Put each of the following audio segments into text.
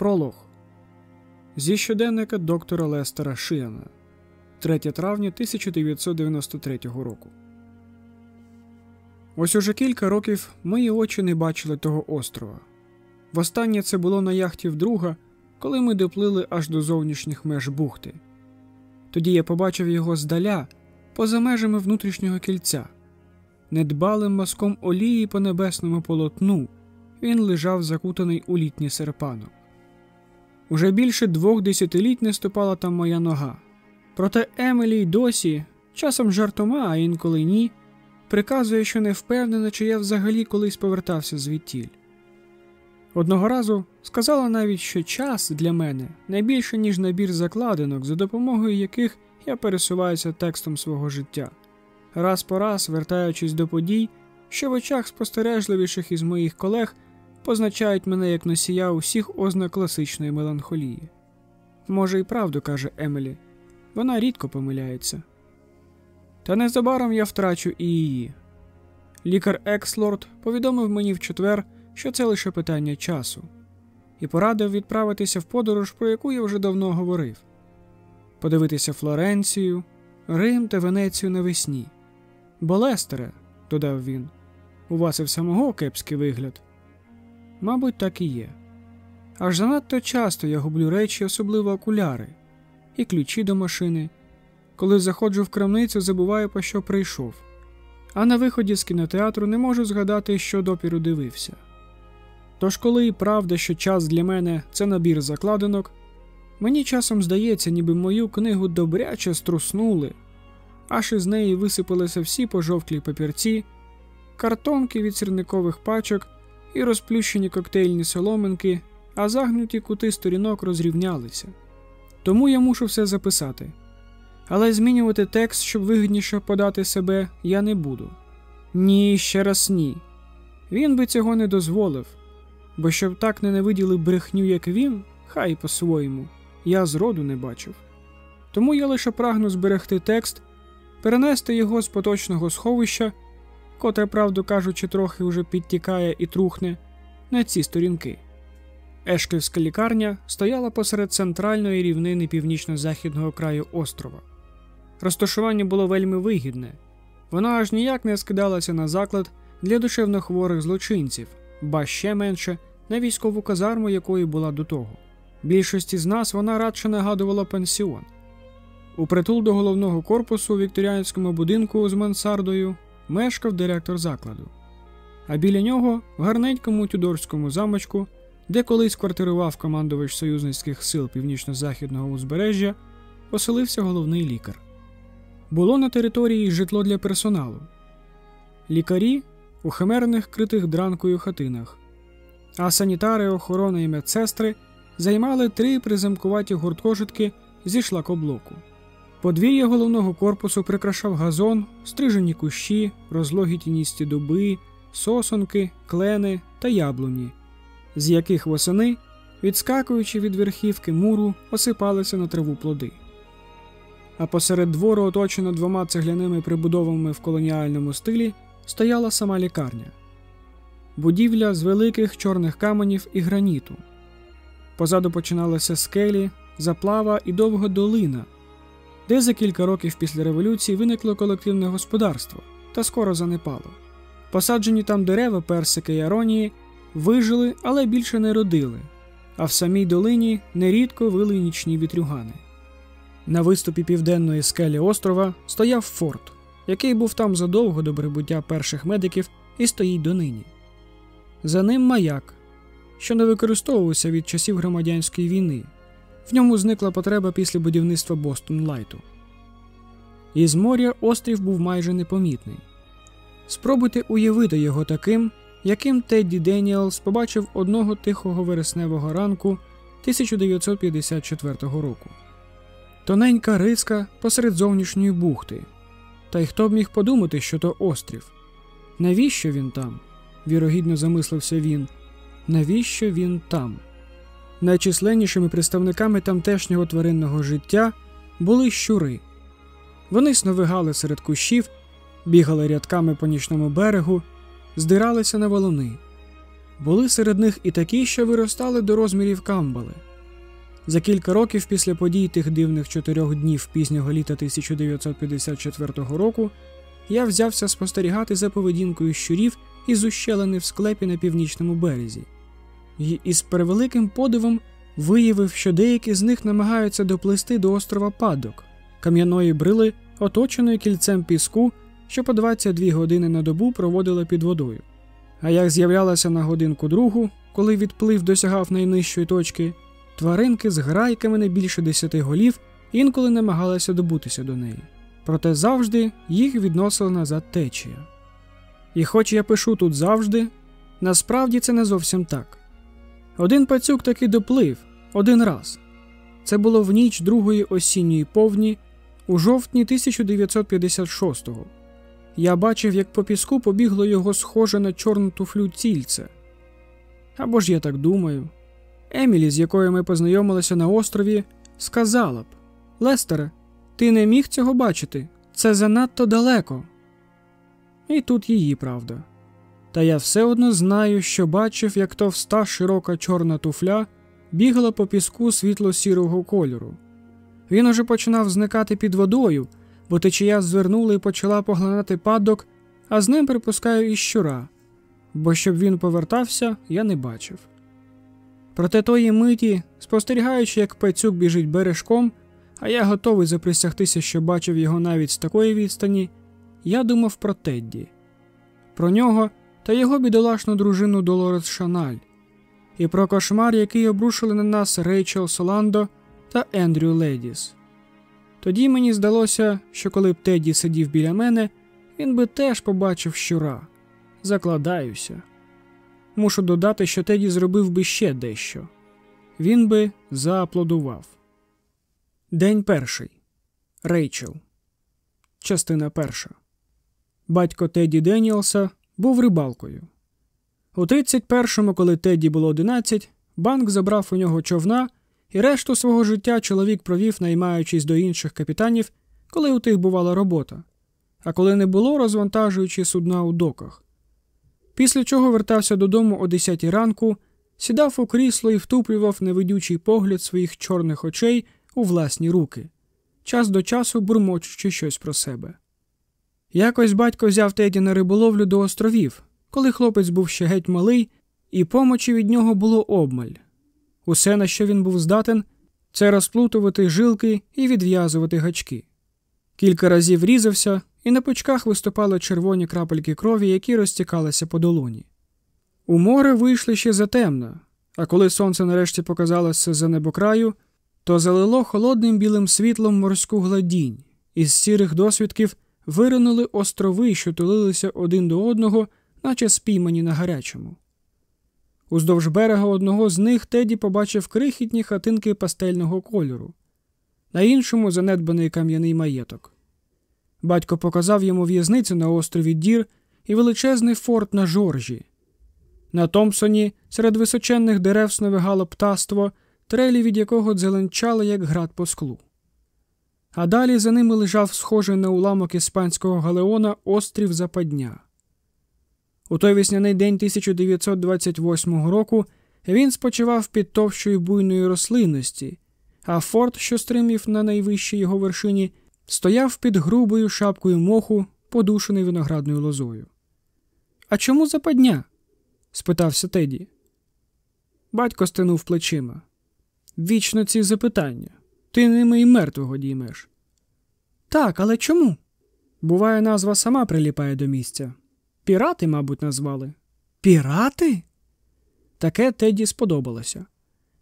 Пролог зі щоденника доктора Лестера Шиана 3 травня 1993 року. Ось уже кілька років мої очі не бачили того острова. Востаннє це було на яхті вдруга, коли ми доплили аж до зовнішніх меж бухти. Тоді я побачив його здаля, поза межами внутрішнього кільця. Недбалим мазком олії по небесному полотну він лежав закутаний у літній серпанок. Уже більше двох десятиліть не ступала там моя нога. Проте Емілі й досі, часом жартома, а інколи ні, приказує, що не впевнена, чи я взагалі колись повертався звідтіль. Одного разу сказала навіть, що час для мене не більше, ніж набір закладинок, за допомогою яких я пересуваюся текстом свого життя, раз по раз вертаючись до подій, що в очах спостережливіших із моїх колег позначають мене як носія усіх ознак класичної меланхолії. Може, і правду каже Емілі, вона рідко помиляється. Та незабаром я втрачу і її. Лікар Екслорд повідомив мені в четвер, що це лише питання часу, і порадив відправитися в подорож, про яку я вже давно говорив подивитися Флоренцію, Рим та Венецію навесні. Бо Лестере, додав він, у вас і в самого кепський вигляд. Мабуть, так і є. Аж занадто часто я гублю речі, особливо окуляри, і ключі до машини. Коли заходжу в крамницю, забуваю, по що прийшов, а на виході з кінотеатру не можу згадати, що допіру дивився. Тож, коли і правда, що час для мене це набір закладинок, мені часом здається, ніби мою книгу добряче струснули, аж із неї висипалися всі пожовклі папірці, картонки від сірникових пачок і розплющені коктейльні соломинки, а загнуті кути сторінок розрівнялися. Тому я мушу все записати. Але змінювати текст, щоб вигідніше подати себе, я не буду. Ні, ще раз ні. Він би цього не дозволив, бо щоб так ненавиділи брехню, як він, хай по-своєму, я зроду не бачив. Тому я лише прагну зберегти текст, перенести його з поточного сховища котре, правду кажучи, трохи уже підтікає і трухне, на ці сторінки. Ешківська лікарня стояла посеред центральної рівнини північно-західного краю острова. Розташування було вельми вигідне, воно аж ніяк не скидалося на заклад для душевнохворих злочинців, ба ще менше на військову казарму, якої була до того. Більшості з нас вона радше нагадувала пансіон. У притул до головного корпусу у вікторіанському будинку з мансардою мешкав директор закладу, а біля нього в гарненькому тюдорському замочку, де колись квартирував командувач союзницьких сил північно-західного узбережжя, поселився головний лікар. Було на території житло для персоналу, лікарі у химерних критих дранкою хатинах, а санітари, охорона і медсестри займали три приземкуваті гурткожитки зі шлакоблоку. Подвір'я головного корпусу прикрашав газон, стрижені кущі, розлогі тіністі дуби, сосонки, клени та яблуні, з яких восени, відскакуючи від верхівки муру, осипалися на траву плоди. А посеред двору, оточено двома цегляними прибудовами в колоніальному стилі, стояла сама лікарня, будівля з великих чорних каменів і граніту. Позаду починалися скелі, заплава і довга долина де за кілька років після революції виникло колективне господарство та скоро занепало. Посаджені там дерева, персики і аронії вижили, але більше не родили, а в самій долині нерідко вили нічні вітрюгани. На виступі південної скелі острова стояв форт, який був там задовго до прибуття перших медиків і стоїть донині. За ним маяк, що не використовувався від часів громадянської війни. В ньому зникла потреба після будівництва Бостон Лайту. Із моря острів був майже непомітний. Спробуйте уявити його таким, яким Тедді Деніелс побачив одного тихого вересневого ранку 1954 року. Тоненька риска посеред зовнішньої бухти. Та й хто б міг подумати, що то острів? Навіщо він там? вірогідно замислився він. Навіщо він там? Найчисленнішими представниками тамтешнього тваринного життя були щури. Вони сновигали серед кущів, бігали рядками по нічному берегу, здиралися на валуни. Були серед них і такі, що виростали до розмірів камбали. За кілька років після подій тих дивних чотирьох днів пізнього літа 1954 року я взявся спостерігати за поведінкою щурів із ущелини в склепі на північному березі, і із превеликим подивом виявив, що деякі з них намагаються доплисти до острова Падок, кам'яної брили, оточеної кільцем піску, що по 22 години на добу проводила під водою. А як з'являлася на годинку другу, коли відплив досягав найнижчої точки, тваринки з грайками не більше десяти голів інколи намагалися добутися до неї. Проте завжди їх відносила назад течія. І хоч я пишу тут завжди, насправді це не зовсім так. Один пацюк таки доплив один раз. Це було в ніч другої осінньої повні у жовтні 1956-го. Я бачив, як по піску побігло його схоже на чорну туфлю цільце. Або ж я так думаю. Емілі, з якою ми познайомилися на острові, сказала б Лестере, ти не міг цього бачити. Це занадто далеко. І тут її правда. Та я все одно знаю, що бачив, як товста широка чорна туфля бігла по піску світло-сірого кольору. Він уже починав зникати під водою, бо течія звернула і почала поглинати падок, а з ним припускаю і щура, бо щоб він повертався, я не бачив. Проте тої миті, спостерігаючи, як пацюк біжить бережком, а я готовий заприсягтися, що бачив його навіть з такої відстані, я думав про Тедді, про нього та його бідолашну дружину Долорес Шаналь, і про кошмар, який обрушили на нас Рейчел Соландо та Ендрю Ледіс. Тоді мені здалося, що коли б Тедді сидів біля мене, він би теж побачив щура. Закладаюся. Мушу додати, що Теді зробив би ще дещо. Він би зааплодував. День перший. Рейчел. Частина перша. Батько Теді Деніелса був рибалкою. У 31-му, коли Тедді було 11, банк забрав у нього човна, і решту свого життя чоловік провів, наймаючись до інших капітанів, коли у тих бувала робота, а коли не було, розвантажуючи судна у доках. Після чого вертався додому о 10 ранку, сідав у крісло і втуплював невидючий погляд своїх чорних очей у власні руки, час до часу бурмочучи щось про себе. Якось батько взяв Теді на риболовлю до островів, коли хлопець був ще геть малий, і помочі від нього було обмаль. Усе, на що він був здатен, це розплутувати жилки і відв'язувати гачки. Кілька разів різався, і на пучках виступали червоні крапельки крові, які розтікалися по долоні. У море вийшли ще затемно, а коли сонце нарешті показалося за небокраю, то залило холодним білим світлом морську гладінь, із сірих досвідків виринули острови, що тулилися один до одного, наче спіймані на гарячому. Уздовж берега одного з них Теді побачив крихітні хатинки пастельного кольору, на іншому занедбаний кам'яний маєток. Батько показав йому в'язницю на острові Дір і величезний форт на Жоржі. На Томпсоні серед височенних дерев сновигало птаство, трелі від якого дзеленчали, як град по склу. А далі за ними лежав схожий на уламок іспанського галеона острів Западня. У той весняний день 1928 року він спочивав під товщою буйної рослинності, а форт, що стримів на найвищій його вершині, стояв під грубою шапкою моху, подушений виноградною лозою. А чому западня? спитався Теді. Батько стинув плечима. Вічно ці запитання. Ти ними і мертвого діймеш. Так, але чому? Буває, назва сама приліпає до місця. Пірати, мабуть, назвали. Пірати? Таке Теді сподобалося.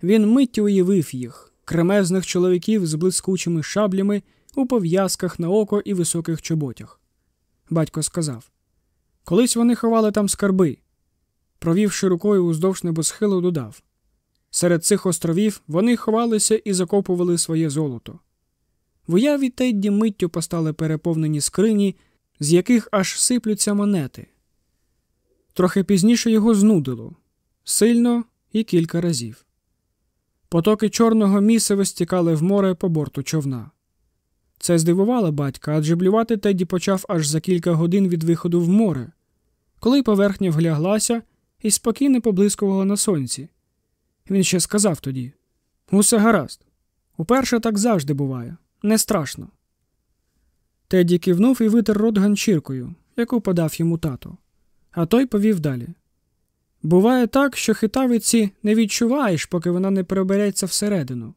Він миттю уявив їх, кремезних чоловіків з блискучими шаблями у пов'язках на око і високих чоботях. Батько сказав Колись вони ховали там скарби. Провівши рукою уздовж небосхилу, додав Серед цих островів вони ховалися і закопували своє золото. В уяві Тедді миттю постали переповнені скрині, з яких аж сиплються монети. Трохи пізніше його знудило сильно і кілька разів. Потоки чорного місива стікали в море по борту човна. Це здивувало батька, адже блювати Тедді почав аж за кілька годин від виходу в море. Коли поверхня вгляглася, і спокійно поблискувало на сонці. Він ще сказав тоді Усе гаразд. Уперше так завжди буває. Не страшно. Теді кивнув і витер рот ганчіркою, яку подав йому тато, а той повів далі. Буває так, що хитавиці не відчуваєш, поки вона не перебереться всередину.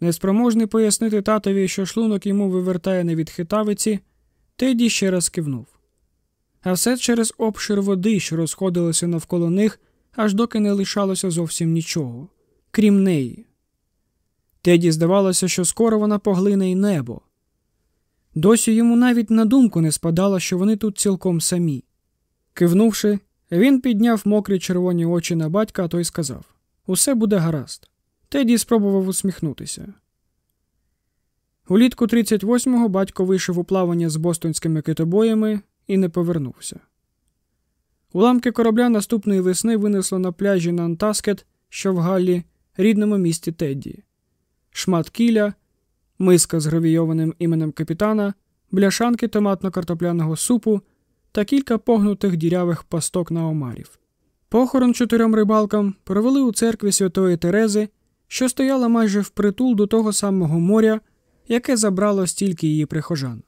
Неспроможний пояснити татові, що шлунок йому вивертає не від хитавиці, Теді ще раз кивнув. А все через обшир води, що розходилося навколо них, аж доки не лишалося зовсім нічого, крім неї. Теді здавалося, що скоро вона поглине й небо. Досі йому навіть на думку не спадало, що вони тут цілком самі. Кивнувши, він підняв мокрі червоні очі на батька, а той сказав Усе буде гаразд. Теді спробував усміхнутися. Улітку 38-го батько вийшов у плавання з бостонськими китобоями і не повернувся. Уламки корабля наступної весни винесло на пляжі Нантаскет, що в Галлі, рідному місті Тедді, шмат кіля, миска з гравійованим іменем капітана, бляшанки томатно-картопляного супу та кілька погнутих дірявих пасток на омарів. Похорон чотирьом рибалкам провели у церкві Святої Терези, що стояла майже впритул до того самого моря, яке забрало стільки її прихожан.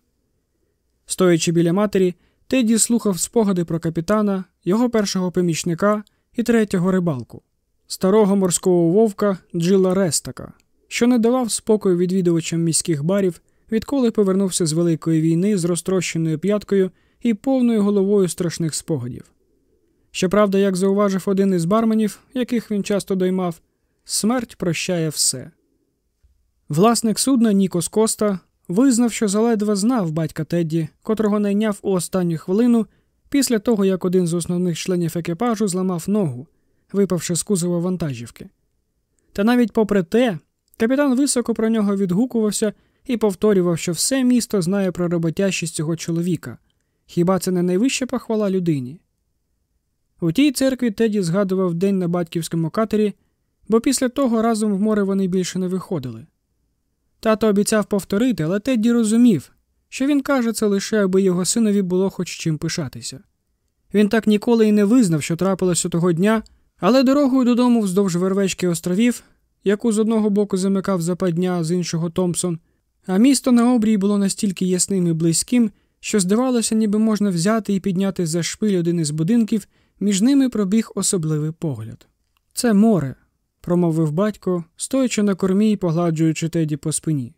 Стоячи біля матері, Теді слухав спогади про капітана, його першого помічника і третього рибалку, старого морського вовка Джила Рестака, що не давав спокою відвідувачам міських барів, відколи повернувся з Великої війни з розтрощеною п'яткою і повною головою страшних спогадів. Щоправда, як зауважив один із барменів, яких він часто доймав, смерть прощає все. Власник судна Нікос Коста визнав, що заледве знав батька Тедді, котрого найняв у останню хвилину після того, як один з основних членів екіпажу зламав ногу, випавши з кузова вантажівки. Та навіть попри те, капітан високо про нього відгукувався і повторював, що все місто знає про роботящість цього чоловіка. Хіба це не найвища похвала людині? У тій церкві Теді згадував день на батьківському катері, бо після того разом в море вони більше не виходили. Тато обіцяв повторити, але Тедді розумів, що він каже це лише, аби його синові було хоч чим пишатися. Він так ніколи й не визнав, що трапилося того дня, але дорогою додому вздовж вервечки островів, яку з одного боку замикав западня, з іншого Томпсон, а місто на обрій було настільки ясним і близьким, що здавалося, ніби можна взяти і підняти за шпиль один із будинків, між ними пробіг особливий погляд. Це море, промовив батько, стоячи на кормі і погладжуючи теді по спині.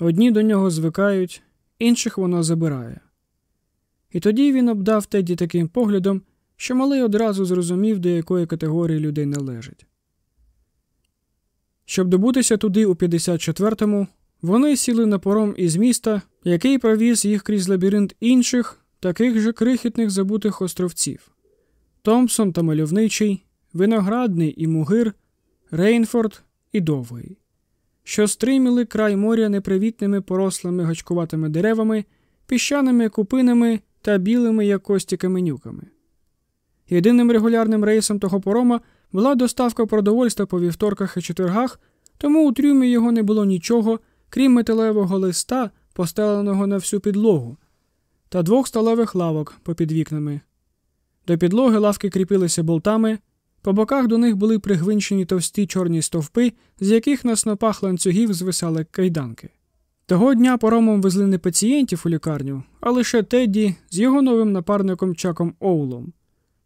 Одні до нього звикають, інших воно забирає. І тоді він обдав Теді таким поглядом, що малий одразу зрозумів, до якої категорії людей належить. Щоб добутися туди у 54-му, вони сіли на пором із міста, який провіз їх крізь лабіринт інших, таких же крихітних забутих островців Томпсон та мальовничий, Виноградний і Мугир, Рейнфорд і Довгий, що стриміли край моря непривітними порослими гачкуватими деревами, піщаними купинами та білими як кості каменюками. Єдиним регулярним рейсом того порома була доставка продовольства по вівторках і четвергах, тому у трюмі його не було нічого, крім металевого листа, постеленого на всю підлогу, та двох сталевих лавок попід вікнами. До підлоги лавки кріпилися болтами, по боках до них були пригвинчені товсті чорні стовпи, з яких на снопах ланцюгів звисали кайданки. Того дня поромом везли не пацієнтів у лікарню, а лише Тедді з його новим напарником Чаком Оулом,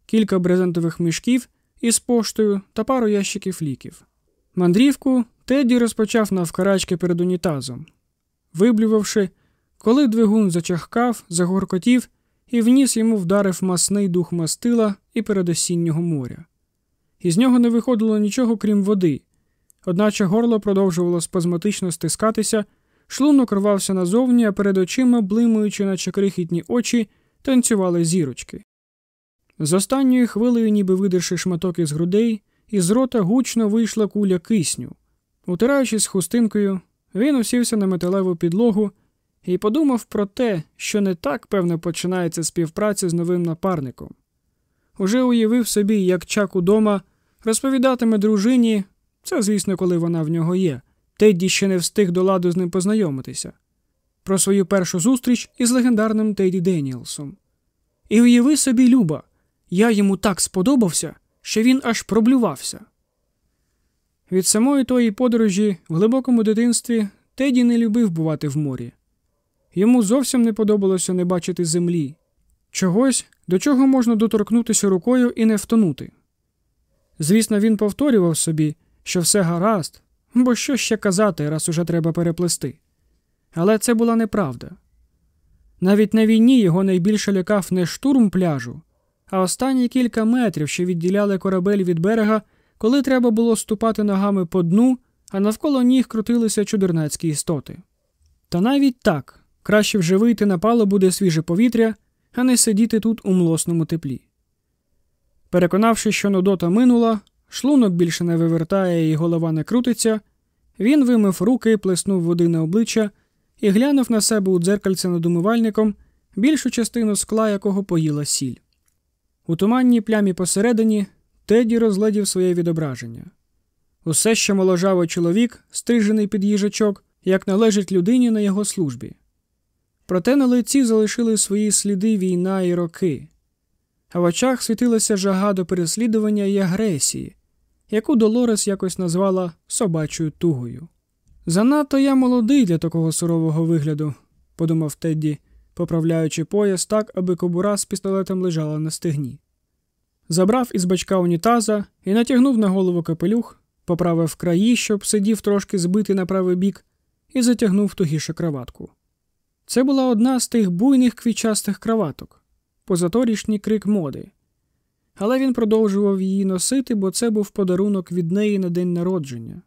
кілька брезентових мішків із поштою та пару ящиків ліків. Мандрівку Тедді розпочав навкарачки перед унітазом, виблювавши, коли двигун зачахкав, загоркотів і вніс йому вдарив масний дух мастила і передосіннього моря. Із нього не виходило нічого крім води, одначе горло продовжувало спазматично стискатися, шлунок рвався назовні, а перед очима, блимуючи, наче крихітні очі, танцювали зірочки. З останньою хвилею, ніби видерши шматок із грудей, із рота гучно вийшла куля кисню. Утираючись хустинкою, він усівся на металеву підлогу і подумав про те, що не так, певно, починається співпраця з новим напарником. Уже уявив собі, як чак удома розповідатиме дружині, це, звісно, коли вона в нього є, Тедді ще не встиг до ладу з ним познайомитися, про свою першу зустріч із легендарним Теді Деніелсом. І уяви собі, Люба, Я йому так сподобався, що він аж проблювався. Від самої тої подорожі в глибокому дитинстві Теді не любив бувати в морі. Йому зовсім не подобалося не бачити землі, чогось, до чого можна доторкнутися рукою і не втонути. Звісно, він повторював собі, що все гаразд, бо що ще казати, раз уже треба переплести. Але це була неправда. Навіть на війні його найбільше лякав не штурм пляжу, а останні кілька метрів, що відділяли корабель від берега, коли треба було ступати ногами по дну, а навколо ніг крутилися чудернацькі істоти. Та навіть так краще вже вийти на палубу, де свіже повітря, а не сидіти тут у млосному теплі. Переконавшись, що Нудота минула, шлунок більше не вивертає і голова не крутиться, він вимив руки, плеснув води на обличчя і глянув на себе у дзеркальце над умивальником, більшу частину скла якого поїла сіль. У туманній плямі посередині Теді розглядів своє відображення. Усе ще моложавий чоловік, стрижений під їжачок, як належить людині на його службі. Проте на лиці залишили свої сліди війна і роки, а в очах світилася жага до переслідування і агресії, яку Долорес якось назвала собачою тугою. Занадто я молодий для такого сурового вигляду, подумав Тедді, поправляючи пояс так, аби кобура з пістолетом лежала на стегні. Забрав із бачка унітаза і натягнув на голову капелюх, поправив краї, щоб сидів трошки збитий на правий бік, і затягнув тугіше краватку. Це була одна з тих буйних квітчастих краваток, позаторішній крик моди. Але він продовжував її носити, бо це був подарунок від неї на день народження.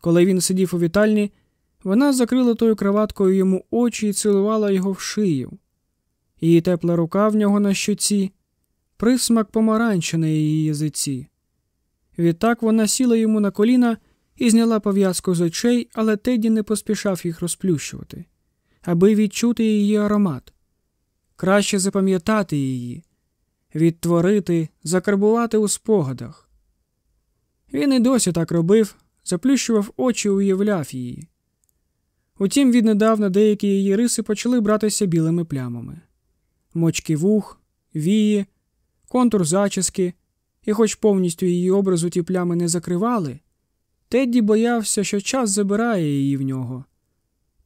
Коли він сидів у вітальні, вона закрила тою краваткою йому очі і цілувала його в шию. Її тепла рука в нього на щоці, присмак помаранча на її язиці. Відтак вона сіла йому на коліна і зняла пов'язку з очей, але Теді не поспішав їх розплющувати, аби відчути її аромат, краще запам'ятати її, відтворити, закарбувати у спогадах. Він і досі так робив, заплющував очі уявляв її. Утім, віднедавна деякі її риси почали братися білими плямами мочки вух, вії, контур зачіски, і, хоч повністю її образу ті плями не закривали, Тедді боявся, що час забирає її в нього,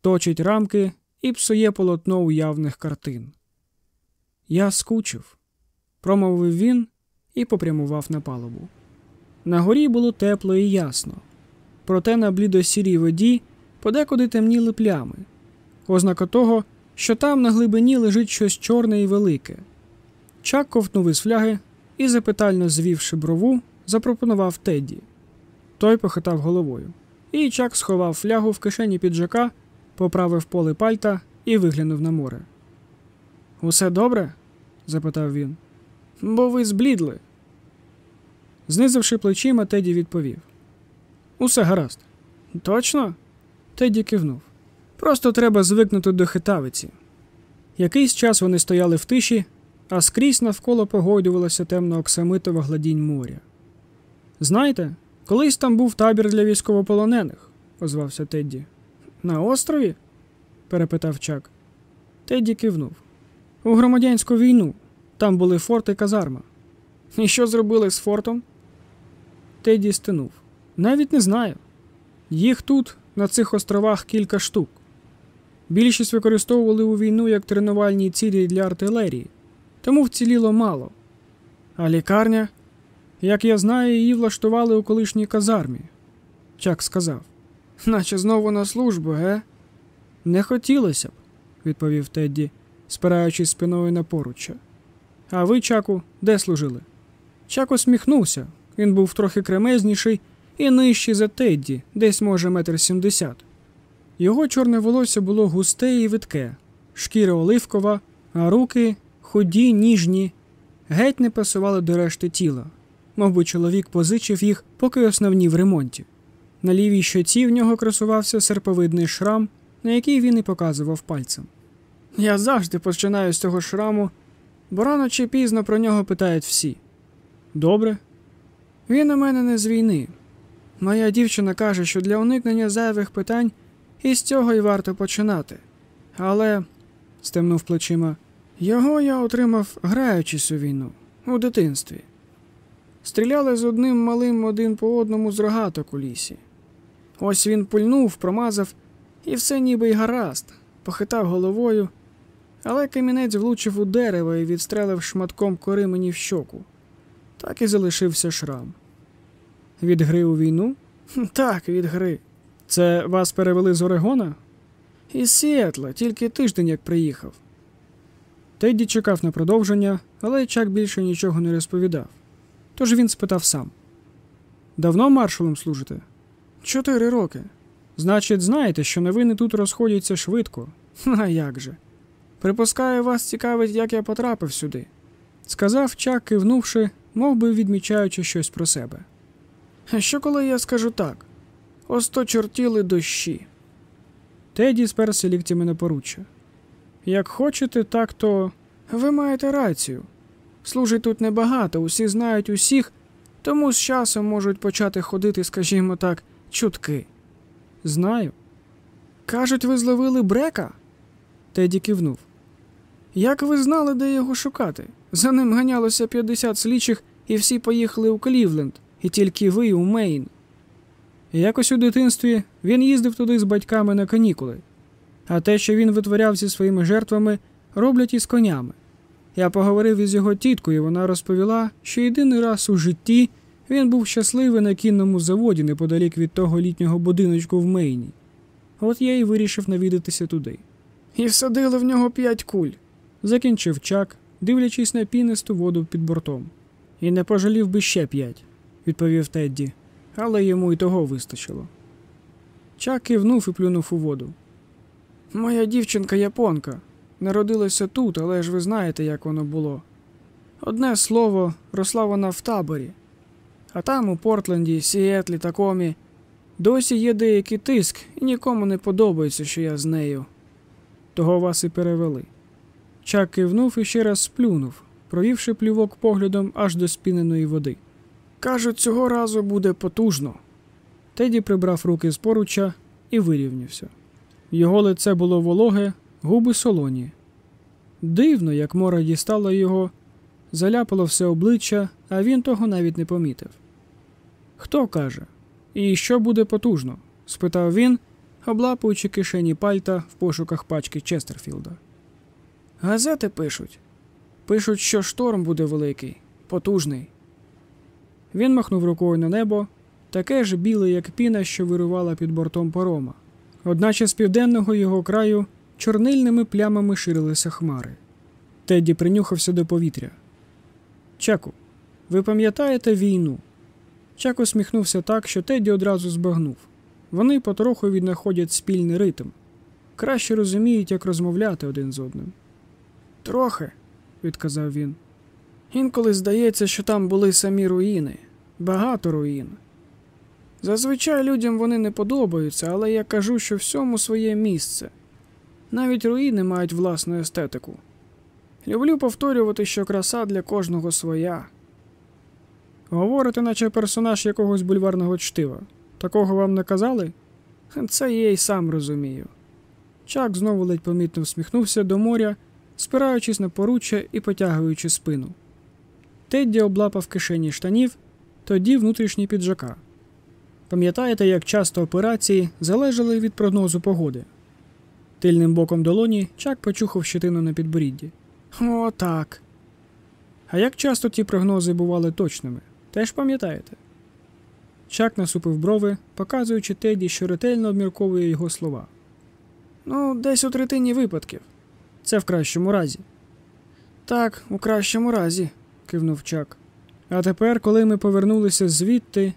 точить рамки і псує полотно уявних картин. Я скучив, промовив він і попрямував на палубу. На горі було тепло і ясно, проте на блідосірій воді подекуди темніли плями, ознака того, що там на глибині лежить щось чорне і велике. Чак ковтнув із фляги і, запитально звівши брову, запропонував Тедді. Той похитав головою. І Чак сховав флягу в кишені піджака, поправив поле пальта і виглянув на море. Усе добре? запитав він. Бо ви зблідли. Знизивши плечима, Теді відповів: Усе гаразд. Точно? Теді кивнув. Просто треба звикнути до хитавиці. Якийсь час вони стояли в тиші, а скрізь навколо погойдувалася темно оксамитова гладінь моря. Знаєте, колись там був табір для військовополонених, озвався Тедді. На острові? перепитав Чак. Тедді кивнув. У громадянську війну. Там були форт і казарма. І що зробили з фортом? Тедді стинув. Навіть не знаю. Їх тут, на цих островах, кілька штук. Більшість використовували у війну як тренувальні цілі для артилерії, тому вціліло мало. А лікарня, як я знаю, її влаштували у колишній казармі. Чак сказав, наче знову на службу, ге? Не хотілося б, відповів Тедді, спираючись спиною на поруччя. А ви, Чаку, де служили? Чак усміхнувся. Він був трохи кремезніший і нижчий за Тедді, десь, може, метр сімдесят. Його чорне волосся було густе і видке, шкіра оливкова, а руки худі, ніжні, геть не пасували до решти тіла. Мовби чоловік позичив їх, поки основні в ремонті. На лівій щоці в нього красувався серповидний шрам, на який він і показував пальцем. Я завжди починаю з цього шраму, бо рано чи пізно про нього питають всі. Добре. Він у мене не з війни. Моя дівчина каже, що для уникнення зайвих питань із цього й варто починати. Але, стемнув плечима, його я отримав, граючись у війну. у дитинстві. Стріляли з одним малим один по одному з рогаток у лісі. Ось він пульнув, промазав, і все ніби й гаразд, похитав головою, але камінець влучив у дерево і відстрелив шматком кори мені в щоку. Так і залишився шрам. Від гри у війну? Так, від гри. Це вас перевели з Орегона? Із Сіетла, тільки тиждень як приїхав. Тедді чекав на продовження, але Чак більше нічого не розповідав. Тож він спитав сам: Давно маршалом служите? Чотири роки. Значить, знаєте, що новини тут розходяться швидко. А як же? Припускаю, вас цікавить, як я потрапив сюди, сказав Чак, кивнувши, мов би відмічаючи щось про себе. А що коли я скажу так? Осточортіли дощі. Теді сперся ліктями на поруччя. Як хочете, так то. Ви маєте рацію. Служить тут небагато, усі знають усіх, тому з часом можуть почати ходити, скажімо так, чутки. Знаю. Кажуть, ви зловили брека? Теді кивнув. Як ви знали, де його шукати? За ним ганялося 50 слідчих, і всі поїхали у Клівленд, і тільки ви у Мейн. Якось у дитинстві він їздив туди з батьками на канікули, а те, що він витворяв зі своїми жертвами, роблять із конями. Я поговорив із його тіткою, вона розповіла, що єдиний раз у житті він був щасливий на кінному заводі неподалік від того літнього будиночку в Мейні. От я і вирішив навідатися туди. І всадили в нього п'ять куль, закінчив чак, дивлячись на пінисту воду під бортом. І не пожалів би ще п'ять, відповів Тедді, але йому й того вистачило. Чак кивнув і плюнув у воду. Моя дівчинка японка. Народилася тут, але ж ви знаєте, як воно було. Одне слово, росла вона в таборі, а там, у Портленді, Сіетлі та Комі, досі є деякий тиск, і нікому не подобається, що я з нею. Того вас і перевели. Чак кивнув і ще раз сплюнув, провівши плювок поглядом аж до спіненої води. Кажуть, цього разу буде потужно. Теді прибрав руки з поруча і вирівнявся. Його лице було вологе, губи солоні. Дивно, як мора дістала його, заляпало все обличчя, а він того навіть не помітив. Хто каже? І що буде потужно? спитав він, облапуючи кишені пальта в пошуках пачки Честерфілда. Газети пишуть. Пишуть, що шторм буде великий, потужний. Він махнув рукою на небо, таке ж біле, як піна, що вирувала під бортом парома. Одначе з південного його краю чорнильними плямами ширилися хмари. Тедді принюхався до повітря. Чаку, ви пам'ятаєте війну? Чак усміхнувся так, що Тедді одразу збагнув. Вони потроху віднаходять спільний ритм, краще розуміють, як розмовляти один з одним. Трохи, відказав він. Інколи здається, що там були самі руїни, багато руїн. Зазвичай людям вони не подобаються, але я кажу, що всьому своє місце. Навіть руїни мають власну естетику. Люблю повторювати, що краса для кожного своя. Говорите, наче персонаж якогось бульварного чтива. Такого вам не казали? Це я й сам розумію. Чак знову ледь помітно всміхнувся до моря, спираючись на поруччя і потягуючи спину. Тедді облапав кишені штанів, тоді внутрішні піджака. Пам'ятаєте, як часто операції залежали від прогнозу погоди? Тильним боком долоні Чак почухав щетину на підборідді. О, так. А як часто ті прогнози бували точними? Теж пам'ятаєте? Чак насупив брови, показуючи Теді, що ретельно обмірковує його слова. Ну, десь у третині випадків. Це в кращому разі. Так, у кращому разі, кивнув Чак. А тепер, коли ми повернулися звідти.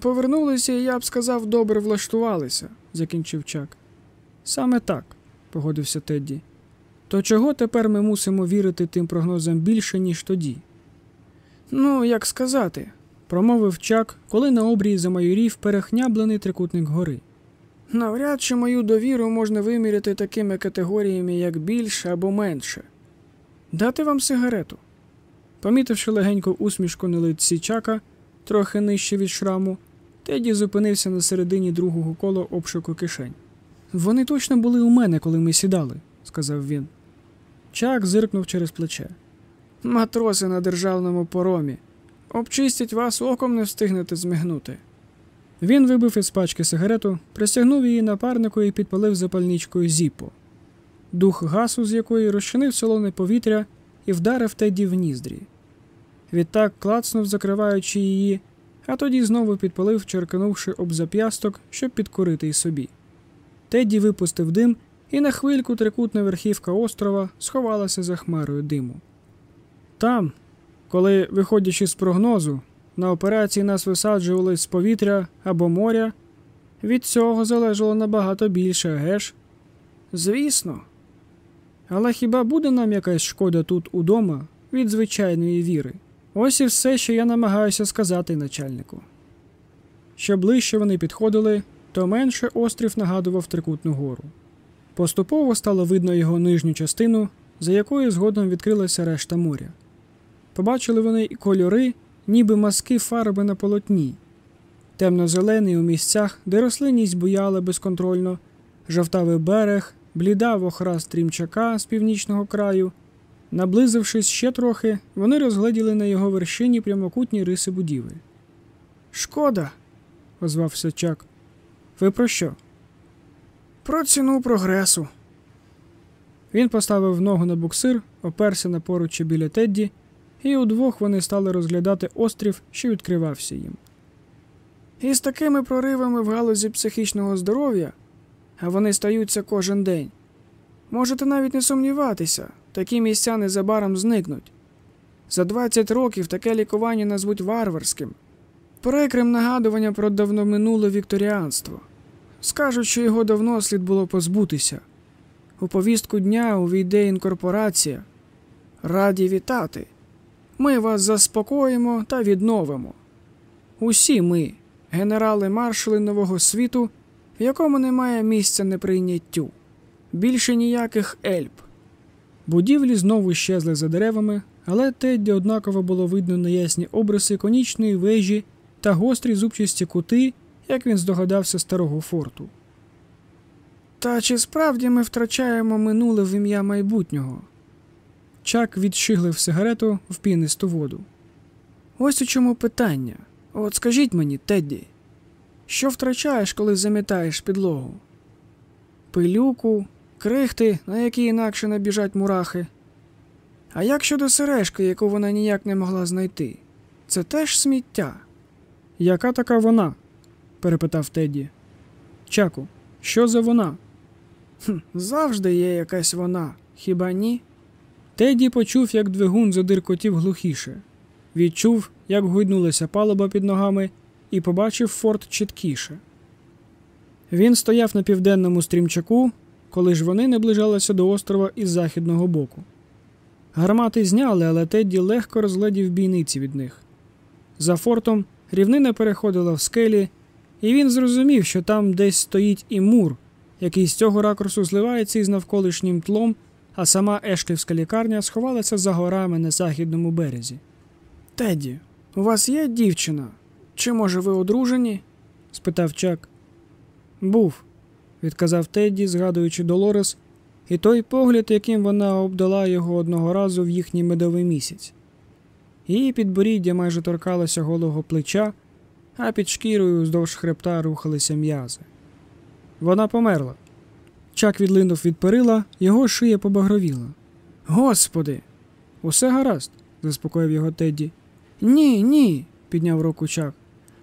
Повернулися, і я б сказав, добре влаштувалися, закінчив Чак. Саме так, погодився Тедді. То чого тепер ми мусимо вірити тим прогнозам більше, ніж тоді? Ну, як сказати, промовив Чак, коли на обрії замайорів перехняблений трикутник гори. Навряд чи мою довіру можна виміряти такими категоріями, як більше або менше. Дати вам сигарету. Помітивши легеньку усмішку на лиці Чака, трохи нижче від шраму, Теді зупинився на середині другого кола обшуку кишень. Вони точно були у мене, коли ми сідали, сказав він. Чак зиркнув через плече. Матроси на державному поромі. Обчистять вас, оком не встигнете змигнути. Він вибив із пачки сигарету, пристягнув її напарнику і підпалив запальничкою зіпо. Дух гасу, з якої розчинив солоне повітря і вдарив Теді в ніздрі. Відтак клацнув, закриваючи її, а тоді знову підпалив, черкнувши об зап'ясток, щоб підкорити й собі. Тедді випустив дим, і на хвильку трикутна верхівка острова сховалася за хмарою диму. Там, коли, виходячи з прогнозу, на операції нас висаджували з повітря або моря, від цього залежало набагато більше, геш? Звісно. Але хіба буде нам якась шкода тут удома від звичайної віри? Ось і все, що я намагаюся сказати начальнику. Що ближче вони підходили, то менше острів нагадував трикутну гору. Поступово стало видно його нижню частину, за якою згодом відкрилася решта моря. Побачили вони і кольори, ніби маски фарби на полотні, темно-зелений у місцях, де рослинність буяла безконтрольно, жовтавий берег, бліда вохра стрімчака з північного краю. Наблизившись ще трохи, вони розгледіли на його вершині прямокутні риси будівель. Шкода, озвався Чак. Ви про що? Про ціну прогресу. Він поставив ногу на буксир, оперся на поруччя біля Тедді, і удвох вони стали розглядати острів, що відкривався їм. І з такими проривами в галузі психічного здоров'я, а вони стаються кожен день. Можете навіть не сумніватися, такі місця незабаром зникнуть. За 20 років таке лікування назвуть варварським, прикрим нагадування про давно минуле вікторіанство. Скажуть, що його давно слід було позбутися. У повістку дня увійде інкорпорація. Раді вітати. Ми вас заспокоїмо та відновимо. Усі ми, генерали маршали нового світу, в якому немає місця неприйняттю, більше ніяких ельб. Будівлі знову щезли за деревами, але Тедді однаково було видно неясні обриси конічної вежі та гострі зубчасті кути, як він здогадався старого форту. Та чи справді ми втрачаємо минуле в ім'я майбутнього? Чак відшиглив сигарету в пінисту воду. Ось у чому питання. От скажіть мені, Тедді, що втрачаєш, коли замітаєш підлогу? Пилюку, крихти, на які інакше набіжать мурахи. А як щодо сережки, яку вона ніяк не могла знайти? Це теж сміття. Яка така вона? перепитав Тедді. Чаку, що за вона? «Хм, Завжди є якась вона, хіба ні? Теді почув, як двигун задиркотів глухіше, відчув, як гойнулася палуба під ногами, і побачив форт чіткіше. Він стояв на південному стрімчаку, коли ж вони наближалися до острова із західного боку. Гармати зняли, але Тедді легко розгледів бійниці від них. За фортом рівнина переходила в скелі, і він зрозумів, що там десь стоїть і мур, який з цього ракурсу зливається із навколишнім тлом, а сама Ешківська лікарня сховалася за горами на західному березі. Теді, у вас є дівчина? Чи, може, ви одружені? спитав Чак. Був, відказав Тедді, згадуючи Долорес, і той погляд, яким вона обдала його одного разу в їхній медовий місяць. Її підборіддя майже торкалося голого плеча, а під шкірою вздовж хребта рухалися м'язи. Вона померла. Чак відлинув від перила, його шия побагровіла. Господи, усе гаразд, заспокоїв його Тедді. Ні, ні, підняв руку Чак.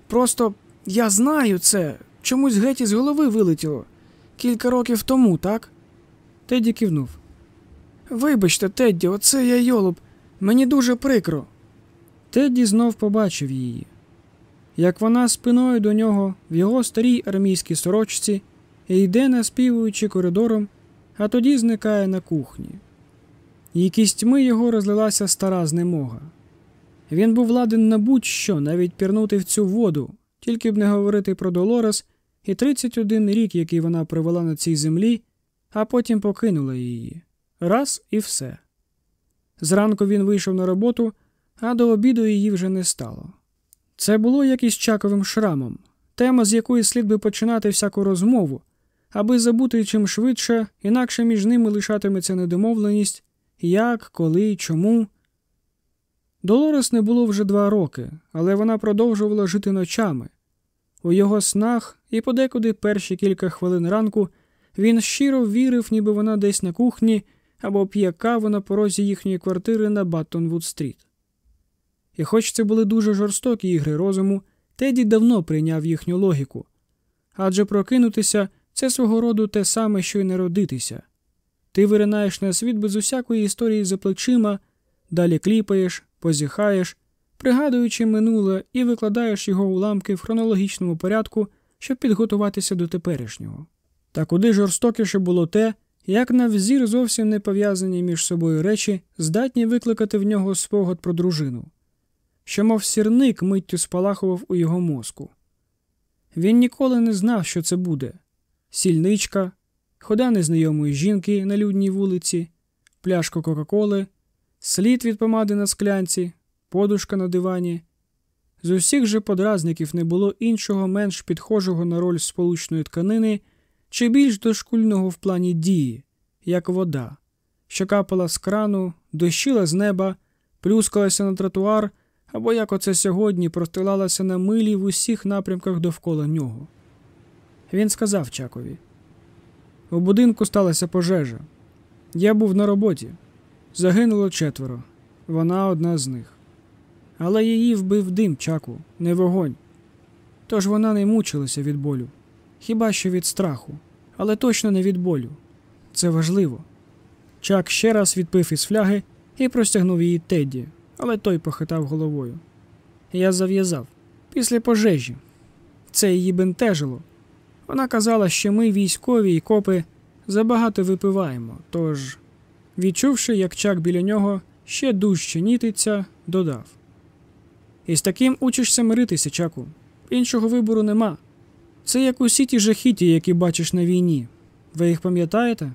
Просто я знаю це. Чомусь геть із голови вилетіло. Кілька років тому, так? Тедді кивнув. Вибачте, Тедді, оце я йолоб. Мені дуже прикро. Тедді знов побачив її. Як вона спиною до нього в його старій армійській сорочці і йде, наспівуючи коридором, а тоді зникає на кухні. І кістьми його розлилася стара знемога. Він був ладен на будь-що, навіть пірнути в цю воду, тільки б не говорити про Долорес і 31 рік, який вона провела на цій землі, а потім покинула її. Раз і все. Зранку він вийшов на роботу, а до обіду її вже не стало. Це було як із чаковим шрамом, тема, з якої слід би починати всяку розмову, аби забути чим швидше, інакше між ними лишатиметься недомовленість як, коли, чому. Долорес не було вже два роки, але вона продовжувала жити ночами. У його снах і подекуди перші кілька хвилин ранку він щиро вірив, ніби вона десь на кухні або п'є каву на порозі їхньої квартири на Баттонвуд-стріт. І хоч це були дуже жорстокі ігри розуму, Теді давно прийняв їхню логіку. Адже прокинутися це свого роду те саме, що й народитися. Ти виринаєш на світ без усякої історії за плечима, далі кліпаєш, позіхаєш, пригадуючи минуле і викладаєш його уламки в хронологічному порядку, щоб підготуватися до теперішнього. Та куди жорстокіше було те, як на взір зовсім не пов'язані між собою речі здатні викликати в нього спогад про дружину, що, мов сірник, миттю спалахував у його мозку. Він ніколи не знав, що це буде сільничка, хода незнайомої жінки на людній вулиці, пляшка Кока-Коли, слід від помади на склянці, подушка на дивані. З усіх же подразників не було іншого менш підхожого на роль сполучної тканини чи більш дошкульного в плані дії, як вода, що капала з крану, дощила з неба, плюскалася на тротуар або як оце сьогодні простилалася на милі в усіх напрямках довкола нього. Він сказав Чакові: У будинку сталася пожежа. Я був на роботі. Загинуло четверо. Вона одна з них. Але її вбив дим чаку, не вогонь. Тож вона не мучилася від болю, хіба що від страху, але точно не від болю. Це важливо. Чак ще раз відпив із фляги і простягнув її Тедді, але той похитав головою. Я зав'язав після пожежі. Це її бентежило. Вона казала, що ми, військові і копи, забагато випиваємо, тож, відчувши, як чак біля нього ще дужче нітиться, додав. І з таким учишся миритися, чаку. Іншого вибору нема. Це як усі ті жахіті, які бачиш на війні. Ви їх пам'ятаєте?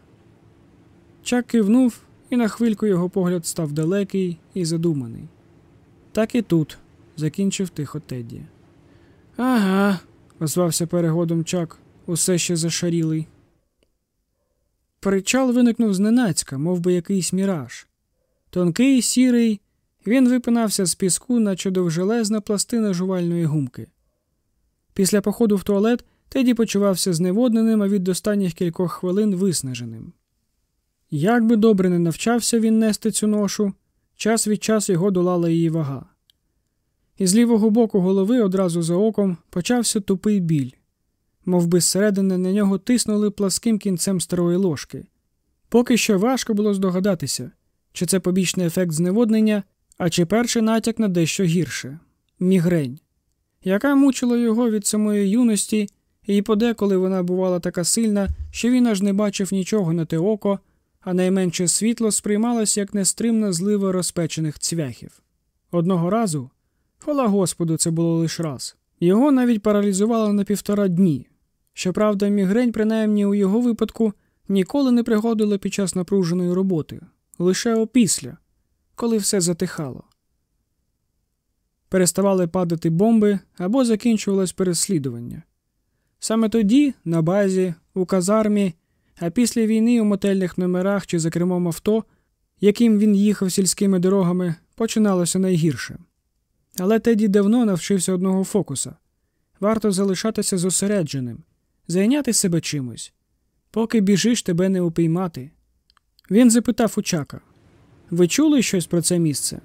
Чак кивнув, і на хвильку його погляд став далекий і задуманий. Так і тут, закінчив тихо Тедді. Ага, озвався перегодом Чак, усе ще зашарілий. Причал виникнув зненацька, мов би якийсь міраж. Тонкий, сірий, він випинався з піску, наче довжелезна пластина жувальної гумки. Після походу в туалет Теді почувався зневодненим, а від останніх кількох хвилин виснаженим. Як би добре не навчався він нести цю ношу, час від часу його долала її вага. Із лівого боку голови одразу за оком почався тупий біль, мов би зсередини на нього тиснули пласким кінцем старої ложки. Поки що важко було здогадатися, чи це побічний ефект зневоднення, а чи перший натяк на дещо гірше мігрень, яка мучила його від самої юності, і подеколи вона бувала така сильна, що він аж не бачив нічого на те око, а найменше світло сприймалось як нестримна злива розпечених цвяхів. Одного разу, хвала Господу, це було лише раз, його навіть паралізувало на півтора дні. Щоправда, мігрень, принаймні у його випадку, ніколи не приходила під час напруженої роботи, лише опісля, коли все затихало. Переставали падати бомби або закінчувалось переслідування. Саме тоді, на базі, у казармі, а після війни у мотельних номерах чи за кермом авто, яким він їхав сільськими дорогами, починалося найгірше. Але Теді давно навчився одного фокуса варто залишатися зосередженим, зайняти себе чимось, поки біжиш тебе не упіймати. Він запитав у Чака Ви чули щось про це місце?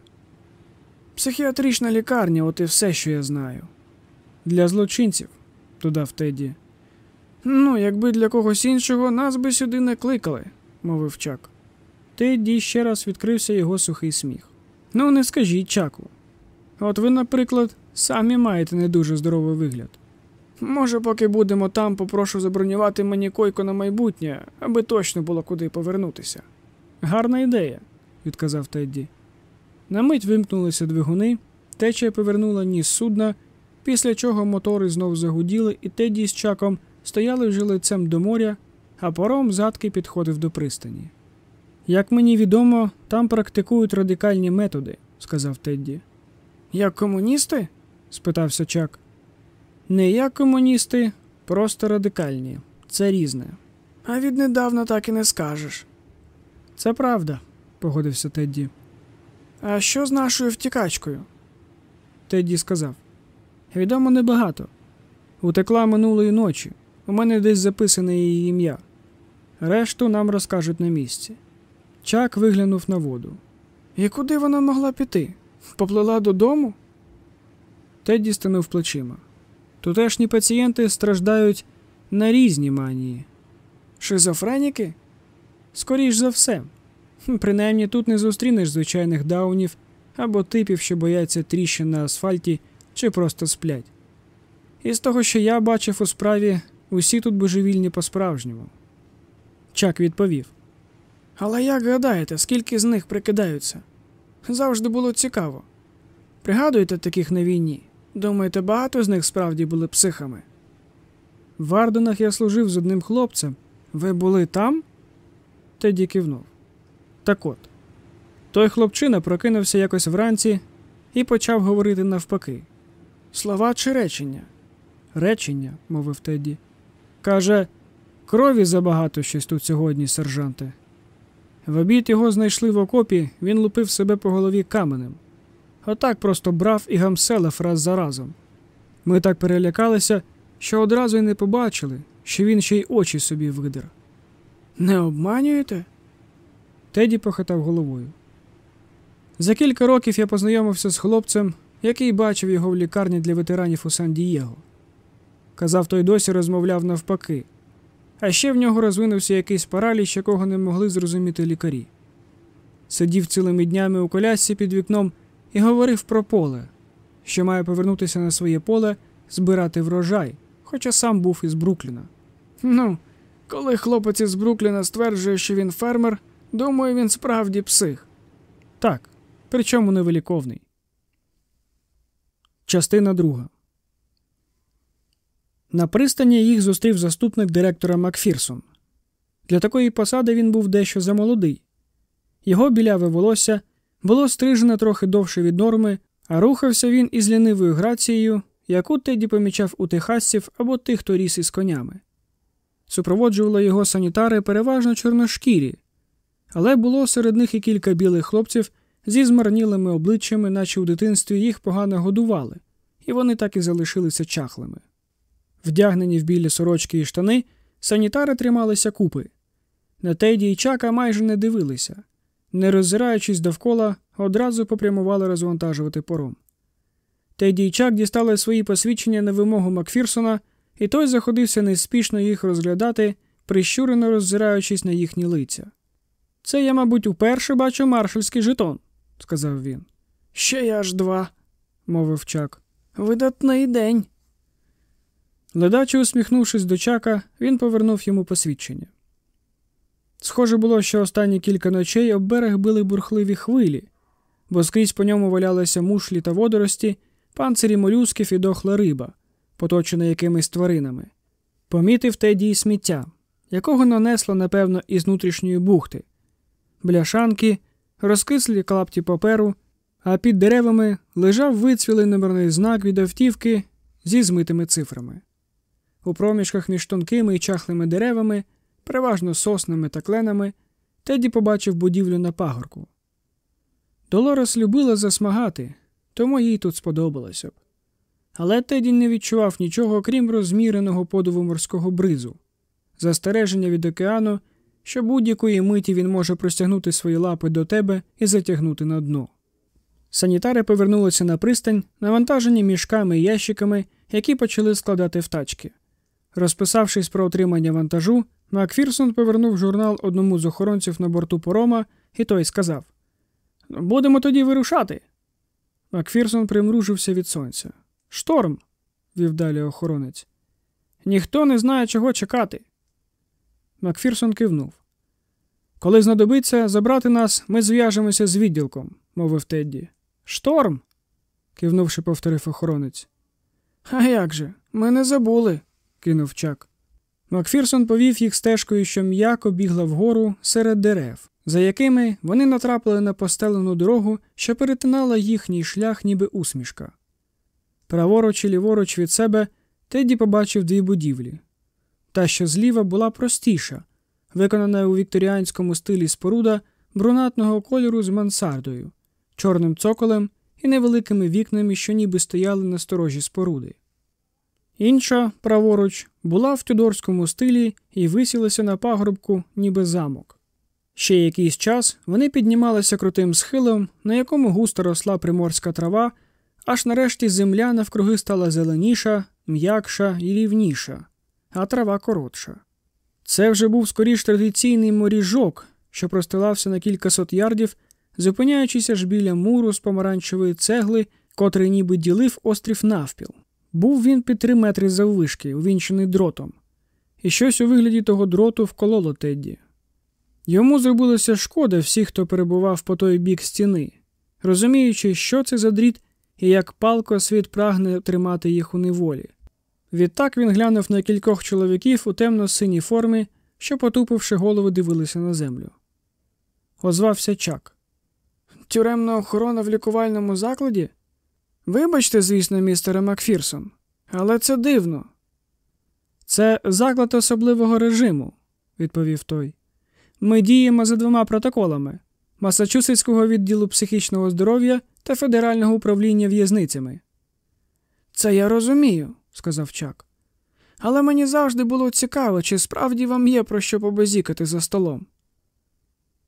Психіатрична лікарня, от і все, що я знаю. Для злочинців, додав Теді. Ну, якби для когось іншого, нас би сюди не кликали, мовив Чак. Тедді ще раз відкрився його сухий сміх. Ну, не скажіть, Чаку. От ви, наприклад, самі маєте не дуже здоровий вигляд. Може, поки будемо там, попрошу забронювати мені койку на майбутнє, аби точно було куди повернутися. Гарна ідея, відказав Тедді. На мить вимкнулися двигуни, течія повернула ніс судна, після чого мотори знов загуділи, і Тедді з чаком стояли вже лицем до моря, а паром задки підходив до пристані. Як мені відомо, там практикують радикальні методи, сказав Тедді. Як комуністи? спитався Чак. Не як комуністи, просто радикальні. Це різне. А віднедавна так і не скажеш. Це правда, погодився Тедді. А що з нашою втікачкою? Тедді сказав. Відомо небагато. Утекла минулої ночі. У мене десь записане її ім'я. Решту нам розкажуть на місці. Чак виглянув на воду. І куди вона могла піти? Поплила додому? Тедді стинув плечима. Тутешні пацієнти страждають на різні манії. Шизофреніки? Скоріш за все. Принаймні тут не зустрінеш звичайних даунів або типів, що бояться тріщин на асфальті чи просто сплять. І з того, що я бачив у справі, усі тут божевільні по-справжньому. Чак відповів. Але як гадаєте, скільки з них прикидаються? Завжди було цікаво. Пригадуєте таких на війні? Думаєте, багато з них справді були психами? В Арденах я служив з одним хлопцем. Ви були там? Теді кивнув. Так от, той хлопчина прокинувся якось вранці і почав говорити навпаки. Слова чи речення? Речення, мовив Тедді. Каже, крові забагато щось тут сьогодні, сержанте. В обід його знайшли в окопі, він лупив себе по голові каменем. Отак просто брав і гамселив раз за разом. Ми так перелякалися, що одразу й не побачили, що він ще й очі собі видер. Не обманюєте? Теді похитав головою. За кілька років я познайомився з хлопцем, який бачив його в лікарні для ветеранів у Сан-Дієго. Казав, той досі розмовляв навпаки, а ще в нього розвинувся якийсь параліч, якого не могли зрозуміти лікарі. Сидів цілими днями у колясці під вікном і говорив про поле, що має повернутися на своє поле, збирати врожай, хоча сам був із Брукліна. Ну, коли хлопець із Брукліна стверджує, що він фермер, думаю, він справді псих. Так, причому невиліковний. Частина друга. На пристані їх зустрів заступник директора Макфірсон. Для такої посади він був дещо замолодий. Його біляве волосся було стрижене трохи довше від норми, а рухався він із лінивою грацією, яку Теді помічав у техасців або тих, хто ріс із конями. Супроводжували його санітари переважно чорношкірі, але було серед них і кілька білих хлопців зі змарнілими обличчями, наче у дитинстві їх погано годували, і вони так і залишилися чахлими. Вдягнені в білі сорочки і штани, санітари трималися купи. На Теді і чака майже не дивилися, не роззираючись довкола, одразу попрямували розвантажувати пором. Теді і чак дістали свої посвідчення на вимогу Макфірсона, і той заходився неспішно їх розглядати, прищурено роззираючись на їхні лиця. Це я, мабуть, уперше бачу маршальський жетон, сказав він. Ще я аж два, мовив чак. Видатний день. Ледаче усміхнувшись до чака, він повернув йому посвідчення. Схоже було, що останні кілька ночей об берег били бурхливі хвилі, бо скрізь по ньому валялися мушлі та водорості, панцирі молюсків і дохла риба, поточена якимись тваринами. Помітив Теді й сміття, якого нанесло, напевно, із внутрішньої бухти, бляшанки, розкислі клапті паперу, а під деревами лежав вицвілий номерний знак від автівки зі змитими цифрами. У проміжках між тонкими і чахлими деревами, переважно соснами та кленами, Теді побачив будівлю на пагорку. Долорес любила засмагати, тому їй тут сподобалося б. Але Теді не відчував нічого, крім розміреного подову морського бризу, застереження від океану, що будь-якої миті він може простягнути свої лапи до тебе і затягнути на дно. Санітари повернулися на пристань, навантажені мішками і ящиками, які почали складати в тачки. Розписавшись про отримання вантажу, Макфірсон повернув журнал одному з охоронців на борту порома, і той сказав: Будемо тоді вирушати. Макфірсон примружився від сонця. Шторм, вів далі охоронець. Ніхто не знає, чого чекати. Макфірсон кивнув. Коли знадобиться забрати нас, ми зв'яжемося з відділком, мовив Тедді. Шторм. кивнувши, повторив охоронець. А як же? Ми не забули, кинув чак. Макфірсон повів їх стежкою, що м'яко бігла вгору серед дерев, за якими вони натрапили на постелену дорогу, що перетинала їхній шлях, ніби усмішка. Праворуч і ліворуч від себе Тедді побачив дві будівлі. Та, що зліва була простіша, виконана у вікторіанському стилі споруда брунатного кольору з мансардою, чорним цоколем і невеликими вікнами, що ніби стояли на сторожі споруди. Інша, праворуч, була в тюдорському стилі і висілася на пагорбку, ніби замок. Ще якийсь час вони піднімалися крутим схилом, на якому густо росла приморська трава, аж нарешті земля навкруги стала зеленіша, м'якша і рівніша, а трава коротша. Це вже був скоріш традиційний моріжок, що простилався на кількасот ярдів, зупиняючись аж біля муру з помаранчевої цегли, котрий ніби ділив острів навпіл. Був він під три метри заввишки, увінчений дротом, і щось у вигляді того дроту вкололо Тедді. Йому зробилося шкода всіх, хто перебував по той бік стіни, розуміючи, що це за дріт і як палко світ прагне тримати їх у неволі. Відтак він глянув на кількох чоловіків у темно-синій формі, що, потупивши голови, дивилися на землю. Озвався Чак. Тюремна охорона в лікувальному закладі? Вибачте, звісно, містере Макфірсон, але це дивно. Це заклад особливого режиму, відповів той. Ми діємо за двома протоколами Масачусетського відділу психічного здоров'я та Федерального управління в'язницями. Це я розумію, сказав Чак. Але мені завжди було цікаво, чи справді вам є про що побазікати за столом.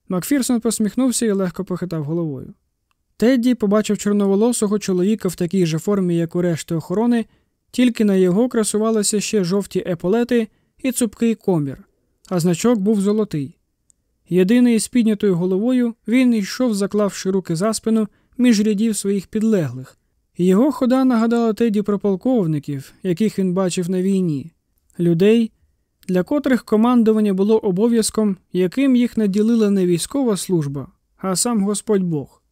Макфірсон посміхнувся і легко похитав головою. Тедді побачив чорноволосого чоловіка в такій же формі, як у решти охорони, тільки на його красувалися ще жовті еполети і цупкий комір, а значок був золотий. Єдиний з піднятою головою він йшов, заклавши руки за спину між рядів своїх підлеглих. Його хода нагадала Теді про полковників, яких він бачив на війні, людей, для котрих командування було обов'язком, яким їх наділила не військова служба, а сам Господь Бог.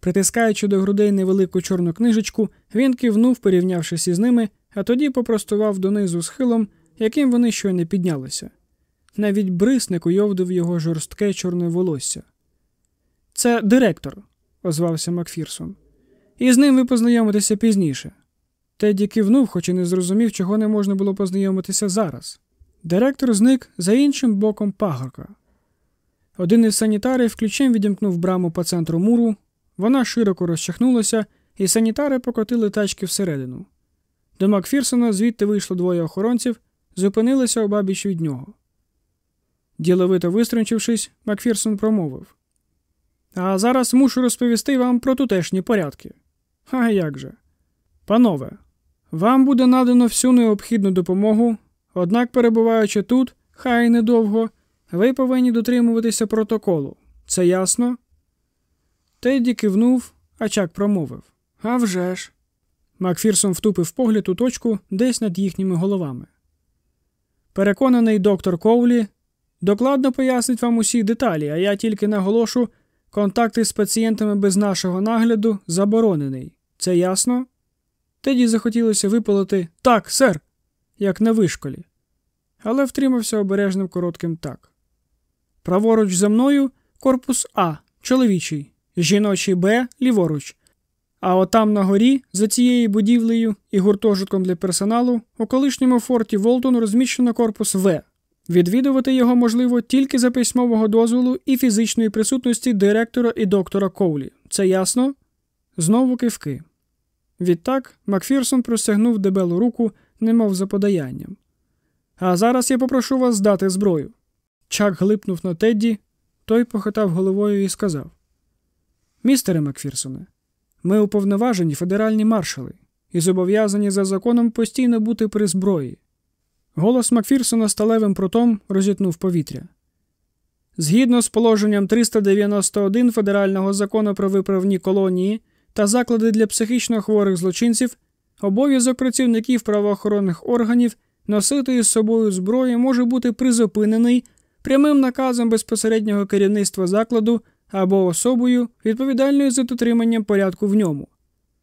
Притискаючи до грудей невелику чорну книжечку, він кивнув, порівнявшись із ними, а тоді попростував донизу схилом, яким вони щойно піднялися. Навіть бриз не куйовдив його жорстке чорне волосся. Це директор, озвався Макфірсон. І з ним ви познайомитеся пізніше. Теді кивнув, хоч і не зрозумів, чого не можна було познайомитися зараз. Директор зник за іншим боком пагорка. Один із санітарів ключем відімкнув браму по центру муру, вона широко розчахнулася, і санітари покотили тачки всередину. До Макфірсона звідти вийшло двоє охоронців, зупинилися обабіч від нього. Діловито виструнчившись, Макфірсон промовив А зараз мушу розповісти вам про тутешні порядки. А як же? Панове, вам буде надано всю необхідну допомогу, однак, перебуваючи тут, хай недовго, ви повинні дотримуватися протоколу. Це ясно? Тедді кивнув, а чак промовив «А вже ж!» Макфірсон втупив погляд у точку десь над їхніми головами. Переконаний доктор Коулі докладно пояснить вам усі деталі, а я тільки наголошу, контакти з пацієнтами без нашого нагляду заборонений. Це ясно? Теді захотілося випалити так, сер, як на вишколі, але втримався обережним коротким так. Праворуч за мною корпус А, чоловічий жіночий Б ліворуч. А отам на горі, за цією будівлею і гуртожитком для персоналу, у колишньому форті Волтон розміщено корпус В. Відвідувати його можливо тільки за письмового дозволу і фізичної присутності директора і доктора Коулі. Це ясно? Знову кивки. Відтак Макфірсон простягнув дебелу руку, немов за подаянням. А зараз я попрошу вас здати зброю. Чак глипнув на Тедді, той похитав головою і сказав Містере Макфірсоне, ми уповноважені федеральні маршали і зобов'язані за законом постійно бути при зброї. Голос Макфірсона сталевим протом розітнув повітря. Згідно з положенням 391 Федерального закону про виправні колонії та заклади для психічно хворих злочинців, обов'язок працівників правоохоронних органів носити із собою зброю може бути призупинений прямим наказом безпосереднього керівництва закладу або особою, відповідальною за дотриманням порядку в ньому.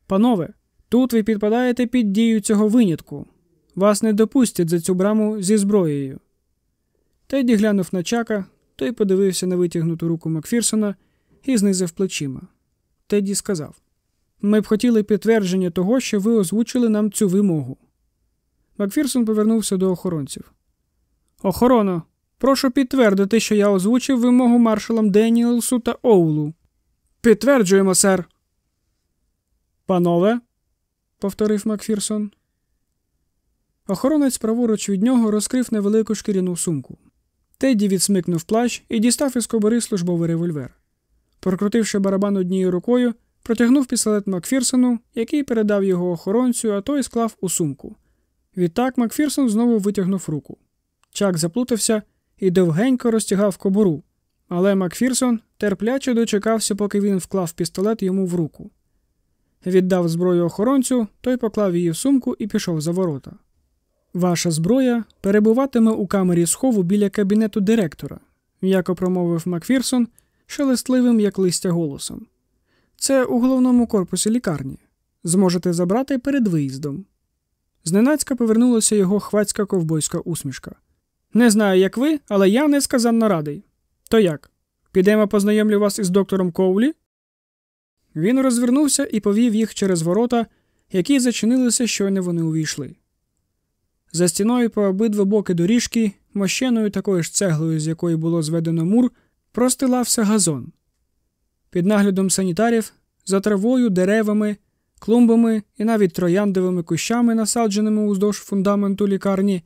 Панове, тут ви підпадаєте під дію цього винятку. Вас не допустять за цю браму зі зброєю. Теді глянув на чака, той подивився на витягнуту руку Макфірсона і знизив плечима. Теді сказав: Ми б хотіли підтвердження того, що ви озвучили нам цю вимогу. Макфірсон повернувся до охоронців. Охорона, Прошу підтвердити, що я озвучив вимогу маршалам Деніелсу та Оулу. Підтверджуємо, сер. Панове, повторив Макфірсон. Охоронець праворуч від нього розкрив невелику шкіряну сумку. Тедді відсмикнув плащ і дістав із кобури службовий револьвер. Прокрутивши барабан однією рукою, протягнув пістолет Макфірсону, який передав його охоронцю, а той склав у сумку. Відтак Макфірсон знову витягнув руку. Чак заплутався і довгенько розтягав кобуру, але Макфірсон терпляче дочекався, поки він вклав пістолет йому в руку. Віддав зброю охоронцю, той поклав її в сумку і пішов за ворота. Ваша зброя перебуватиме у камері схову біля кабінету директора, м'яко промовив Макфірсон, шелестливим, як листя голосом. Це у головному корпусі лікарні. Зможете забрати перед виїздом. Зненацька повернулася його хвацька ковбойська усмішка. Не знаю, як ви, але я несказанно радий. То як? Підемо познайомлю вас із доктором Коулі? Він розвернувся і повів їх через ворота, які зачинилися, щойно вони увійшли. За стіною по обидва боки доріжки, мощеною такою ж цеглою, з якої було зведено мур, простилався газон. Під наглядом санітарів, за травою, деревами, клумбами і навіть трояндовими кущами, насадженими уздовж фундаменту лікарні,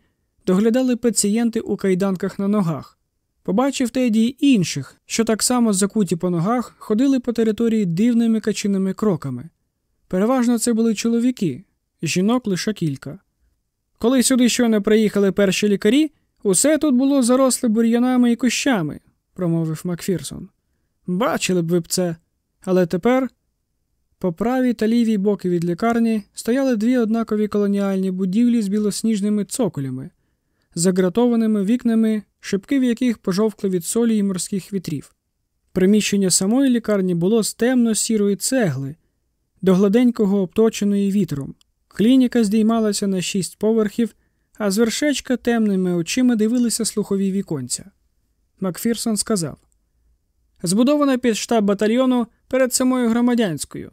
доглядали пацієнти у кайданках на ногах. Побачив Теді й інших, що так само закуті по ногах ходили по території дивними качиними кроками. Переважно це були чоловіки, жінок лише кілька. Коли сюди щойно приїхали перші лікарі, усе тут було заросле бур'янами і кущами, промовив Макфірсон. Бачили б ви б це. Але тепер по правій та лівій боки від лікарні стояли дві однакові колоніальні будівлі з білосніжними цоколями, загратованими вікнами, шибки в яких пожовкли від солі і морських вітрів. Приміщення самої лікарні було з темно-сірої цегли, до гладенького обточеної вітром. Клініка здіймалася на шість поверхів, а з вершечка темними очима дивилися слухові віконця. Макфірсон сказав Збудована під штаб батальйону перед самою громадянською.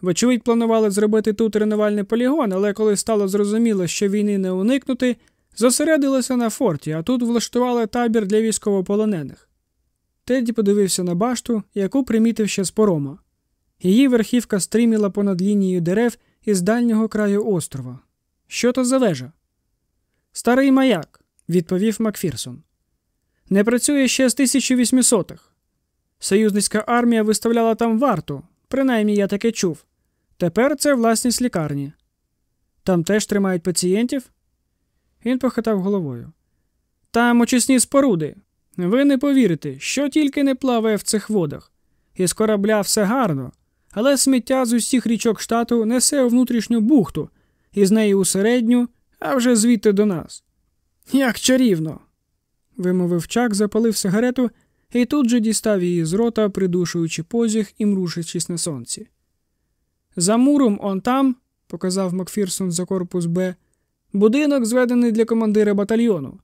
Вочевидь, планували зробити тут тренувальний полігон, але коли стало зрозуміло, що війни не уникнути, зосередилися на форті, а тут влаштували табір для військовополонених. Теді подивився на башту, яку примітив ще з порома. Її верхівка стріміла понад лінією дерев із дальнього краю острова. Що то за вежа? Старий маяк, відповів Макфірсон. Не працює ще з 1800-х. Союзницька армія виставляла там варту, принаймні я таке чув. Тепер це власність лікарні. Там теж тримають пацієнтів? Він похитав головою. Там очисні споруди. Ви не повірите, що тільки не плаває в цих водах. Із корабля все гарно, але сміття з усіх річок штату несе у внутрішню бухту, і з неї у середню, а вже звідти до нас. Як чарівно. вимовив чак, запалив сигарету і тут же дістав її з рота, придушуючи позіг і мрушачись на сонці. За муром он там, показав Макфірсон за корпус Б, будинок зведений для командира батальйону.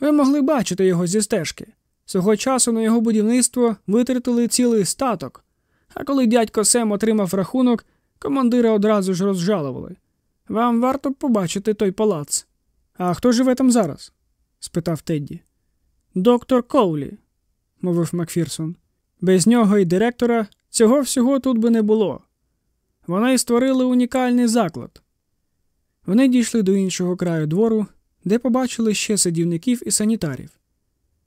Ви могли бачити його зі стежки. Свого часу на його будівництво витратили цілий статок, а коли дядько Сем отримав рахунок, командира одразу ж розжалували. Вам варто побачити той палац. А хто живе там зараз? спитав Тедді. Доктор Коулі, мовив Макфірсон. Без нього і директора цього всього тут би не було. Вони створили унікальний заклад. Вони дійшли до іншого краю двору, де побачили ще садівників і санітарів.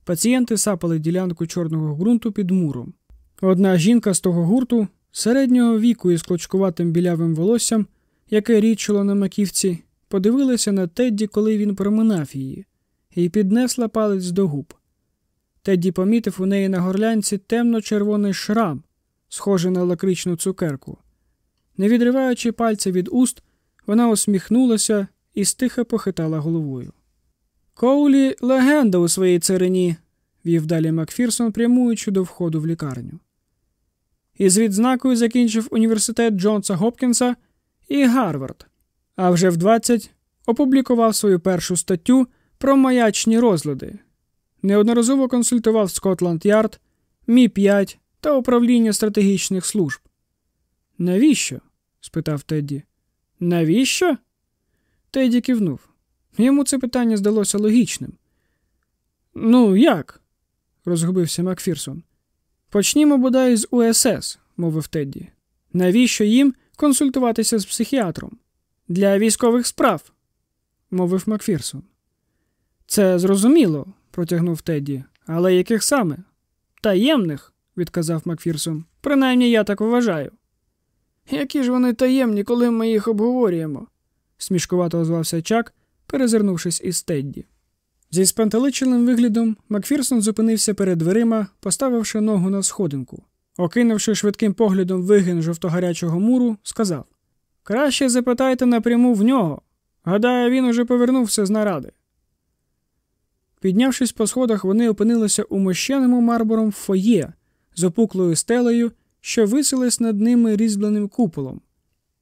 Пацієнти сапали ділянку чорного ґрунту під муром. Одна жінка з того гурту, середнього віку із клочкуватим білявим волоссям, яке річило на маківці, подивилася на Тедді, коли він проминав її, і піднесла палець до губ. Тедді помітив у неї на горлянці темно-червоний шрам, схожий на лакричну цукерку. Не відриваючи пальця від уст, вона усміхнулася і стиха похитала головою. Коулі легенда у своїй царині, вів далі Макфірсон, прямуючи до входу в лікарню. Із відзнакою закінчив університет Джонса Гопкінса і Гарвард, а вже в 20 опублікував свою першу статтю про маячні розлади. Неодноразово консультував Скотланд Ярд, Мі 5 та управління стратегічних служб. Навіщо? спитав Тедді. Навіщо? Тедді кивнув. Йому це питання здалося логічним. Ну, як? розгубився Макфірсон. Почнімо бодай з УСС. мовив Тедді. Навіщо їм консультуватися з психіатром? Для військових справ, мовив Макфірсон. Це зрозуміло, протягнув Тедді. Але яких саме? Таємних, відказав Макфірсон. Принаймні я так вважаю. Які ж вони таємні, коли ми їх обговорюємо? смішкувато озвався Чак, перезирнувшись із Тедді. Зі спантеличеним виглядом Макфірсон зупинився перед дверима, поставивши ногу на сходинку. Окинувши швидким поглядом вигин жовтогарячого муру, сказав Краще запитайте напряму в нього. Гадаю, він уже повернувся з наради. Піднявшись по сходах, вони опинилися у мощеному марбором фоє з опуклою стелею, що висилась над ними різьбленим куполом.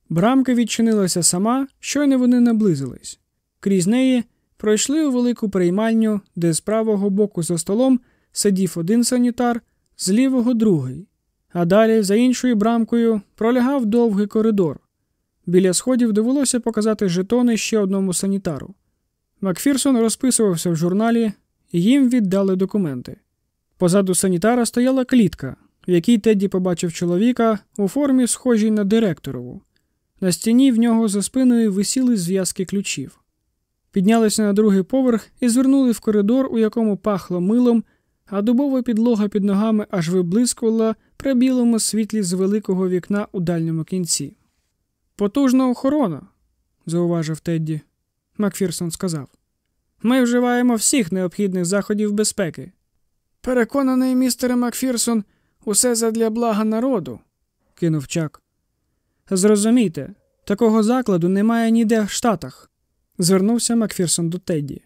Брамка відчинилася сама, щойно вони наблизились. Крізь неї пройшли у велику приймальню, де з правого боку за столом сидів один санітар, з лівого другий, а далі, за іншою брамкою, пролягав довгий коридор. Біля сходів довелося показати жетони ще одному санітару. Макфірсон розписувався в журналі, і їм віддали документи. Позаду санітара стояла клітка, в якій Тедді побачив чоловіка у формі, схожій на директорову. На стіні в нього за спиною висіли зв'язки ключів. Піднялися на другий поверх і звернули в коридор, у якому пахло милом, а дубова підлога під ногами аж виблискувала при білому світлі з великого вікна у дальньому кінці. Потужна охорона, зауважив Тедді. Макфірсон сказав. Ми вживаємо всіх необхідних заходів безпеки. Переконаний, містере Макфірсон, усе задля блага народу, кинув Чак. Зрозумійте, такого закладу немає ніде в Штатах, звернувся Макфірсон до Тедді.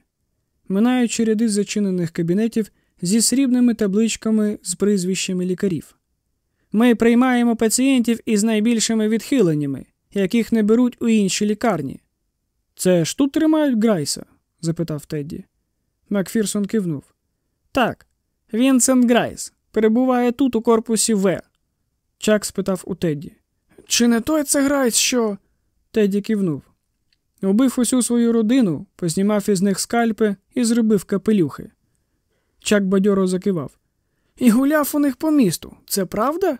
Минаючи ряди зачинених кабінетів зі срібними табличками з прізвищами лікарів. Ми приймаємо пацієнтів із найбільшими відхиленнями, яких не беруть у інші лікарні. Це ж тут тримають Грайса? запитав Тедді. Макфірсон кивнув. Так, Вінсент Грайс перебуває тут у корпусі В. Чак спитав у Тедді. Чи не той це Грайс, що. Тедді кивнув. Убив усю свою родину, познімав із них скальпи і зробив капелюхи. Чак бадьоро закивав. І гуляв у них по місту. Це правда?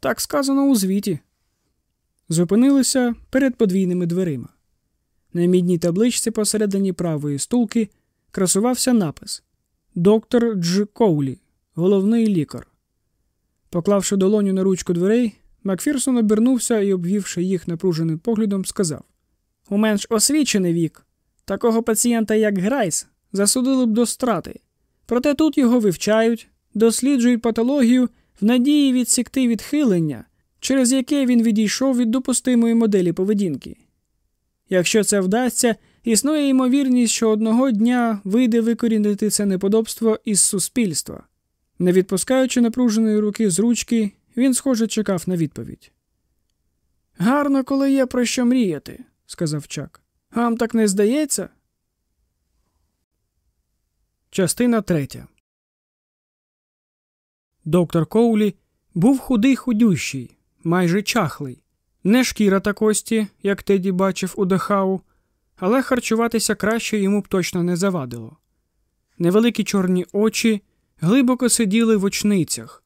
Так сказано у звіті. Зупинилися перед подвійними дверима. На мідній табличці посередині правої стулки красувався напис Доктор Дж. Коулі, головний лікар. Поклавши долоню на ручку дверей, Макфірсон обернувся і, обвівши їх напруженим поглядом, сказав У менш освічений вік. Такого пацієнта, як Грайс, засудили б до страти. Проте тут його вивчають, досліджують патологію в надії відсікти відхилення, через яке він відійшов від допустимої моделі поведінки. Якщо це вдасться, існує ймовірність, що одного дня вийде викорінити це неподобство із суспільства. Не відпускаючи напруженої руки з ручки, він, схоже, чекав на відповідь. Гарно, коли є про що мріяти, сказав Чак. Вам так не здається? Частина третя. Доктор Коулі був худий худющий, майже чахлий. Не шкіра та кості, як Теді бачив у Дахау, але харчуватися краще йому б точно не завадило. Невеликі чорні очі глибоко сиділи в очницях,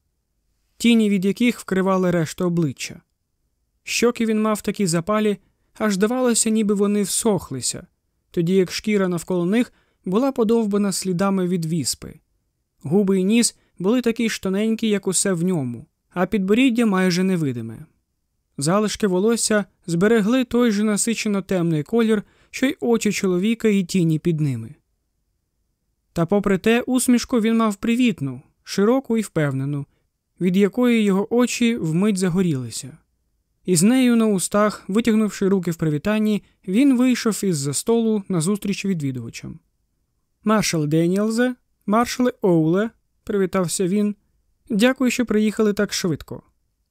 тіні від яких вкривали решту обличчя. Щоки він мав такі запалі, аж здавалося, ніби вони всохлися, тоді як шкіра навколо них була подовбана слідами від віспи. Губи й ніс були такі ж тоненькі, як усе в ньому, а підборіддя майже невидиме. Залишки волосся зберегли той же насичено темний колір, що й очі чоловіка і тіні під ними. Та, попри те, усмішку він мав привітну, широку і впевнену, від якої його очі вмить загорілися. І з нею на устах, витягнувши руки в привітанні, він вийшов із за столу назустріч відвідувачам. Маршал Деніелзе, маршале Оуле, привітався він. Дякую, що приїхали так швидко.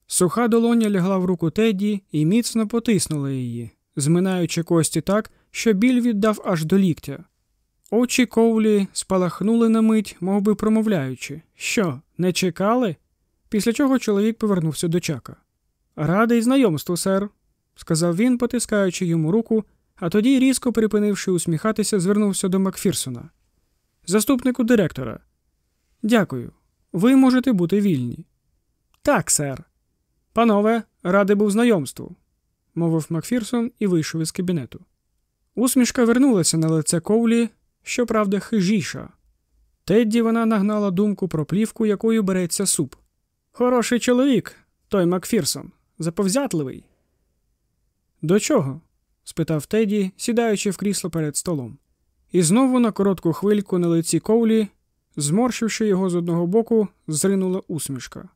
Суха долоня лягла в руку Тедді і міцно потиснула її, зминаючи кості так, що біль віддав аж до ліктя. Очі ковлі спалахнули на мить, мов би промовляючи, що, не чекали? Після чого чоловік повернувся до чака. Радий знайомству, сер, сказав він, потискаючи йому руку, а тоді, різко припинивши усміхатися, звернувся до Макфірсона. Заступнику директора. Дякую. Ви можете бути вільні. Так, сер. Панове, радий був знайомству, мовив Макфірсон і вийшов із кабінету. Усмішка вернулася на лице Коулі, щоправда, хижіша. Тедді вона нагнала думку про плівку, якою береться суп. Хороший чоловік, той Макфірсон, заповзятливий. До чого? спитав Теді, сідаючи в крісло перед столом. І знову на коротку хвильку на лиці Коулі, зморщивши його з одного боку, зринула усмішка.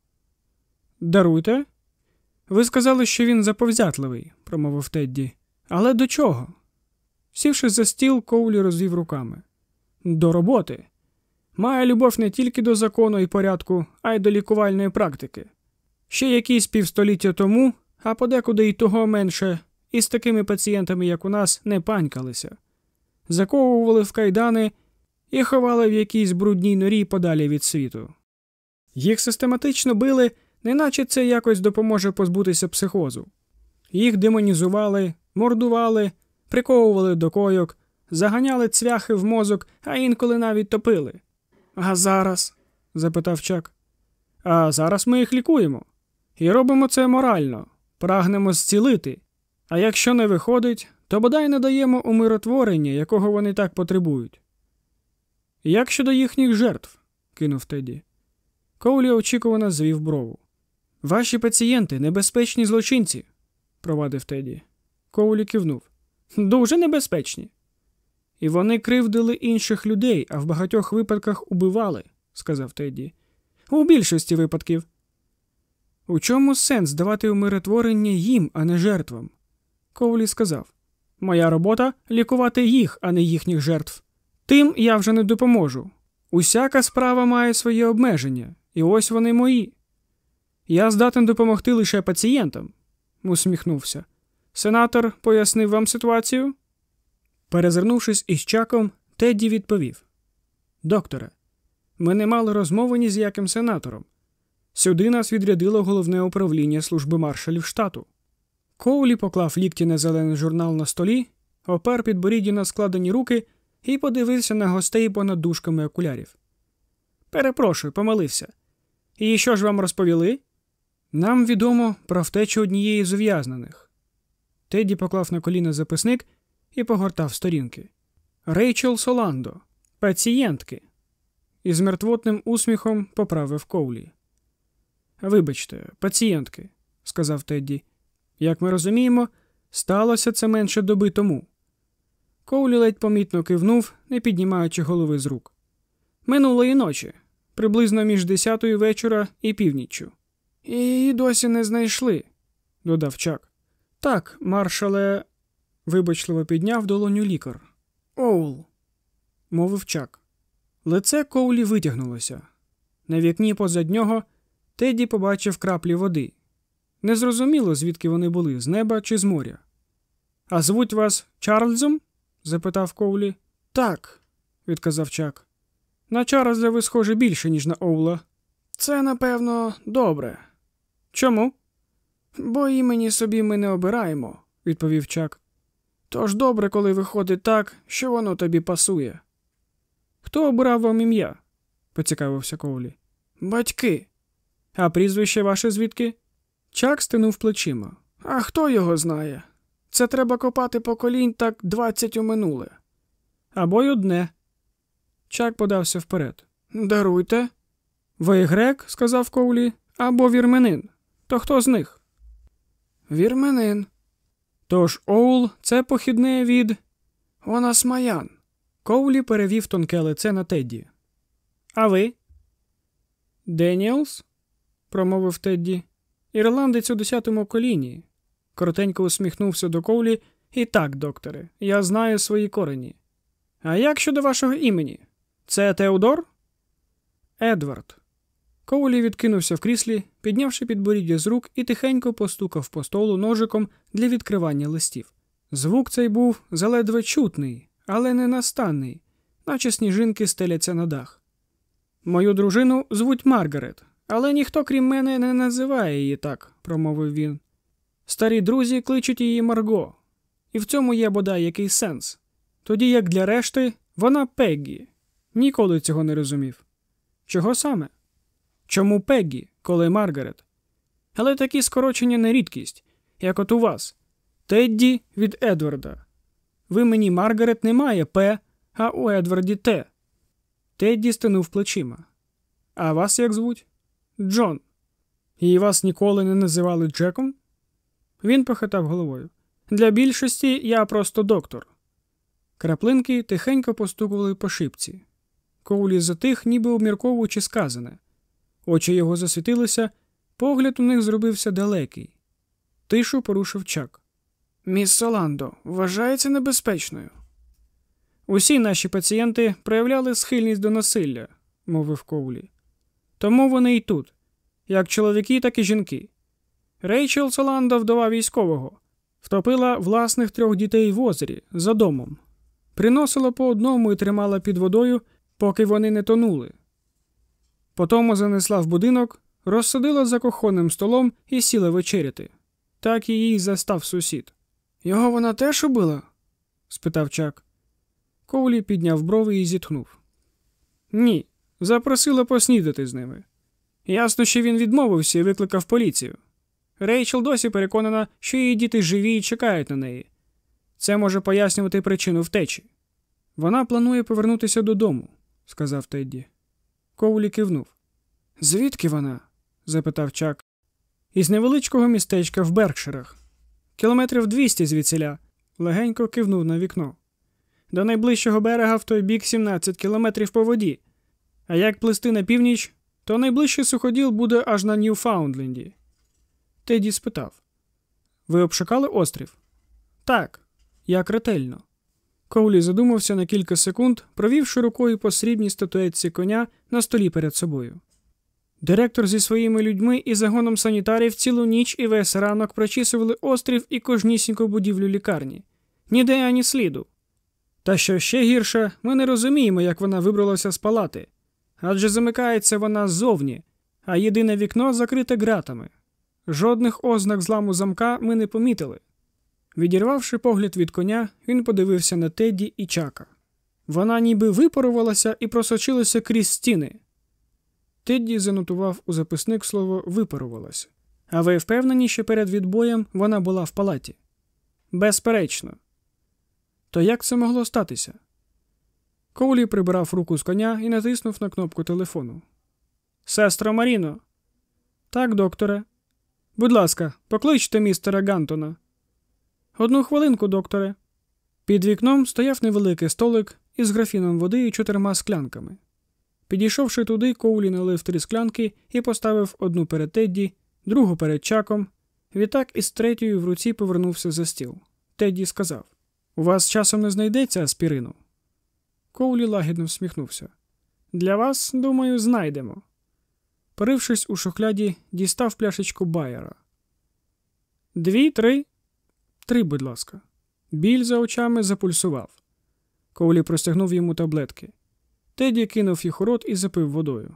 Даруйте? Ви сказали, що він заповзятливий, промовив Тедді. Але до чого? Сівши за стіл, Коулі розвів руками. До роботи. Має любов не тільки до закону і порядку, а й до лікувальної практики. Ще якісь півстоліття тому, а подекуди й того менше, із такими пацієнтами, як у нас, не панькалися, заковували в кайдани і ховали в якійсь брудній норі подалі від світу. Їх систематично били, неначе це якось допоможе позбутися психозу. Їх демонізували, мордували, приковували до койок, заганяли цвяхи в мозок, а інколи навіть топили. А зараз? запитав Чак. А зараз ми їх лікуємо. І робимо це морально, прагнемо зцілити. А якщо не виходить, то бодай не даємо умиротворення, якого вони так потребують. Як щодо їхніх жертв? кинув Теді. Коулі очікувано звів брову. Ваші пацієнти небезпечні злочинці, провадив Теді. Коулі кивнув. Дуже небезпечні. І вони кривдили інших людей, а в багатьох випадках убивали, сказав Тедді. У більшості випадків. У чому сенс давати умиротворення їм, а не жертвам? Коулі сказав Моя робота лікувати їх, а не їхніх жертв. Тим я вже не допоможу. Усяка справа має свої обмеження, і ось вони мої. Я здатен допомогти лише пацієнтам, усміхнувся. Сенатор пояснив вам ситуацію? Перезирнувшись із чаком, Тедді відповів Докторе, ми не мали розмови ні з яким сенатором. Сюди нас відрядило головне управління служби маршалів штату. Коулі поклав лікті на зелений журнал на столі, опер підборідді на складені руки і подивився на гостей понад дужками окулярів. Перепрошую, помилився. І що ж вам розповіли? Нам відомо про втечу однієї з ув'язнених. Тедді поклав на коліна записник і погортав сторінки. Рейчел Соландо, пацієнтки. І з мертвотним усміхом поправив Коулі. Вибачте, пацієнтки, сказав Тедді. Як ми розуміємо, сталося це менше доби тому. Коулі ледь помітно кивнув, не піднімаючи голови з рук. Минулої ночі, приблизно між десятою вечора і північчю. І досі не знайшли, додав Чак. Так, маршале, вибачливо підняв долоню лікар. Оул, мовив Чак. Лице Коулі витягнулося. На вікні позад нього Теді побачив краплі води. Незрозуміло, звідки вони були, з неба чи з моря. А звуть вас Чарльзом? запитав Коулі. Так, відказав Чак. На Чарльза ви схожі більше, ніж на Оула. Це, напевно, добре. Чому? Бо імені собі ми не обираємо, відповів Чак. Тож добре, коли виходить так, що воно тобі пасує. Хто обирав вам ім'я? поцікавився Коулі. Батьки. А прізвище ваше звідки? Чак стинув плечима. А хто його знає? Це треба копати поколінь так двадцять у минуле. Або й одне. Чак подався вперед. Даруйте. Ви грек, сказав Коулі, або вірменин. То хто з них? Вірменин. Тож Оул це похідне від. Анасмаян. Коулі перевів тонке лице на Тедді. А ви? Деніелс? промовив Тедді. Ірландець у десятому коліні. Коротенько усміхнувся до Коулі. І так, докторе, я знаю свої корені. А як щодо вашого імені? Це Теодор? Едвард. Коулі відкинувся в кріслі, піднявши підборіддя з рук і тихенько постукав по столу ножиком для відкривання листів. Звук цей був заледве чутний, але не настанний, наче сніжинки стеляться на дах. Мою дружину звуть Маргарет, але ніхто, крім мене, не називає її так, промовив він. Старі друзі кличуть її Марго, і в цьому є бодай якийсь сенс. Тоді як для решти, вона Пеггі. Ніколи цього не розумів. Чого саме? Чому Пеггі, коли Маргарет? Але такі скорочення не рідкість, як от у вас. Тедді від Едварда. Ви мені Маргарет немає П, а у Едварді Т. Тедді стинув плечима. А вас як звуть? Джон. І вас ніколи не називали Джеком? Він похитав головою. Для більшості я просто доктор. Краплинки тихенько постукували по шипці. Коулі затих, ніби обмірковуючи сказане. Очі його засвітилися, погляд у них зробився далекий. Тишу порушив чак. Міс Соландо вважається небезпечною. Усі наші пацієнти проявляли схильність до насилля, мовив Коулі. Тому вони й тут, як чоловіки, так і жінки. Рейчел Соландо, вдова військового, втопила власних трьох дітей в озері за домом, приносила по одному і тримала під водою, поки вони не тонули. Потому занесла в будинок, розсадила за кохонним столом і сіла вечеряти. Так її застав сусід. Його вона теж убила? спитав Чак. Коулі підняв брови і зітхнув. Ні, запросила поснідати з ними. Ясно, що він відмовився і викликав поліцію. Рейчел досі переконана, що її діти живі і чекають на неї. Це може пояснювати причину втечі. Вона планує повернутися додому, сказав Тедді. Коулі кивнув. Звідки вона? запитав Чак. Із невеличкого містечка в Беркширах. Кілометрів двісті звідсіля, легенько кивнув на вікно. До найближчого берега в той бік 17 кілометрів по воді. А як плисти на північ, то найближчий суходіл буде аж на Ньюфаундленді. Теді спитав: Ви обшукали острів? Так, як ретельно. Коулі задумався на кілька секунд, провівши рукою по срібній статуетці коня на столі перед собою. Директор зі своїми людьми і загоном санітарів цілу ніч і весь ранок прочісували острів і кожнісіньку будівлю лікарні. Ніде ані сліду. Та що ще гірше, ми не розуміємо, як вона вибралася з палати. Адже замикається вона ззовні, а єдине вікно закрите ґратами. Жодних ознак зламу замка ми не помітили. Відірвавши погляд від коня, він подивився на Тедді і чака. Вона ніби випарувалася і просочилася крізь стіни. Тедді занотував у записник слово випарувалася. А ви впевнені, що перед відбоєм вона була в палаті? Безперечно. То як це могло статися? Коулі прибрав руку з коня і натиснув на кнопку телефону. Сестра Маріно. Так, докторе. Будь ласка, покличте містера Гантона. Одну хвилинку, докторе. Під вікном стояв невеликий столик із графіном води і чотирма склянками. Підійшовши туди, Коулі налив три склянки і поставив одну перед Тедді, другу перед чаком. Відтак із третьою в руці повернувся за стіл. Тедді сказав: У вас часом не знайдеться аспірину? Коулі лагідно всміхнувся. Для вас, думаю, знайдемо. Порившись у шухляді, дістав пляшечку байера. Дві, три. Три, будь ласка. Біль за очами запульсував. Коулі простягнув йому таблетки. Теді кинув їх у рот і запив водою.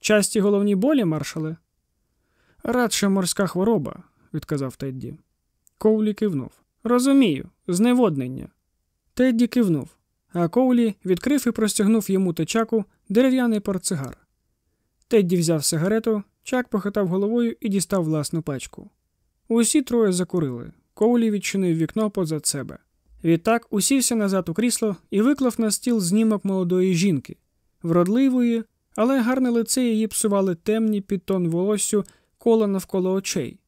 Часті головні болі, маршале? Радше морська хвороба, відказав Тедді. Коулі кивнув. Розумію, зневоднення. Тедді кивнув, а Коулі відкрив і простягнув йому та чаку дерев'яний портсигар. Тедді взяв сигарету, чак похитав головою і дістав власну пачку. Усі троє закурили. Коулі відчинив вікно позад себе. Відтак усівся назад у крісло і виклав на стіл знімок молодої жінки, вродливої, але гарне лице її псували темні під тон волоссю кола навколо очей.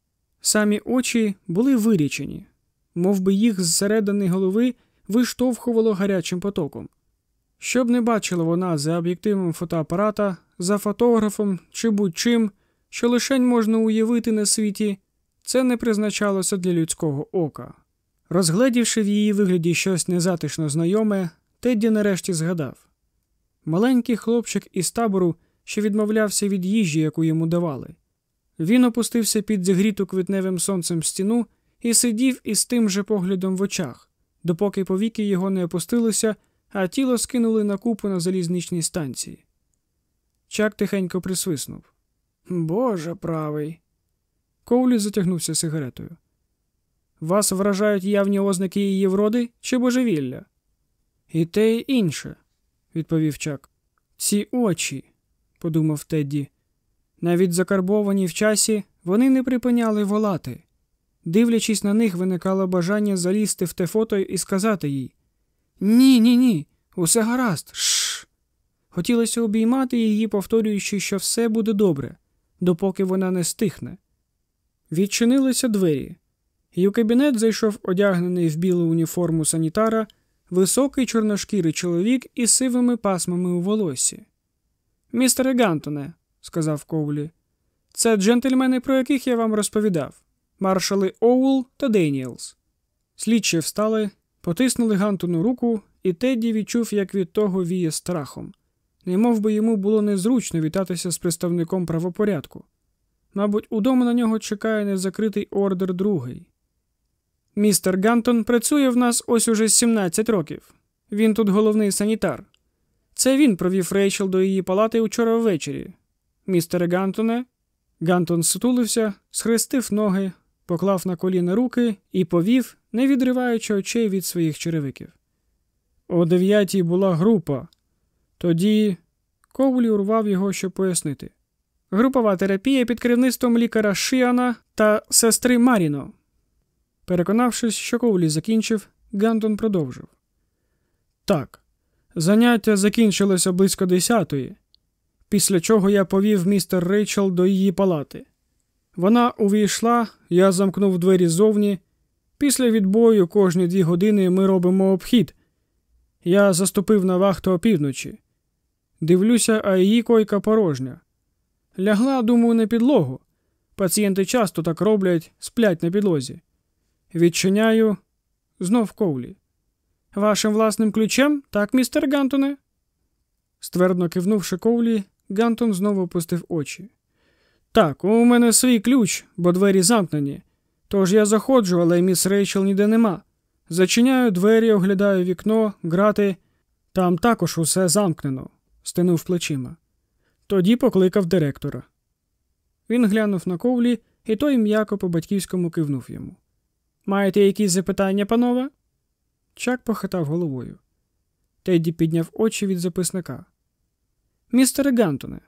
Самі очі були вирічені, мов би їх зсередини голови виштовхувало гарячим потоком. Щоб не бачила вона за об'єктивом фотоапарата, за фотографом чи будь-чим, що лишень можна уявити на світі, це не призначалося для людського ока. Розгледівши в її вигляді щось незатишно знайоме, Тедді нарешті згадав маленький хлопчик із табору, що відмовлявся від їжі, яку йому давали. Він опустився під зігріту квітневим сонцем стіну і сидів із тим же поглядом в очах, допоки повіки його не опустилися, а тіло скинули на купу на залізничній станції. Чак тихенько присвиснув. Боже правий. Коулі затягнувся сигаретою. Вас вражають явні ознаки її вроди чи божевілля? І те й інше, відповів Чак. Ці очі, подумав Тедді, навіть закарбовані в часі, Вони не припиняли волати. Дивлячись на них, виникало бажання залізти в те фото і сказати їй Ні, ні, ні, усе гаразд. Шш. Хотілося обіймати її, повторюючи, що все буде добре, допоки вона не стихне. Відчинилися двері, і у кабінет зайшов одягнений в білу уніформу санітара високий чорношкірий чоловік із сивими пасмами у волосі. Містере Гантоне, сказав Коулі, це джентльмени, про яких я вам розповідав маршали Оул та Дейніелс. Слідчі встали, потиснули Гантону руку, і Тедді відчув, як від того віє страхом. Немов би йому було незручно вітатися з представником правопорядку. Мабуть, удома на нього чекає незакритий ордер другий. Містер Гантон працює в нас ось уже 17 років. Він тут головний санітар. Це він провів Рейчел до її палати учора ввечері. Містере Гантоне. Гантон сутулився, схрестив ноги, поклав на коліна руки і повів, не відриваючи очей від своїх черевиків. О дев'ятій була група. Тоді Ковлі урвав його, щоб пояснити. Групова терапія під керівництвом лікаря Шиана та сестри Маріно. Переконавшись, що Ковлі закінчив, Гантон продовжив. Так, заняття закінчилося близько десятої, після чого я повів містер Рейчел до її палати. Вона увійшла, я замкнув двері ззовні. Після відбою кожні дві години ми робимо обхід. Я заступив на вахту опівночі. Дивлюся, а її койка порожня. Лягла, думаю, на підлогу. Пацієнти часто так роблять, сплять на підлозі. Відчиняю знов ковлі. Вашим власним ключем, так, містер Гантоне? Ствердно кивнувши ковлі, Гантон знову опустив очі. Так, у мене свій ключ, бо двері замкнені. Тож я заходжу, але міс Рейчел ніде нема. Зачиняю двері, оглядаю вікно, грати. Там також усе замкнено, стинув плечима. Тоді покликав директора. Він глянув на ковлі, і той м'яко по батьківському кивнув йому. Маєте якісь запитання, панове? Чак похитав головою. Тедді підняв очі від записника. Містере Гантоне,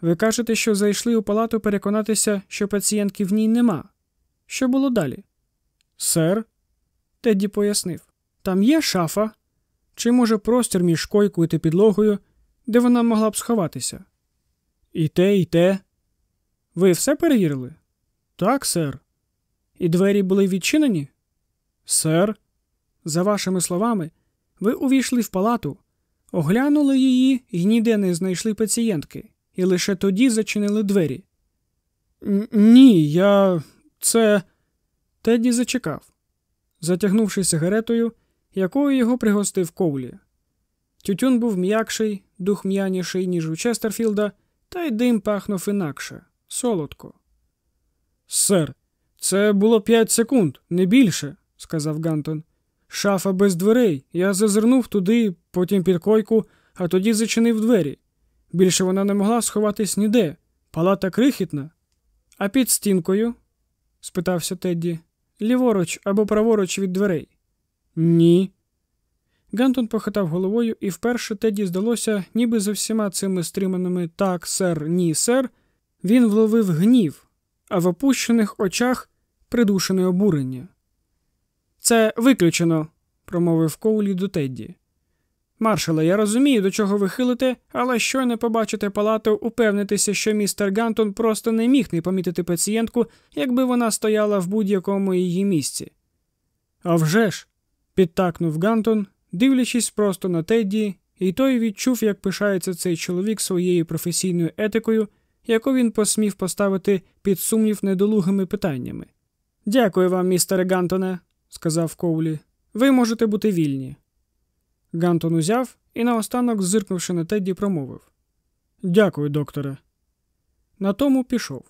ви кажете, що зайшли у палату переконатися, що пацієнтки в ній нема. Що було далі? Сер, Тедді пояснив, там є шафа, чи, може, простір між койкою та підлогою, де вона могла б сховатися? І те, і те. Ви все перевірили? Так, сер. І двері були відчинені? Сер, за вашими словами, ви увійшли в палату, оглянули її і ніде не знайшли пацієнтки, і лише тоді зачинили двері. Ні, я. це. Теді зачекав, затягнувши сигаретою, якою його пригостив Коулі. Тютюн був м'якший, духм'яніший, ніж у Честерфілда, та й дим пахнув інакше солодко. Сер, це було п'ять секунд, не більше, сказав Гантон. Шафа без дверей. Я зазирнув туди, потім під койку, а тоді зачинив двері. Більше вона не могла сховатись ніде. Палата крихітна. А під стінкою? спитався Тедді. Ліворуч або праворуч від дверей. Ні. Гантон похитав головою, і вперше Тедді здалося, ніби за всіма цими стриманими так, сер, ні, сер, він вловив гнів, а в опущених очах придушене обурення. Це виключено, промовив Коулі до Тедді. Маршале, я розумію, до чого ви хилите, але щойно побачите палату, упевнитися, що містер Гантон просто не міг не помітити пацієнтку, якби вона стояла в будь-якому її місці. «А вже ж!» – підтакнув Гантон, дивлячись просто на Тедді, і той відчув, як пишається цей чоловік своєю професійною етикою, яку він посмів поставити під сумнів недолугими питаннями. Дякую вам, містере Гантоне, сказав Коулі. Ви можете бути вільні. Гантон узяв і наостанок, зиркнувши на Тедді, промовив Дякую, докторе. На тому пішов.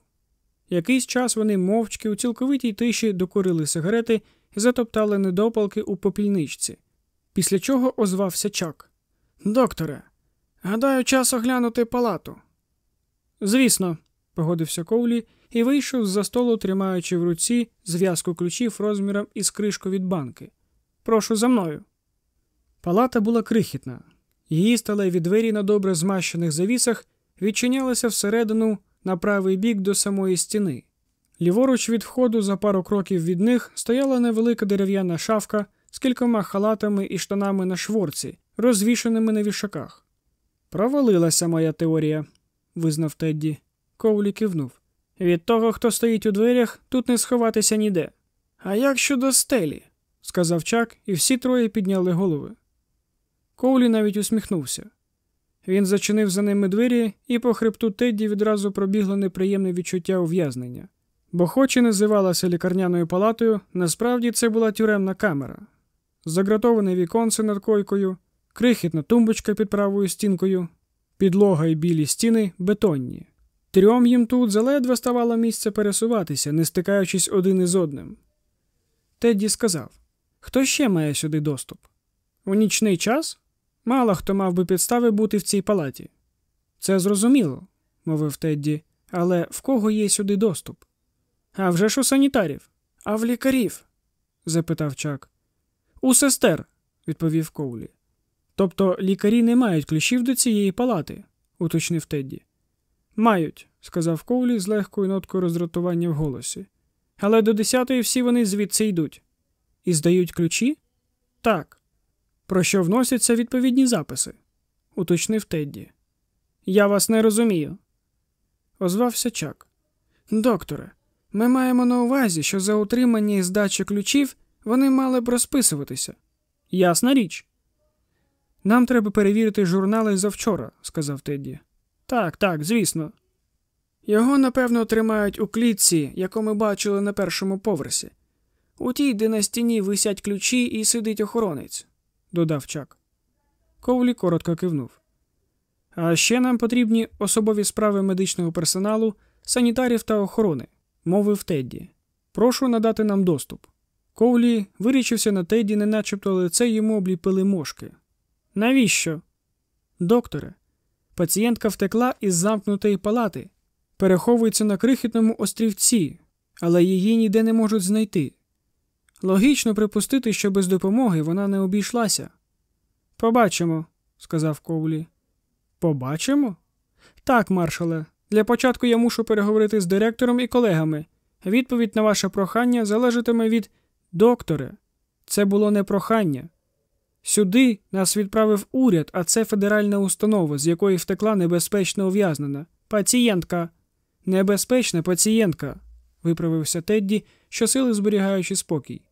Якийсь час вони мовчки у цілковитій тиші докурили сигарети і затоптали недопалки у попільничці, після чого озвався Чак. Докторе, гадаю, час оглянути палату. Звісно, погодився Коулі і вийшов з за столу, тримаючи в руці зв'язку ключів розміром із кришку від банки. Прошу за мною. Палата була крихітна. Її сталеві двері на добре змащених завісах відчинялися всередину на правий бік до самої стіни. Ліворуч від входу за пару кроків від них стояла невелика дерев'яна шафка з кількома халатами і штанами на шворці, розвішеними на вішаках. Провалилася моя теорія, визнав Тедді. Коулі кивнув. Від того, хто стоїть у дверях, тут не сховатися ніде. А як щодо стелі? сказав Чак, і всі троє підняли голови. Коулі навіть усміхнувся. Він зачинив за ними двері, і по хребту Тедді відразу пробігло неприємне відчуття ув'язнення. Бо, хоч і називалася лікарняною палатою, насправді це була тюремна камера. Загратоване віконце над койкою, крихітна тумбочка під правою стінкою, підлога і білі стіни бетонні. Трьом їм тут заледве ставало місце пересуватися, не стикаючись один із одним. Тедді сказав Хто ще має сюди доступ? У нічний час мало хто мав би підстави бути в цій палаті. Це зрозуміло, мовив Тедді, але в кого є сюди доступ? «А вже ж у санітарів, а в лікарів? запитав Чак. У сестер, відповів Коулі. Тобто лікарі не мають ключів до цієї палати, уточнив Тедді. Мають, сказав Коулі з легкою ноткою роздратування в голосі. Але до десятої всі вони звідси йдуть. І здають ключі? Так. Про що вносяться відповідні записи, уточнив Тедді. Я вас не розумію. Озвався Чак. Докторе, ми маємо на увазі, що за утримання і здачу ключів вони мали б розписуватися. Ясна річ. Нам треба перевірити журнали завчора, сказав Тедді. Так, так, звісно. Його, напевно, тримають у клітці, яку ми бачили на першому поверсі. У тій, де на стіні висять ключі і сидить охоронець, додав Чак. Ковлі коротко кивнув. А ще нам потрібні особові справи медичного персоналу, санітарів та охорони, мовив Тедді. Прошу надати нам доступ. Ковлі вирічився на Тедді, не начебто лице йому обліпили мошки. Навіщо? Докторе, пацієнтка втекла із замкнутої палати, переховується на крихітному острівці, але її ніде не можуть знайти. Логічно припустити, що без допомоги вона не обійшлася. Побачимо, сказав Ковлі. Побачимо? Так, маршале. Для початку я мушу переговорити з директором і колегами. Відповідь на ваше прохання залежатиме від доктора. Це було не прохання. Сюди нас відправив уряд, а це федеральна установа, з якої втекла небезпечно ув'язнена. Пацієнтка. Небезпечна пацієнтка, виправився Тедді, щосили зберігаючи спокій.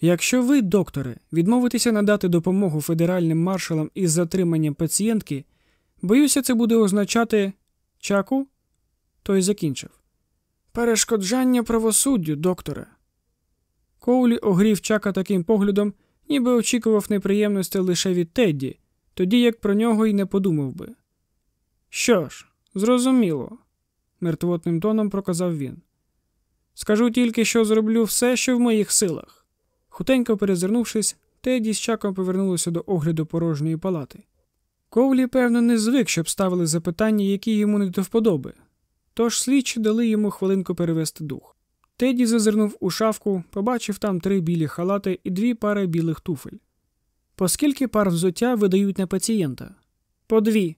Якщо ви, докторе, відмовитеся надати допомогу федеральним маршалам із затриманням пацієнтки, боюся, це буде означати чаку? Той закінчив. Перешкоджання правосуддю, докторе. Коулі огрів чака таким поглядом, ніби очікував неприємності лише від Тедді, тоді як про нього й не подумав би. Що ж, зрозуміло, мертвотним тоном проказав він. Скажу тільки, що зроблю все, що в моїх силах. Хутенько перезирнувшись, Теді з чаком повернулося до огляду порожньої палати. Ковлі, певно, не звик, щоб ставили запитання, які йому не до вподоби. Тож слідчі дали йому хвилинку перевести дух. Теді зазирнув у шафку, побачив там три білі халати і дві пари білих туфель. По скільки пар взуття видають на пацієнта? По дві.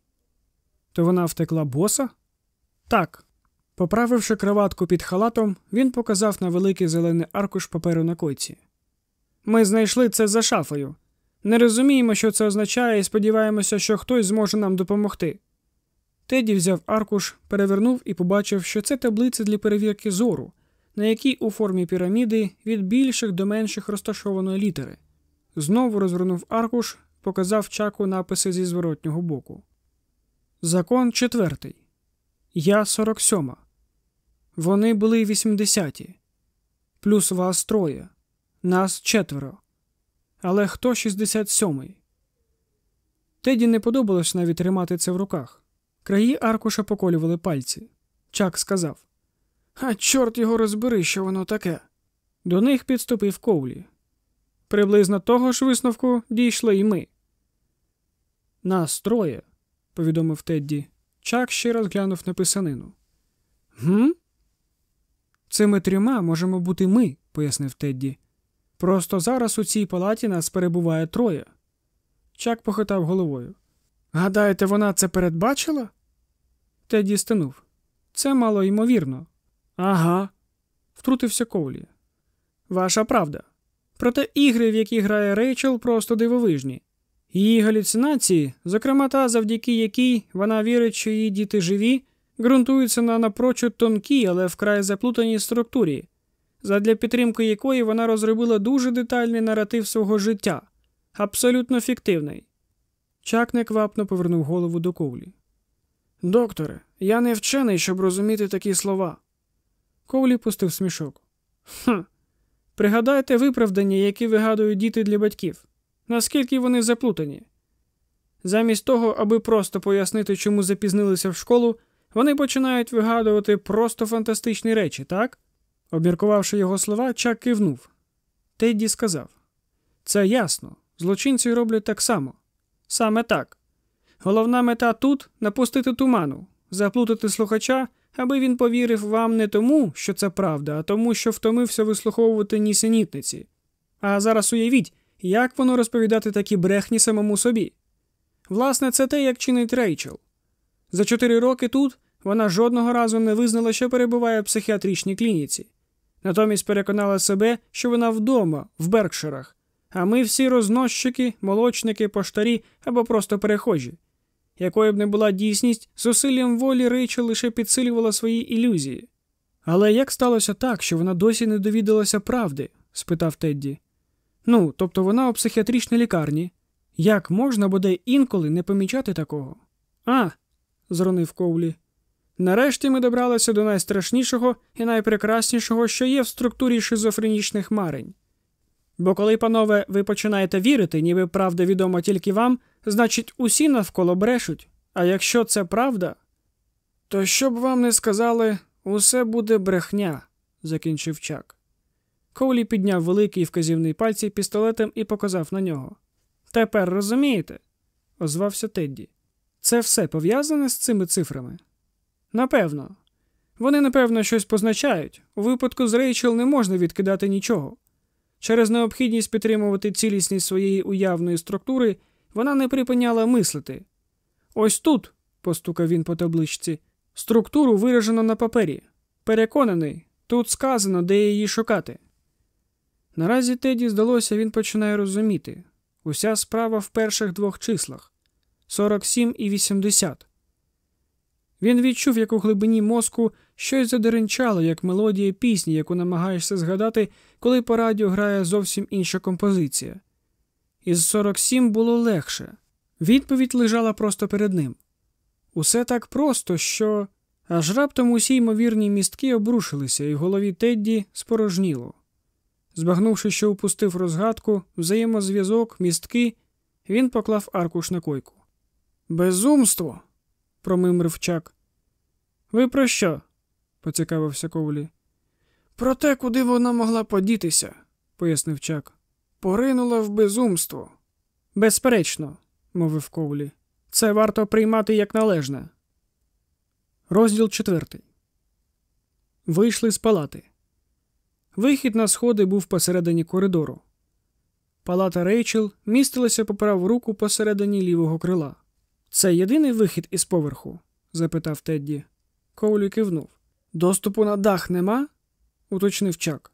То вона втекла боса? Так. Поправивши кроватку під халатом, він показав на великий зелений аркуш паперу на койці. Ми знайшли це за шафою. Не розуміємо, що це означає, і сподіваємося, що хтось зможе нам допомогти. Теді взяв аркуш, перевернув і побачив, що це таблиця для перевірки зору, на якій у формі піраміди від більших до менших розташованої літери. Знову розвернув аркуш, показав чаку написи зі зворотнього боку. Закон четвертий. Я 47. Вони були 80. Плюс вас троє. Нас четверо. Але хто 67-й? Теді не подобалось навіть тримати це в руках. Краї аркуша поколювали пальці. Чак сказав А чорт його розбери, що воно таке. До них підступив Коулі. Приблизно того ж висновку дійшли й ми. Нас троє, повідомив Тедді. Чак ще раз глянув на писанину. Гм? Цими трьома можемо бути ми, пояснив Тедді. Просто зараз у цій палаті нас перебуває троє. Чак похитав головою. Гадаєте, вона це передбачила? Теді стенув. Це мало ймовірно. Ага, втрутився Коулі. Ваша правда. Проте ігри, в які грає Рейчел, просто дивовижні. Її галюцинації, зокрема та, завдяки якій вона вірить, що її діти живі, ґрунтуються на напрочуд тонкій, але вкрай заплутаній структурі, задля підтримки якої вона розробила дуже детальний наратив свого життя, абсолютно фіктивний. Чак неквапно повернув голову до Коулі. Докторе, я не вчений, щоб розуміти такі слова. Коулі пустив смішок. «Хм, Пригадайте виправдання, які вигадують діти для батьків. Наскільки вони заплутані. Замість того, аби просто пояснити, чому запізнилися в школу, вони починають вигадувати просто фантастичні речі, так? Обміркувавши його слова, Чак кивнув. Тедді сказав: Це ясно. Злочинці роблять так само. Саме так. Головна мета тут напустити туману, заплутати слухача, аби він повірив вам не тому, що це правда, а тому, що втомився вислуховувати нісенітниці. А зараз уявіть, як воно розповідати такі брехні самому собі. Власне, це те, як чинить Рейчел. За чотири роки тут вона жодного разу не визнала, що перебуває в психіатричній клініці. Натомість переконала себе, що вона вдома, в Беркширах, а ми всі розносчики, молочники, поштарі або просто перехожі. Якою б не була дійсність, зусиллям волі Рейчел лише підсилювала свої ілюзії. Але як сталося так, що вона досі не довідалася правди? спитав Тедді. Ну, тобто вона у психіатричній лікарні. Як можна бодай інколи не помічати такого? А, зронив Коулі. Нарешті ми добралися до найстрашнішого і найпрекраснішого, що є в структурі шизофренічних марень. Бо коли, панове, ви починаєте вірити, ніби правда відома тільки вам, значить, усі навколо брешуть. А якщо це правда, то щоб вам не сказали, усе буде брехня, закінчив Чак. Коулі підняв великий вказівний пальці пістолетом і показав на нього. Тепер розумієте? озвався Тедді. Це все пов'язане з цими цифрами? Напевно. Вони, напевно, щось позначають. У випадку з Рейчел не можна відкидати нічого. Через необхідність підтримувати цілісність своєї уявної структури вона не припиняла мислити. Ось тут, постукав він по табличці, структуру виражено на папері. Переконаний, тут сказано, де її шукати. Наразі Теді здалося, він починає розуміти уся справа в перших двох числах 47 і 80. Він відчув, як у глибині мозку щось задеренчало, як мелодія пісні, яку намагаєшся згадати, коли по радіо грає зовсім інша композиція. Із 47 було легше. Відповідь лежала просто перед ним. Усе так просто, що аж раптом усі ймовірні містки обрушилися, і в голові Тедді спорожніло. Збагнувши, що упустив розгадку, взаємозв'язок, містки, він поклав аркуш на койку. Безумство. промимрив Чак. Ви про що? поцікавився Ковлі. Про те, куди вона могла подітися, пояснив Чак. Поринула в безумство. Безперечно, мовив Ковлі. Це варто приймати як належне. Розділ четвертий. Вийшли з палати. Вихід на сходи був посередині коридору. Палата Рейчел містилася по праву руку посередині лівого крила. Це єдиний вихід із поверху? запитав Тедді. Коулі кивнув. Доступу на дах нема? уточнив Чак.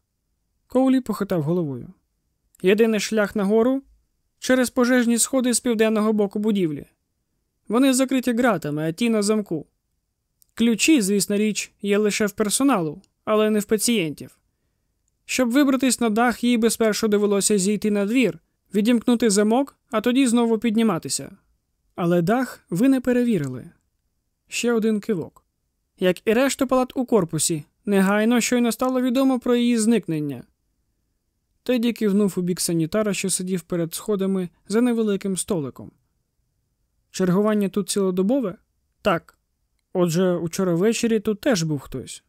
Коулі похитав головою. Єдиний шлях нагору через пожежні сходи з південного боку будівлі. Вони закриті ґратами, а ті на замку. Ключі, звісно річ, є лише в персоналу, але не в пацієнтів. Щоб вибратись на дах, їй би спершу довелося зійти на двір, відімкнути замок, а тоді знову підніматися. Але дах ви не перевірили. Ще один кивок. Як і решту палат у корпусі, негайно щойно стало відомо про її зникнення. Теді кивнув у бік санітара, що сидів перед сходами за невеликим столиком. Чергування тут цілодобове? Так. Отже, учора ввечері тут теж був хтось.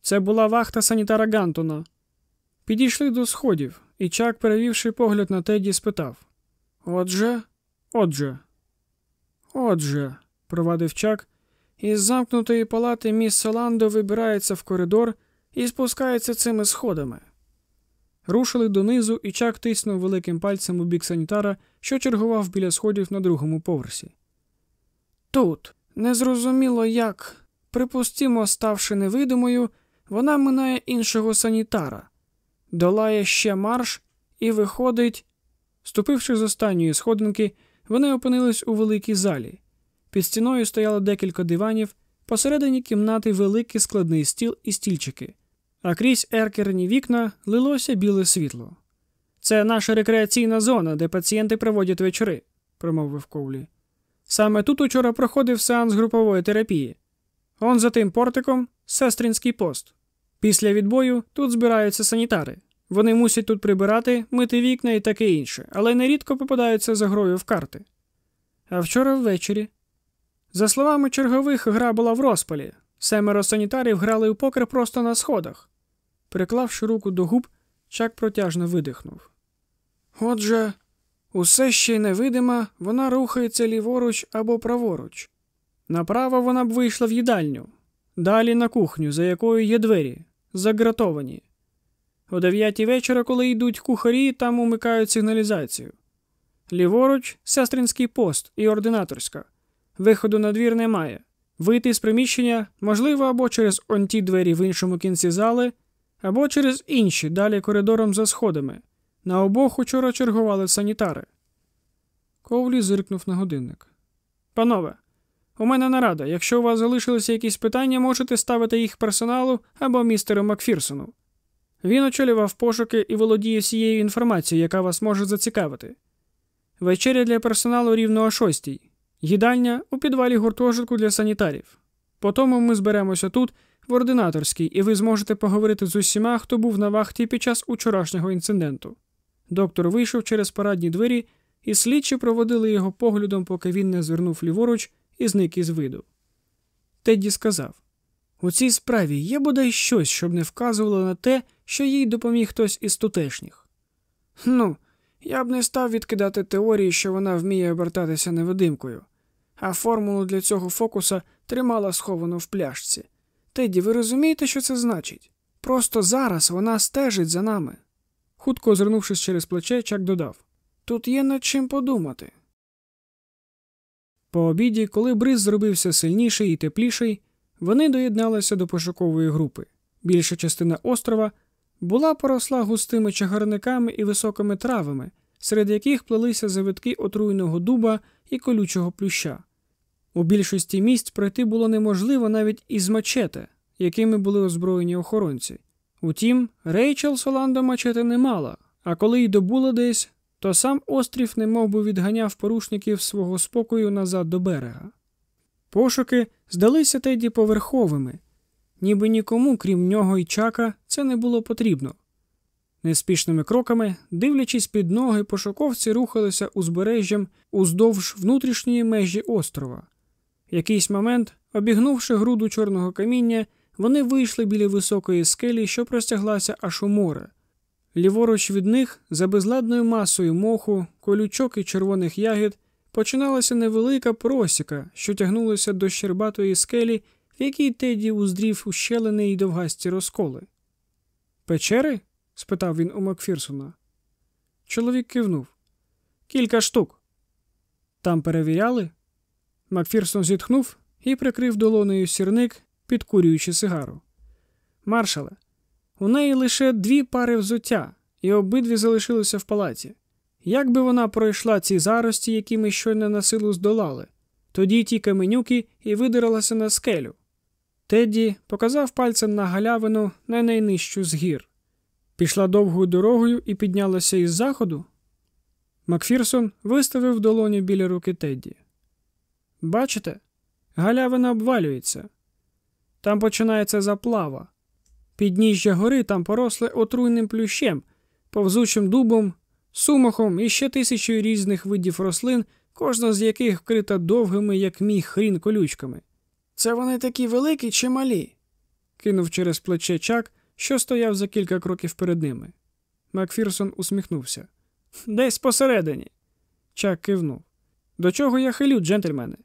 Це була вахта санітара Гантона. Підійшли до сходів, і Чак, перевівши погляд на Теді, спитав Отже, отже. Отже, провадив Чак, із замкнутої палати міс Соландо вибирається в коридор і спускається цими сходами. Рушили донизу, і Чак тиснув великим пальцем у бік санітара, що чергував біля сходів на другому поверсі. Тут, незрозуміло як, припустімо, ставши невидимою, вона минає іншого санітара, долає ще марш і виходить. Ступивши з останньої сходинки, вони опинились у великій залі. Під стіною стояло декілька диванів, посередині кімнати великий складний стіл і стільчики, а крізь еркерні вікна лилося біле світло. Це наша рекреаційна зона, де пацієнти проводять вечори, промовив Ковлі. Саме тут учора проходив сеанс групової терапії. Он за тим портиком сестринський пост. Після відбою тут збираються санітари. Вони мусять тут прибирати, мити вікна і таке інше, але нерідко попадаються за грою в карти. А вчора ввечері. За словами чергових, гра була в розпалі. Семеро санітарів грали у покер просто на сходах. Приклавши руку до губ, Чак протяжно видихнув. Отже, усе ще невидима, вона рухається ліворуч або праворуч. Направо вона б вийшла в їдальню, далі на кухню, за якою є двері, загратовані. О дев'ятій вечора, коли йдуть кухарі, там умикають сигналізацію. Ліворуч сестринський пост і ординаторська. Виходу на двір немає. Вийти з приміщення можливо або через онті двері в іншому кінці зали, або через інші, далі коридором за сходами. На обох учора чергували санітари. Ковлі зиркнув на годинник. Панове, у мене нарада. Якщо у вас залишилися якісь питання, можете ставити їх персоналу або містеру Макфірсону. Він очолював пошуки і володіє всією інформацією, яка вас може зацікавити. Вечеря для персоналу рівно о шостій. Їдальня у підвалі гуртожитку для санітарів. Потому ми зберемося тут, в ординаторській, і ви зможете поговорити з усіма, хто був на вахті під час учорашнього інциденту. Доктор вийшов через парадні двері, і слідчі проводили його поглядом, поки він не звернув ліворуч і зник із виду. Тедді сказав у цій справі є бодай щось, щоб не вказувало на те, що їй допоміг хтось із тутешніх. Ну, я б не став відкидати теорії, що вона вміє обертатися невидимкою, а формулу для цього фокуса тримала сховану в пляшці. Теді, ви розумієте, що це значить? Просто зараз вона стежить за нами. Хутко озирнувшись через плече, Чак додав Тут є над чим подумати. По обіді, коли бриз зробився сильніший і тепліший, вони доєдналися до пошукової групи. Більша частина острова була поросла густими чагарниками і високими травами, серед яких плелися завитки отруйного дуба і колючого плюща. У більшості місць пройти було неможливо навіть із мачете, якими були озброєні охоронці. Утім, Рейчел Соландо мачете не мала, а коли й добула десь, то сам острів немов би відганяв порушників свого спокою назад до берега. Пошуки здалися Теді поверховими, ніби нікому, крім нього і чака, це не було потрібно. Неспішними кроками, дивлячись під ноги, пошуковці рухалися узбережжям уздовж внутрішньої межі острова. В якийсь момент, обігнувши груду чорного каміння, вони вийшли біля високої скелі, що простяглася аж у море. Ліворуч від них, за безладною масою моху, колючок і червоних ягід, починалася невелика просіка, що тягнулася до щербатої скелі, в якій Теді уздрів ущелини й довгасті розколи. Печери? спитав він у Макфірсона. Чоловік кивнув. Кілька штук. Там перевіряли? Макфірсон зітхнув і прикрив долонею сірник, підкурюючи сигару. Маршале, у неї лише дві пари взуття, і обидві залишилися в палаці. Як би вона пройшла ці зарості, які ми щойно на силу здолали, тоді ті каменюки і видиралася на скелю. Тедді показав пальцем на галявину на найнижчу з гір. Пішла довгою дорогою і піднялася із заходу. Макфірсон виставив долоню біля руки Тедді. Бачите, галявина обвалюється. Там починається заплава. Підніжжя гори там поросле отруйним плющем, повзучим дубом, сумахом і ще тисячою різних видів рослин, кожна з яких вкрита довгими, як мій хрін колючками. Це вони такі великі чи малі? кинув через плече чак, що стояв за кілька кроків перед ними. Макфірсон усміхнувся. Десь посередині. Чак кивнув. До чого я хилю, джентльмени?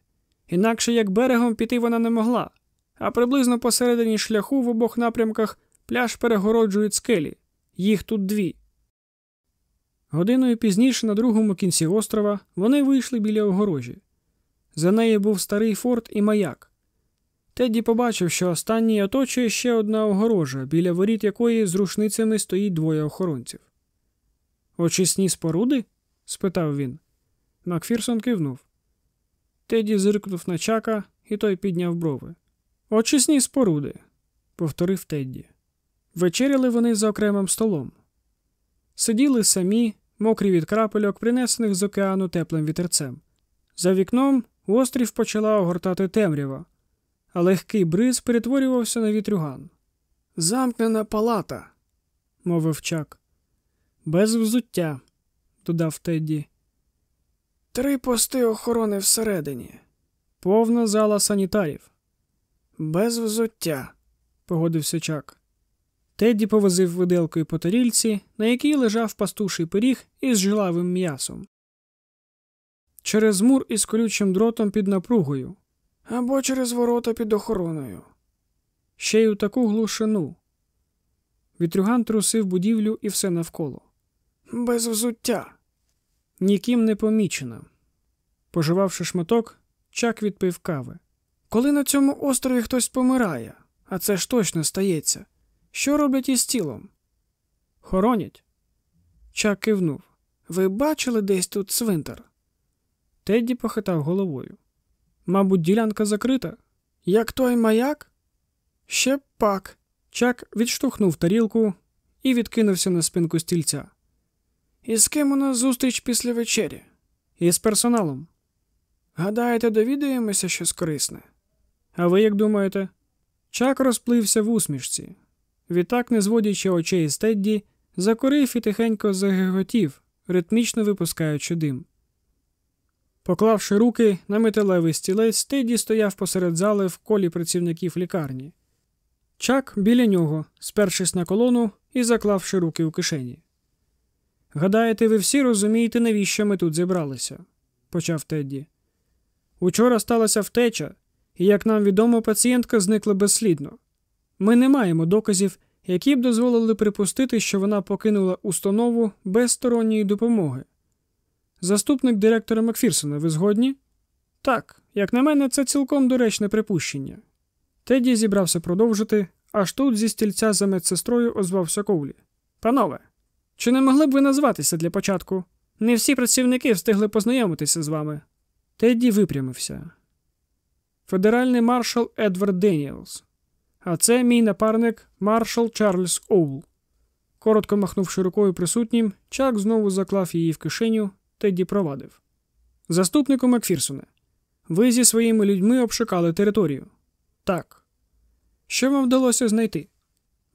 Інакше як берегом піти вона не могла, а приблизно посередині шляху в обох напрямках пляж перегороджують скелі. Їх тут дві. Годиною пізніше, на другому кінці острова, вони вийшли біля огорожі. За нею був старий форт і маяк. Теді побачив, що останній оточує ще одна огорожа, біля воріт якої з рушницями стоїть двоє охоронців. Очисні споруди? спитав він. Макфірсон кивнув. Теді зиркнув на чака, і той підняв брови. Очисні споруди, повторив Тедді. Вечеряли вони за окремим столом. Сиділи самі, мокрі від крапельок, принесених з океану теплим вітерцем. За вікном острів почала огортати темрява, а легкий бриз перетворювався на вітрюган. Замкнена палата, мовив чак. Без взуття, додав Тедді. Три пости охорони всередині, повна зала санітарів. Без взуття, погодився чак. Тедді повозив виделкою по тарільці, на якій лежав пастуший пиріг із жилавим м'ясом. Через мур із колючим дротом під напругою або через ворота під охороною. Ще й у таку глушину. Вітрюган трусив будівлю і все навколо. Без взуття. Ніким не помічено. Поживавши шматок, чак відпив кави. Коли на цьому острові хтось помирає, а це ж точно стається, що роблять із тілом? Хоронять. Чак кивнув. Ви бачили десь тут цвинтар? Тедді похитав головою. Мабуть, ділянка закрита. Як той маяк? Ще пак. Чак відштовхнув тарілку і відкинувся на спинку стільця. І з ким у нас зустріч після вечері? Із персоналом. Гадаєте, довідаємося щось корисне? А ви як думаєте? Чак розплився в усмішці. Відтак, не зводячи очей з Тедді, закурив і тихенько загиготів, ритмічно випускаючи дим. Поклавши руки на металевий стілець, Тедді стояв посеред зали в колі працівників лікарні. Чак біля нього, спершись на колону і заклавши руки у кишені. Гадаєте, ви всі розумієте, навіщо ми тут зібралися? почав Тедді. Учора сталася втеча, і, як нам відомо, пацієнтка зникла безслідно. Ми не маємо доказів, які б дозволили припустити, що вона покинула установу без сторонньої допомоги. Заступник директора Макфірсона, ви згодні? Так, як на мене, це цілком доречне припущення. Теді зібрався продовжити, аж тут зі стільця за медсестрою озвався Коулі. Панове, чи не могли б ви назватися для початку? Не всі працівники встигли познайомитися з вами. Тедді випрямився. Федеральний маршал Едвард Деніелс. А це мій напарник маршал Чарльз Оул. Коротко махнувши рукою присутнім, Чак знову заклав її в кишеню, Тедді провадив. Заступнику Макфірсоне, ви зі своїми людьми обшукали територію. Так. Що вам вдалося знайти?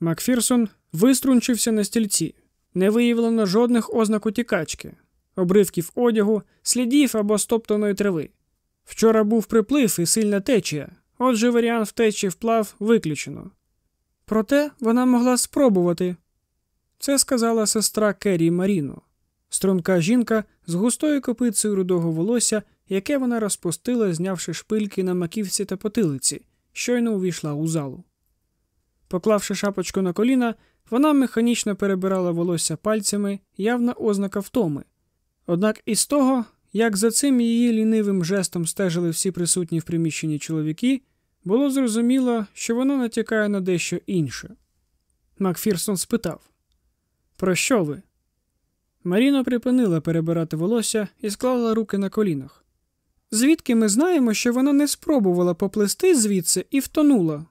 Макфірсон виструнчився на стільці. Не виявлено жодних ознак утікачки, обривків одягу, слідів або стоптаної трави. Вчора був приплив і сильна течія, отже, варіант втечі вплав виключено. Проте вона могла спробувати. Це сказала сестра Керрі Маріно, струнка жінка з густою копицею рудого волосся, яке вона розпустила, знявши шпильки на маківці та потилиці, щойно увійшла у залу. Поклавши шапочку на коліна, вона механічно перебирала волосся пальцями, явна ознака втоми. Однак із того, як за цим її лінивим жестом стежили всі присутні в приміщенні чоловіки, було зрозуміло, що вона натякає на дещо інше. Макфірсон спитав Про що ви? Маріна припинила перебирати волосся і склала руки на колінах. Звідки ми знаємо, що вона не спробувала поплисти звідси і втонула?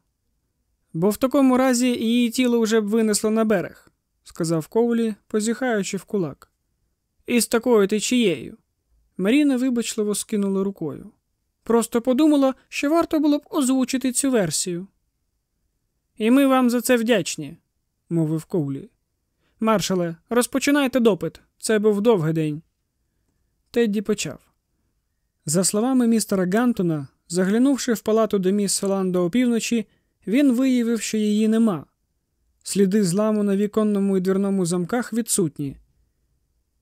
Бо в такому разі її тіло вже б винесло на берег, сказав Коулі, позіхаючи в кулак. І з такою течією. Маріна вибачливо скинула рукою. Просто подумала, що варто було б озвучити цю версію. І ми вам за це вдячні, мовив Коулі. Маршале, розпочинайте допит. Це був довгий день. Тедді почав. За словами містера Гантона, заглянувши в палату до міс Соландо опівночі, він виявив, що її нема. Сліди зламу на віконному і двірному замках відсутні.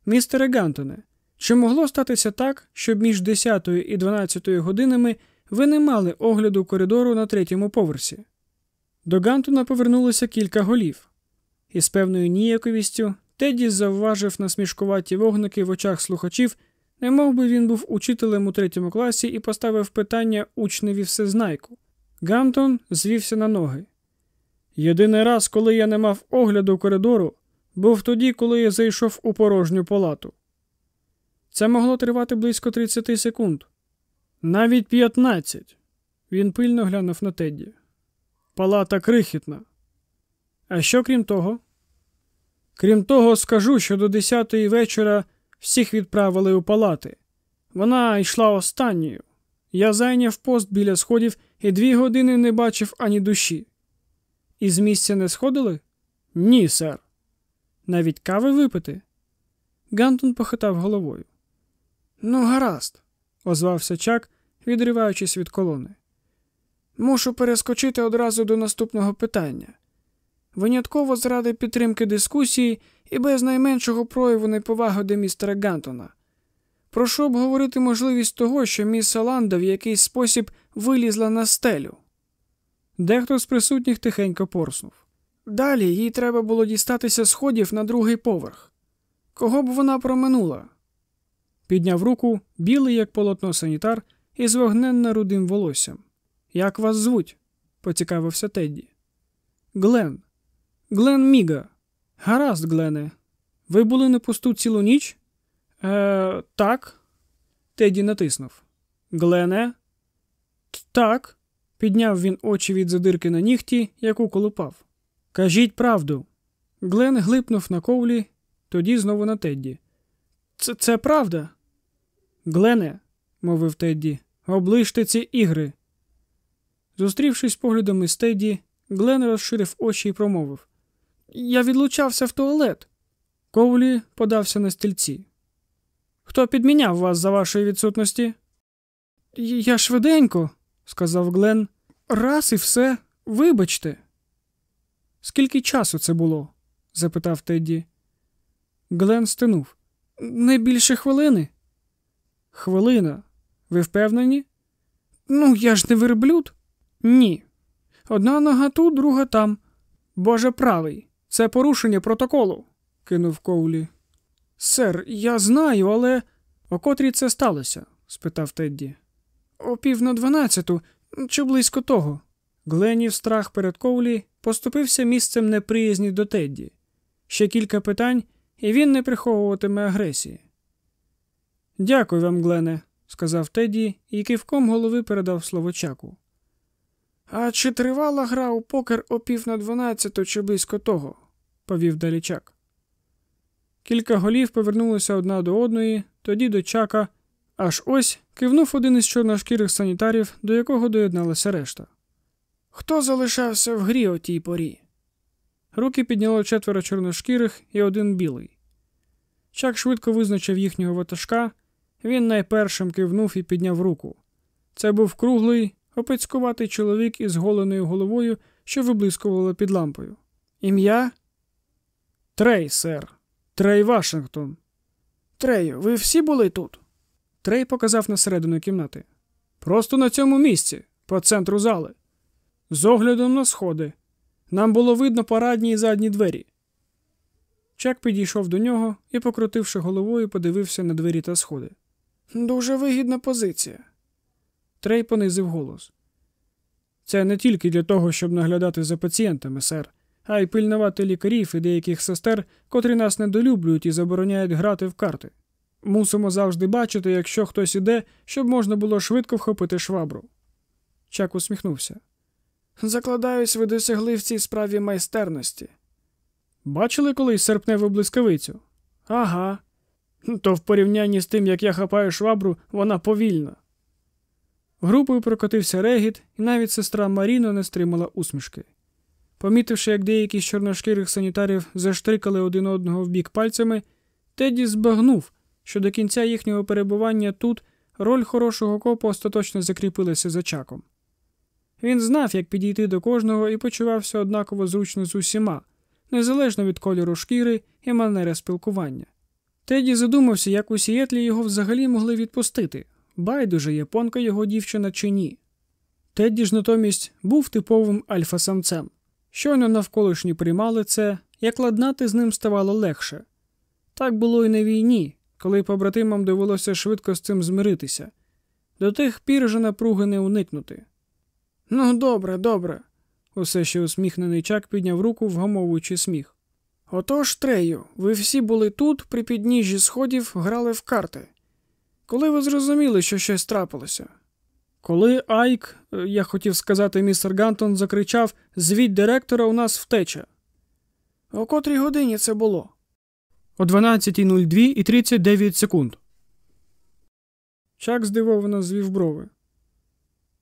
Містере Гантоне, чи могло статися так, щоб між 10 і 12 годинами ви не мали огляду коридору на третьому поверсі? До Гантона повернулося кілька голів, і з певною ніяковістю Тедді завважив насмішкуваті вогники в очах слухачів, немов би він був учителем у третьому класі і поставив питання учневі всезнайку. Гантон звівся на ноги. Єдиний раз, коли я не мав огляду коридору, був тоді, коли я зайшов у порожню палату. Це могло тривати близько 30 секунд. Навіть 15. Він пильно глянув на Тедді. Палата крихітна. А що крім того? Крім того, скажу, що до 10-ї вечора всіх відправили у палати. Вона йшла останньою. Я зайняв пост біля сходів і дві години не бачив ані душі. Із місця не сходили? Ні, сер. Навіть кави випити? Гантон похитав головою. Ну, гаразд, озвався Чак, відриваючись від колони. Мушу перескочити одразу до наступного питання. Винятково заради підтримки дискусії і без найменшого прояву неповаги до містера Гантона. Прошу обговорити можливість того, що міс Аланда в якийсь спосіб вилізла на стелю. Дехто з присутніх тихенько порснув. Далі їй треба було дістатися сходів на другий поверх. Кого б вона проминула? Підняв руку, білий, як полотно санітар, із вогненно рудим волоссям. Як вас звуть? поцікавився Тедді. Глен. Глен Міга. Гаразд, Глене. Ви були на посту цілу ніч? Е, Так. Теді натиснув. Глене? Так. Підняв він очі від задирки на нігті, яку колупав. Кажіть правду. Глен глипнув на Коулі, тоді знову на Тедді. Це це правда. Глене, мовив Тедді, облиште ці ігри. Зустрівшись поглядом із Тедді, Глен розширив очі і промовив Я відлучався в туалет. Коулі подався на стільці. Хто підміняв вас за вашої відсутності? Я швиденько, сказав Глен. Раз і все. Вибачте. Скільки часу це було? запитав Тедді. Глен стенув. Не більше хвилини. Хвилина. Ви впевнені? Ну, я ж не верблюд. Ні. Одна нога тут, друга там. Боже правий. Це порушення протоколу, кинув Коулі. Сер, я знаю, але. О котрій це сталося? спитав Тедді. О пів на дванадцяту, чи близько того. Гленів страх перед Коулі поступився місцем неприязні до Тедді. Ще кілька питань, і він не приховуватиме агресії. Дякую вам, Глене, сказав Тедді і кивком голови передав слово чаку. А чи тривала гра у покер о пів на дванадцяту чи близько того? повів далі чак. Кілька голів повернулися одна до одної, тоді до чака, аж ось кивнув один із чорношкірих санітарів, до якого доєдналася решта. Хто залишався в грі о тій порі? Руки підняло четверо чорношкірих і один білий. Чак швидко визначив їхнього ватажка, він найпершим кивнув і підняв руку. Це був круглий, опецькуватий чоловік із голеною головою, що виблискувало під лампою. Ім'я? Трей, сер. Трей Вашингтон. Трею, ви всі були тут? Трей показав на середину кімнати. Просто на цьому місці, по центру зали. З оглядом на сходи. Нам було видно парадні і задні двері. Чак підійшов до нього і, покрутивши головою, подивився на двері та сходи. Дуже вигідна позиція. Трей понизив голос. Це не тільки для того, щоб наглядати за пацієнтами, сер, а й пильнувати лікарів і деяких сестер, котрі нас недолюблюють і забороняють грати в карти. Мусимо завжди бачити, якщо хтось іде, щоб можна було швидко вхопити швабру. Чак усміхнувся. Закладаюсь, ви досягли в цій справі майстерності. Бачили колись серпневу блискавицю? Ага. То в порівнянні з тим, як я хапаю швабру, вона повільна. Групою прокотився регіт, і навіть сестра Маріно не стримала усмішки. Помітивши, як деякі з чорношкірих санітарів заштрикали один одного в бік пальцями, Теді збагнув, що до кінця їхнього перебування тут роль хорошого копа остаточно закріпилася за чаком. Він знав, як підійти до кожного і почувався однаково зручно з усіма, незалежно від кольору шкіри і манери спілкування. Теді задумався, як у Сієтлі його взагалі могли відпустити байдуже японка його дівчина чи ні. Тедді ж натомість був типовим альфа-самцем. Щойно навколишні приймали це, як ладнати з ним ставало легше. Так було і на війні, коли побратимам довелося швидко з цим змиритися. До тих пір же напруги не уникнути. Ну, добре, добре. Усе ще усміхнений чак підняв руку, вгамовуючи сміх. Отож, Трею, ви всі були тут, при підніжжі сходів, грали в карти. Коли ви зрозуміли, що щось трапилося? Коли Айк, е, я хотів сказати, містер Гантон, закричав Звіть директора, у нас втеча. О котрій годині це було? О 12.02 і 39 секунд. Чак здивовано звів брови.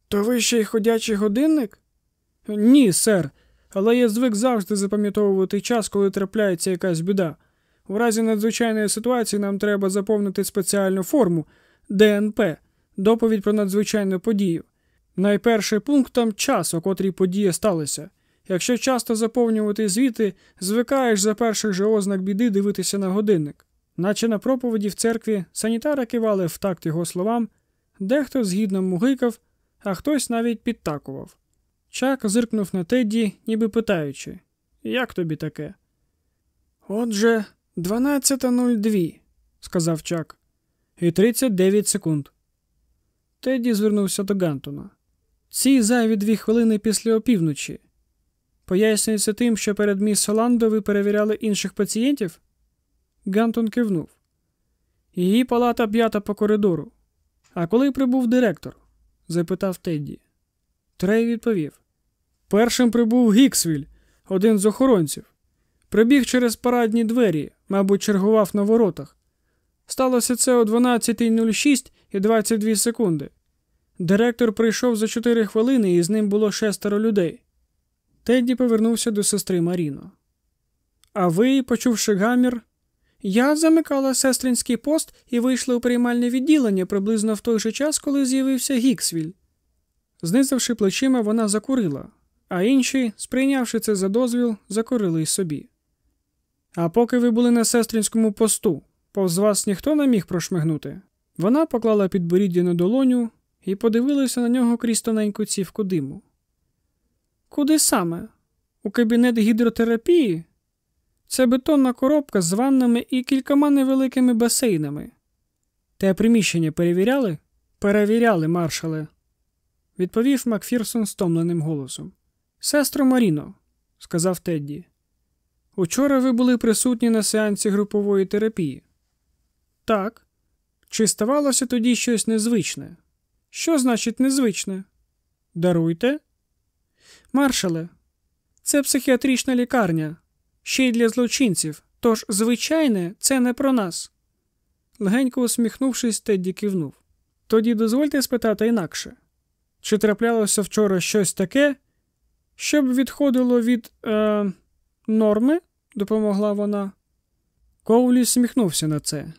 То ви ще й ходячий годинник? Ні, сер, але я звик завжди запам'ятовувати час, коли трапляється якась біда. У разі надзвичайної ситуації нам треба заповнити спеціальну форму ДНП, доповідь про надзвичайну подію. Найперший пункт там час, у котрій подія сталася. Якщо часто заповнювати звіти, звикаєш за перших же ознак біди дивитися на годинник. Наче на проповіді в церкві санітари кивали в такт його словам, дехто згідно мугикав, а хтось навіть підтакував. Чак зиркнув на Тедді, ніби питаючи, як тобі таке? Отже, 12.02, сказав Чак, і 39 секунд. Тедді звернувся до Гантона. Ці зайві дві хвилини після опівночі. Пояснюється тим, що перед міс Оландо ви перевіряли інших пацієнтів? Гантон кивнув. Її палата п'ята по коридору. А коли прибув директор? запитав Тедді. Трей відповів. Першим прибув Гіксвіль, один з охоронців. Прибіг через парадні двері, мабуть, чергував на воротах. Сталося це о 12.06 і 22 секунди. Директор прийшов за 4 хвилини, і з ним було шестеро людей. Тедді повернувся до сестри Маріно. А ви, почувши гамір, я замикала сестринський пост і вийшла у приймальне відділення приблизно в той же час, коли з'явився Гіксвіль. Знизавши плечима, вона закурила, а інші, сприйнявши це за дозвіл, закурили й собі. А поки ви були на сестринському посту, повз вас ніхто не міг прошмигнути. Вона поклала підборіддя на долоню і подивилася на нього крізь тоненьку цівку диму. Куди саме? У кабінет гідротерапії? Це бетонна коробка з ваннами і кількома невеликими басейнами. Те приміщення перевіряли? Перевіряли, маршале, відповів Макфірсон стомленим голосом. Сестро Маріно, сказав Тедді. Учора ви були присутні на сеансі групової терапії. Так. Чи ставалося тоді щось незвичне? Що значить незвичне? Даруйте. Маршале, це психіатрична лікарня, ще й для злочинців, тож, звичайне, це не про нас. Легенько усміхнувшись, Тедді кивнув. Тоді дозвольте спитати інакше. Чи траплялося вчора щось таке, щоб відходило від е, норми? допомогла вона. Коулі сміхнувся на це.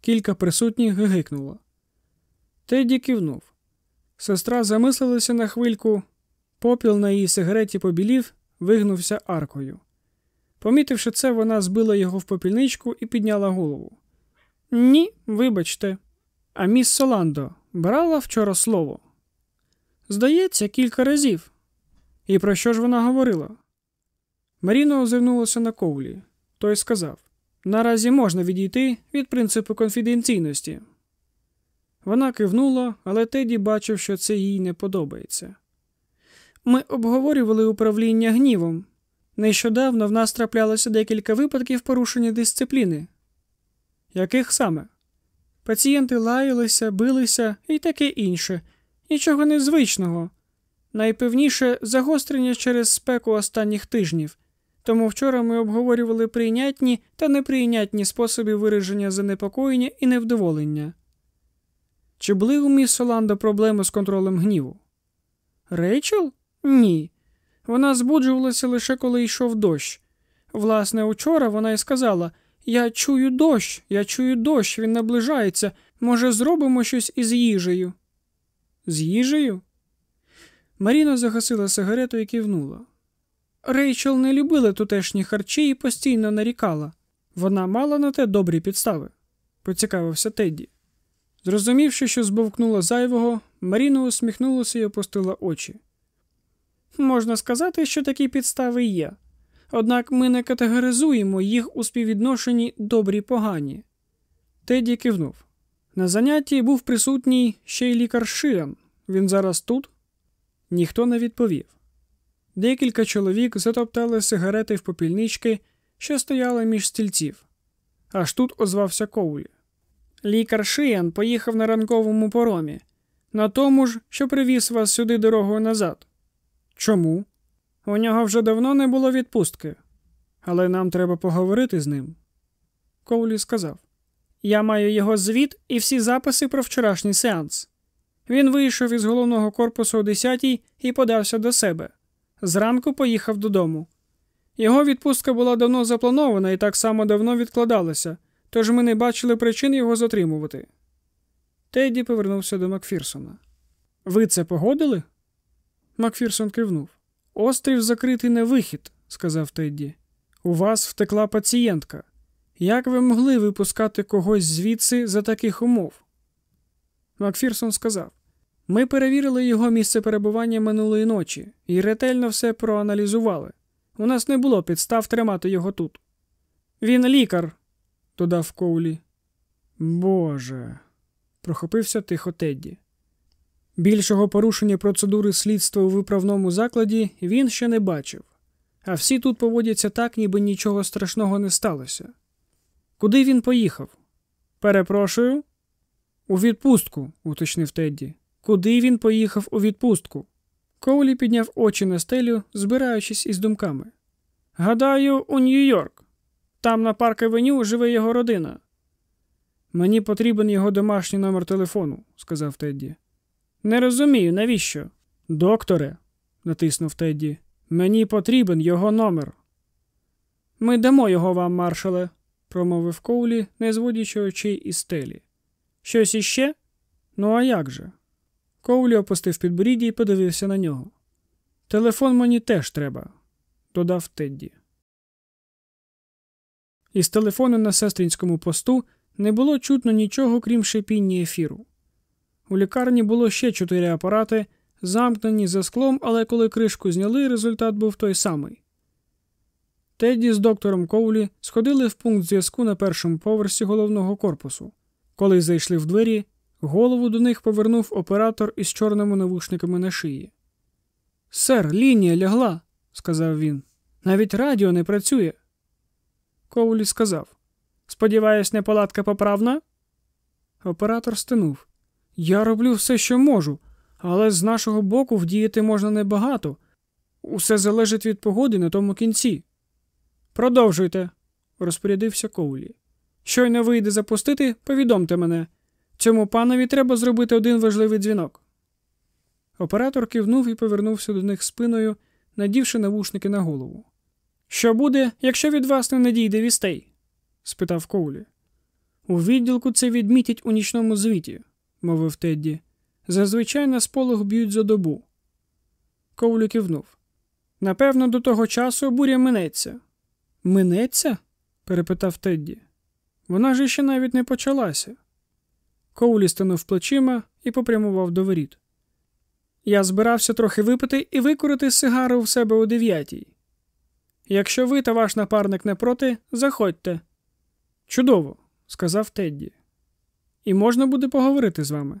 Кілька присутніх гигикнуло. Теді кивнув. Сестра замислилася на хвильку, попіл на її сигареті побілів, вигнувся аркою. Помітивши це, вона збила його в попільничку і підняла голову. Ні, вибачте. А міс Соландо брала вчора слово. Здається, кілька разів. І про що ж вона говорила? Маріно озирнулася на Коулі. Той сказав наразі можна відійти від принципу конфіденційності. Вона кивнула, але Теді бачив, що це їй не подобається. Ми обговорювали управління гнівом. Нещодавно в нас траплялося декілька випадків порушення дисципліни. Яких саме? Пацієнти лаялися, билися і таке інше, нічого незвичного. Найпевніше загострення через спеку останніх тижнів. Тому вчора ми обговорювали прийнятні та неприйнятні способи вираження занепокоєння і невдоволення. Чи були у міс Соланда проблеми з контролем гніву? Рейчел? Ні. Вона збуджувалася лише коли йшов дощ. Власне, учора вона й сказала Я чую дощ, я чую дощ, він наближається. Може, зробимо щось із їжею? З їжею? Маріна загасила сигарету і кивнула. Рейчел не любила тутешні харчі і постійно нарікала. Вона мала на те добрі підстави, поцікавився Тедді. Зрозумівши, що збовкнула зайвого, Маріна усміхнулася і опустила очі. Можна сказати, що такі підстави є, однак ми не категоризуємо їх у співвідношенні добрі погані. Теді кивнув. На занятті був присутній ще й лікар Шиан. Він зараз тут? Ніхто не відповів. Декілька чоловік затоптали сигарети в попільнички, що стояли між стільців. Аж тут озвався Коулі. Лікар Шиян поїхав на ранковому поромі, на тому ж, що привіз вас сюди дорогою назад. Чому? У нього вже давно не було відпустки, але нам треба поговорити з ним. Коулі сказав: Я маю його звіт і всі записи про вчорашній сеанс. Він вийшов із головного корпусу о 10 і подався до себе. Зранку поїхав додому. Його відпустка була давно запланована і так само давно відкладалася, тож ми не бачили причин його затримувати. Тедді повернувся до Макфірсона. Ви це погодили? Макфірсон кивнув. Острів закритий на вихід, сказав Тедді. У вас втекла пацієнтка. Як ви могли випускати когось звідси за таких умов? Макфірсон сказав ми перевірили його місце перебування минулої ночі і ретельно все проаналізували. У нас не було підстав тримати його тут. Він лікар, додав Коулі. Боже, прохопився тихо Тедді. Більшого порушення процедури слідства у виправному закладі він ще не бачив, а всі тут поводяться так, ніби нічого страшного не сталося. Куди він поїхав? Перепрошую. У відпустку, уточнив Тедді. Куди він поїхав у відпустку? Коулі підняв очі на стелю, збираючись із думками. Гадаю, у Нью-Йорк. Там на парк Авеню живе його родина. Мені потрібен його домашній номер телефону, сказав Тедді. Не розумію, навіщо? Докторе, натиснув Тедді, мені потрібен його номер. Ми дамо його вам, маршале, промовив Коулі, не зводячи очей із стелі. Щось іще? Ну, а як же? Коулі опустив підборіддя і подивився на нього. Телефон мені теж треба, додав Тедді. Із телефону на сестринському посту не було чутно нічого, крім шипіння ефіру. У лікарні було ще чотири апарати, замкнені за склом, але коли кришку зняли, результат був той самий. Тедді з доктором Коулі сходили в пункт зв'язку на першому поверсі головного корпусу. Коли зайшли в двері, голову до них повернув оператор із чорними навушниками на шиї. Сер, лінія лягла, сказав він. Навіть радіо не працює. Коулі сказав Сподіваюсь, неполадка поправна? Оператор стинув. Я роблю все, що можу, але з нашого боку вдіяти можна небагато. Усе залежить від погоди на тому кінці. Продовжуйте, розпорядився Коулі. Щойно вийде запустити, повідомте мене. Цьому панові треба зробити один важливий дзвінок. Оператор кивнув і повернувся до них спиною, надівши навушники на голову. Що буде, якщо від вас не надійде вістей? спитав Коулі. У відділку це відмітять у нічному звіті, мовив Тедді. Зазвичай на сполох б'ють за добу. Коулі кивнув. Напевно, до того часу буря минеться. Минеться? перепитав Тедді. Вона ж ще навіть не почалася. Коулі станув плечима і попрямував до воріт. Я збирався трохи випити і викурити сигару в себе о дев'ятій. Якщо ви та ваш напарник не проти, заходьте. Чудово, сказав Тедді. І можна буде поговорити з вами.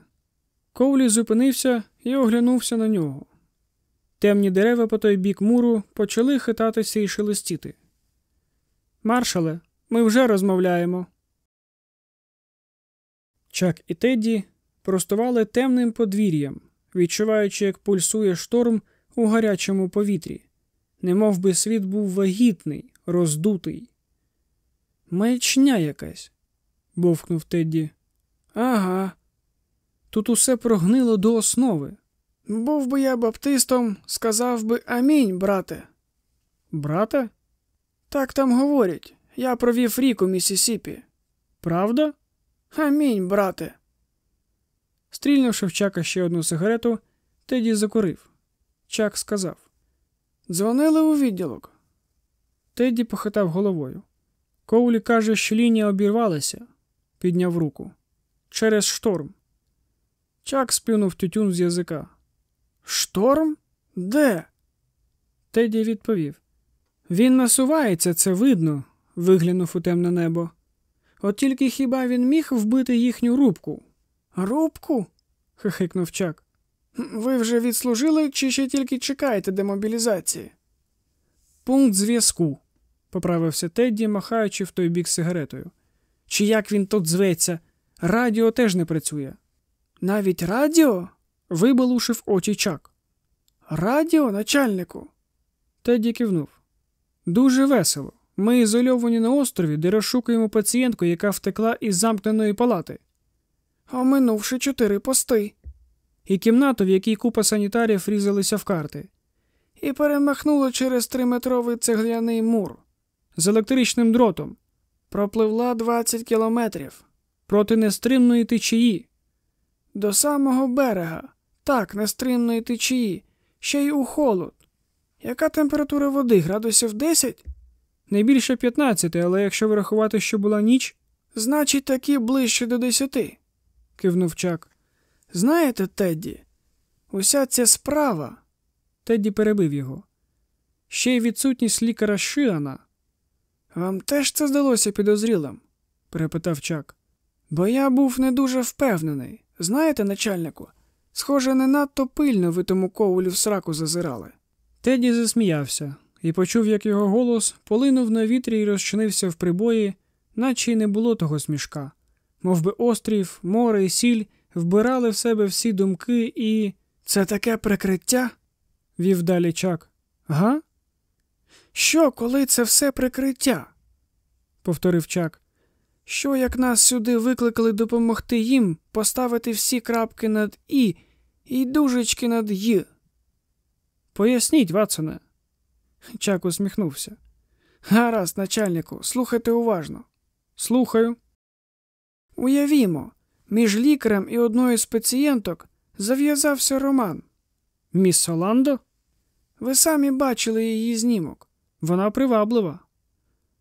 Коулі зупинився і оглянувся на нього. Темні дерева по той бік муру почали хитатися і шелестіти. Маршале, ми вже розмовляємо. Чак і Тедді простували темним подвір'ям, відчуваючи, як пульсує шторм у гарячому повітрі, немов би світ був вагітний, роздутий. Маячня якась, бовкнув Тедді. Ага. Тут усе прогнило до основи. Був би я баптистом, сказав би амінь, брате. Брате? Так там говорять. Я провів рік у Місісіпі. Правда? Амінь, брате. Стрільнувши в Чака ще одну сигарету, Теді закурив. Чак сказав Дзвонили у відділок. Теді похитав головою. Коулі каже, що лінія обірвалася, підняв руку. Через шторм. Чак сплюнув тютюн з язика. Шторм? Де? Теді відповів. Він насувається, це видно, виглянув у темне небо. От тільки хіба він міг вбити їхню рубку? Рубку? хихикнув Чак. Ви вже відслужили чи ще тільки чекаєте демобілізації? Пункт зв'язку, поправився Тедді, махаючи в той бік сигаретою. Чи як він тут зветься? Радіо теж не працює. Навіть радіо? Вибалушив очі чак. Радіо, начальнику. Тедді кивнув. Дуже весело. Ми ізольовані на острові, де розшукуємо пацієнтку, яка втекла із замкненої палати. Оминувши чотири пости. І кімнату, в якій купа санітарів різалися в карти. І перемахнула через триметровий цегляний мур. З електричним дротом. Пропливла 20 кілометрів. Проти нестримної течії. До самого берега. Так, нестримної течії. Ще й у холод. Яка температура води? Градусів 10? Не більше 15, але якщо врахувати, що була ніч. Значить, таки ближче до 10, кивнув Чак. Знаєте, Тедді, уся ця справа. Тедді перебив його. Ще й відсутність лікаря Шиана. Вам теж це здалося підозрілим? перепитав Чак. Бо я був не дуже впевнений. Знаєте, начальнику, схоже, не надто пильно ви тому ковулю в сраку зазирали. Теді засміявся і почув, як його голос полинув на вітрі і розчинився в прибої, наче й не було того смішка. Мов би острів, море і сіль вбирали в себе всі думки і. Це таке прикриття? вів далі чак. Га? Що, коли це все прикриття? повторив чак. Що як нас сюди викликали допомогти їм поставити всі крапки над І і дужечки над Й? Поясніть, Ватсоне. Чак усміхнувся. Гаразд, начальнику, слухайте уважно. Слухаю. Уявімо, між лікарем і одною з пацієнток зав'язався роман. Міс Соландо? Ви самі бачили її знімок. Вона приваблива.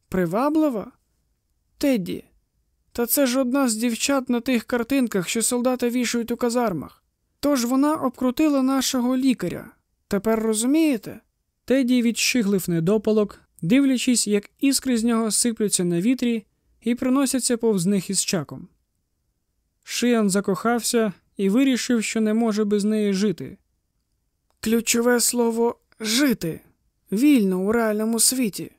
Приваблива? Тедді. Та це ж одна з дівчат на тих картинках, що солдати вішають у казармах. Тож вона обкрутила нашого лікаря. Тепер розумієте? Теді відщиглив недопалок, дивлячись, як іскри з нього сиплються на вітрі і приносяться повз них із чаком. Шиян закохався і вирішив, що не може без неї жити. Ключове слово жити вільно у реальному світі.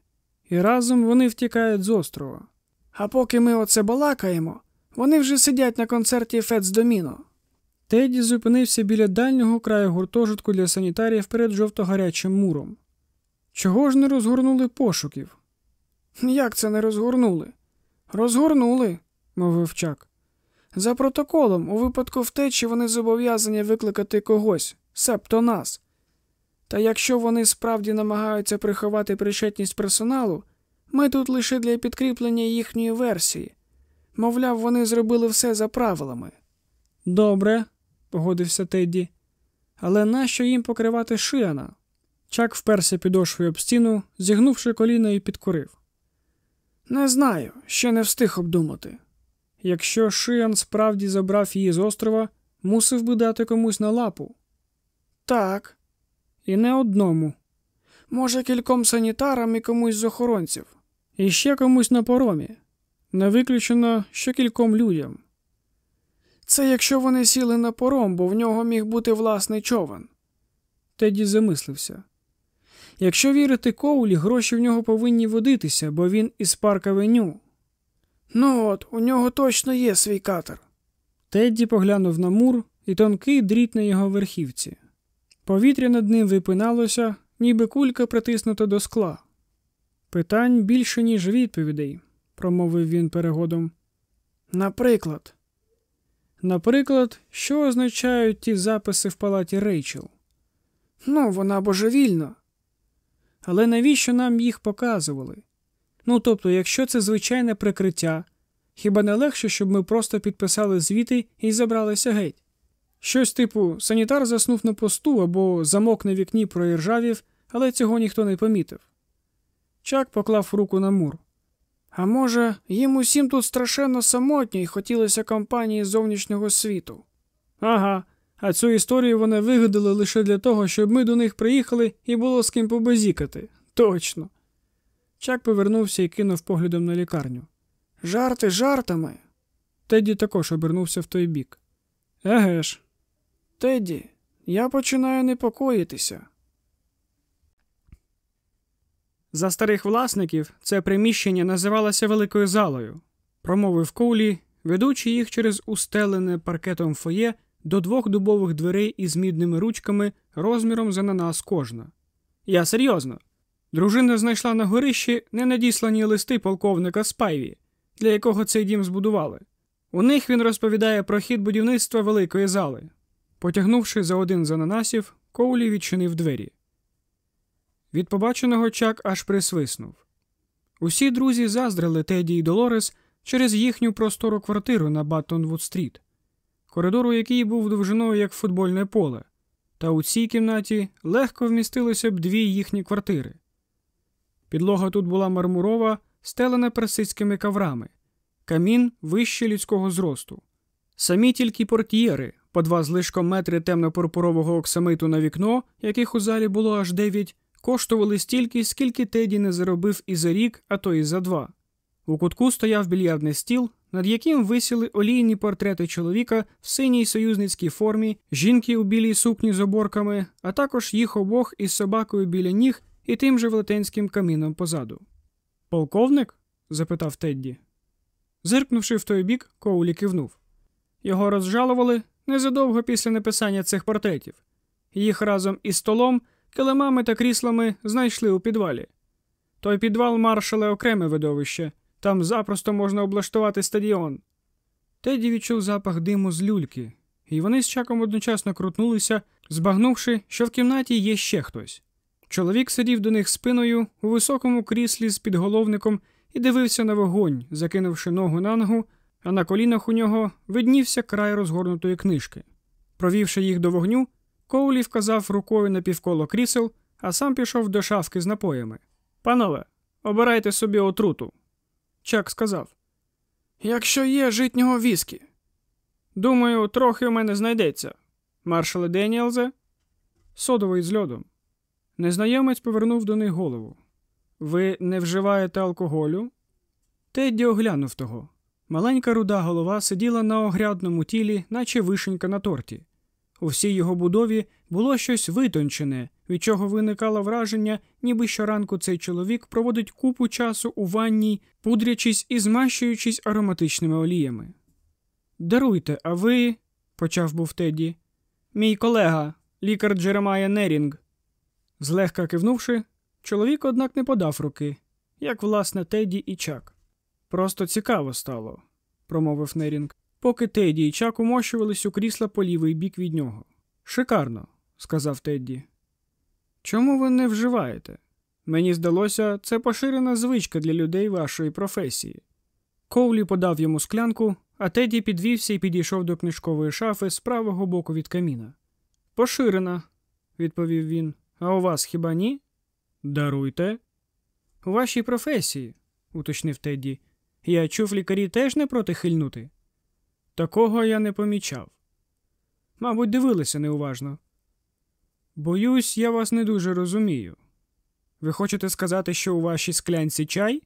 І разом вони втікають з острова. А поки ми оце балакаємо, вони вже сидять на концерті Фец Доміно. Теді зупинився біля дальнього краю гуртожитку для санітарів перед жовто-гарячим муром. Чого ж не розгорнули пошуків? Як це не розгорнули? Розгорнули, мовив Чак. За протоколом, у випадку втечі вони зобов'язані викликати когось, себто нас. Та якщо вони справді намагаються приховати причетність персоналу, ми тут лише для підкріплення їхньої версії. Мовляв, вони зробили все за правилами. Добре, погодився Тедді. Але нащо їм покривати Шиана? Чак вперся підошвою об стіну, зігнувши коліна і підкурив. Не знаю, ще не встиг обдумати. Якщо Шиан справді забрав її з острова, мусив би дати комусь на лапу. Так. І не одному. Може, кільком санітарам і комусь з охоронців. І ще комусь на поромі. Не виключено, що кільком людям. Це якщо вони сіли на пором, бо в нього міг бути власний човен. Теді замислився. Якщо вірити Коулі, гроші в нього повинні водитися, бо він із парка Веню. Ну от, у нього точно є свій катер. Тедді поглянув на мур і тонкий дріт на його верхівці. Повітря над ним випиналося, ніби кулька притиснута до скла. Питань більше, ніж відповідей, промовив він перегодом. Наприклад, Наприклад, що означають ті записи в палаті Рейчел? ну, вона божевільна. Але навіщо нам їх показували? Ну тобто, якщо це звичайне прикриття, хіба не легше, щоб ми просто підписали звіти і забралися геть? Щось типу санітар заснув на посту або замок на вікні проіржавів, але цього ніхто не помітив. Чак поклав руку на мур. А може, їм усім тут страшенно самотньо і хотілося компанії зовнішнього світу. Ага, а цю історію вони вигадали лише для того, щоб ми до них приїхали і було з ким побазікати. Точно. Чак повернувся і кинув поглядом на лікарню. Жарти жартами. Тедді також обернувся в той бік. Еге ж. Теді, Я починаю непокоїтися. За старих власників це приміщення називалося великою залою, промовив Коулі, ведучи їх через устелене паркетом фоє до двох дубових дверей із мідними ручками розміром за ананас кожна. Я серйозно. Дружина знайшла на горищі ненадіслані листи полковника Спайві, для якого цей дім збудували. У них він розповідає про хід будівництва великої зали. Потягнувши за один з ананасів, Коулі відчинив двері. Від побаченого Чак аж присвиснув. Усі друзі заздрили Теді і Долорес через їхню простору квартиру на Баттонвуд-стріт, коридору який був довжиною як футбольне поле, та у цій кімнаті легко вмістилося б дві їхні квартири. Підлога тут була мармурова, встелена персидськими коврами, камін вище людського зросту. Самі тільки портьєри, по два з лишком метри темно-пурпурового оксамиту на вікно, яких у залі було аж дев'ять, коштували стільки, скільки Теді не заробив і за рік, а то і за два. У кутку стояв більярдний стіл, над яким висіли олійні портрети чоловіка в синій союзницькій формі, жінки у білій сукні з оборками, а також їх обох із собакою біля ніг і тим же велетенським каміном позаду. Полковник? запитав Тедді. Зиркнувши в той бік, Коулі кивнув. Його розжалували незадовго після написання цих портретів. Їх разом із столом, килимами та кріслами знайшли у підвалі. Той підвал маршале окреме видовище, там запросто можна облаштувати стадіон. Теді відчув запах диму з люльки, і вони з чаком одночасно крутнулися, збагнувши, що в кімнаті є ще хтось. Чоловік сидів до них спиною у високому кріслі з підголовником і дивився на вогонь, закинувши ногу на ногу, а на колінах у нього виднівся край розгорнутої книжки. Провівши їх до вогню, Коулі вказав рукою на півколо крісел, а сам пішов до шафки з напоями. Панове, обирайте собі отруту. Чак сказав. Якщо є житнього віскі. Думаю, трохи у мене знайдеться. Маршале Деніелзе? Содовий з льодом. Незнайомець повернув до них голову. Ви не вживаєте алкоголю? Тедді оглянув того. Маленька руда голова сиділа на огрядному тілі, наче вишенька на торті. У всій його будові було щось витончене, від чого виникало враження, ніби щоранку цей чоловік проводить купу часу у ванній, пудрячись і змащуючись ароматичними оліями. Даруйте, а ви, почав був Тедді. Мій колега, лікар Джеремая Нерінг. Злегка кивнувши, чоловік, однак, не подав руки, як власне Тедді і Чак. Просто цікаво стало, промовив Нерінг, поки Тедді і Чак умощувались у крісла по лівий бік від нього. Шикарно, сказав Тедді. Чому ви не вживаєте? Мені здалося, це поширена звичка для людей вашої професії. Коулі подав йому склянку, а Теді підвівся і підійшов до книжкової шафи з правого боку від каміна. Поширена, відповів він. А у вас хіба ні? Даруйте. У вашій професії, уточнив Тедді. Я чув, лікарі теж не проти хильнути. Такого я не помічав. Мабуть, дивилися неуважно. Боюсь, я вас не дуже розумію. Ви хочете сказати, що у вашій склянці чай?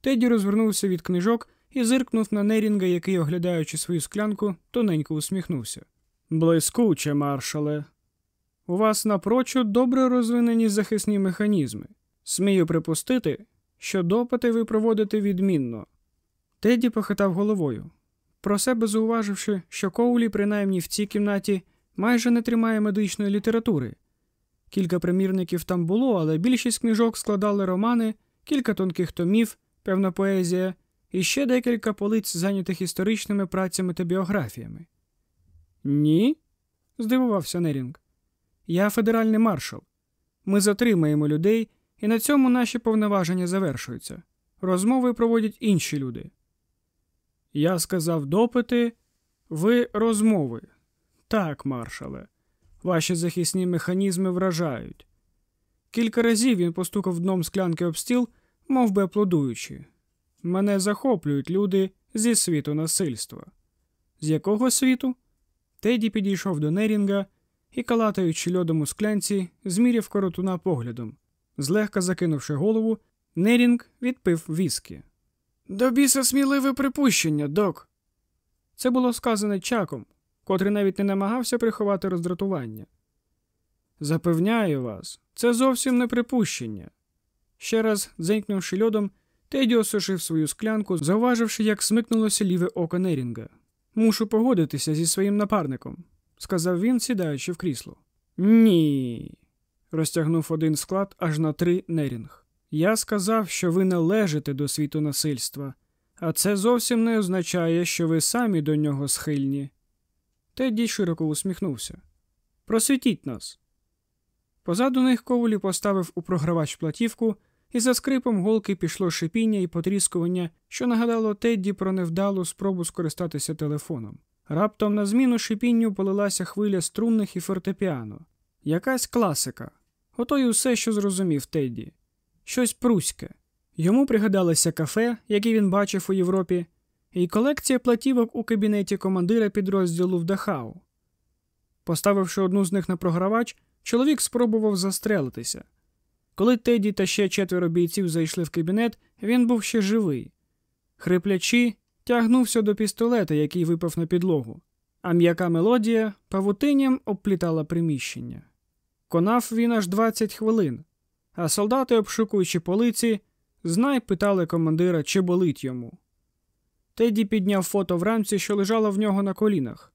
Теді розвернувся від книжок і зиркнув на Нерінга, який, оглядаючи свою склянку, тоненько усміхнувся. Блискуче, маршале. У вас напрочуд добре розвинені захисні механізми. Смію припустити, що допити ви проводите відмінно. Теді похитав головою. Про себе зауваживши, що Коулі, принаймні в цій кімнаті, майже не тримає медичної літератури. Кілька примірників там було, але більшість книжок складали романи, кілька тонких томів, певна поезія, і ще декілька полиць, зайнятих історичними працями та біографіями. Ні? здивувався Нерінг. Я федеральний маршал. Ми затримаємо людей, і на цьому наші повноваження завершуються. Розмови проводять інші люди. Я сказав допити, ви розмови. Так, маршале, ваші захисні механізми вражають. Кілька разів він постукав дном склянки об стіл, мов би аплодуючи. Мене захоплюють люди зі світу насильства. З якого світу? Теді підійшов до Нерінга і, калатаючи льодом у склянці, зміряв коротуна поглядом. Злегка закинувши голову, Нерінг відпив віскі. До біса сміливе припущення, док. Це було сказане чаком, котрий навіть не намагався приховати роздратування. Запевняю вас, це зовсім не припущення. Ще раз, дзенькнувши льодом, Теді осушив свою склянку, зауваживши, як смикнулося ліве око Нерінга. Мушу погодитися зі своїм напарником, сказав він, сідаючи в крісло. Ні. розтягнув один склад аж на три Нерінг. Я сказав, що ви належите до світу насильства, а це зовсім не означає, що ви самі до нього схильні. Тедді широко усміхнувся. Просвітіть нас. Позаду них ковулі поставив у програвач платівку, і за скрипом голки пішло шипіння і потріскування, що нагадало Тедді про невдалу спробу скористатися телефоном. Раптом на зміну шипінню полилася хвиля струнних і фортепіано. Якась класика. Ото й усе, що зрозумів Тедді. Щось пруське. Йому пригадалося кафе, яке він бачив у Європі, і колекція платівок у кабінеті командира підрозділу в Дахау. Поставивши одну з них на програвач, чоловік спробував застрелитися. Коли Теді та ще четверо бійців зайшли в кабінет, він був ще живий. Хриплячи, тягнувся до пістолета, який випав на підлогу, а м'яка мелодія павутинням обплітала приміщення. Конав він аж 20 хвилин, а солдати, обшукуючи полиці, знай питали командира, чи болить йому. Теді підняв фото в рамці, що лежало в нього на колінах.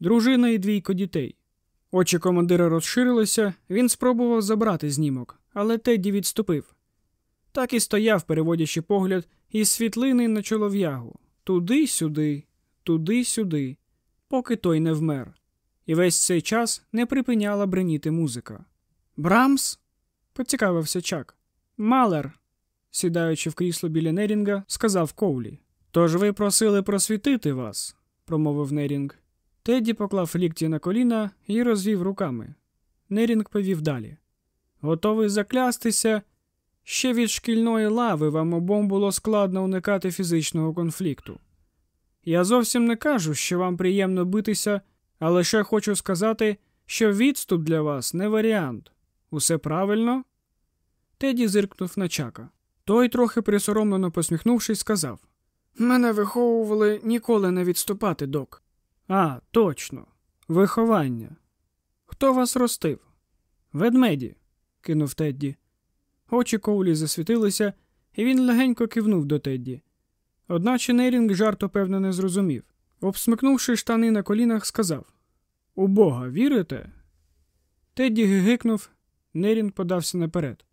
Дружина і двійко дітей. Очі командира розширилися, він спробував забрати знімок, але Тедді відступив. Так і стояв, переводячи погляд із світлини на чолов'ягу туди-сюди, туди-сюди, поки той не вмер. І весь цей час не припиняла бреніти музика. Брамс? Поцікавився Чак. Малер, сідаючи в крісло біля Нерінга, сказав Коулі. Тож ви просили просвітити вас, промовив Нерінг. Тедді поклав лікті на коліна і розвів руками. Нерінг повів далі. Готовий заклястися. Ще від шкільної лави вам обом було складно уникати фізичного конфлікту. Я зовсім не кажу, що вам приємно битися, а лише хочу сказати, що відступ для вас не варіант. Усе правильно? Теді зиркнув на чака. Той, трохи присоромлено посміхнувшись, сказав Мене виховували ніколи не відступати, док. А, точно. Виховання. Хто вас ростив? Ведмеді, кинув Тедді. Очі Коулі засвітилися, і він легенько кивнув до Тедді. Одначе Нерінг жарту, певно, не зрозумів. Обсмикнувши штани на колінах, сказав У Бога вірите? Тедді гигикнув, Нерінг подався наперед.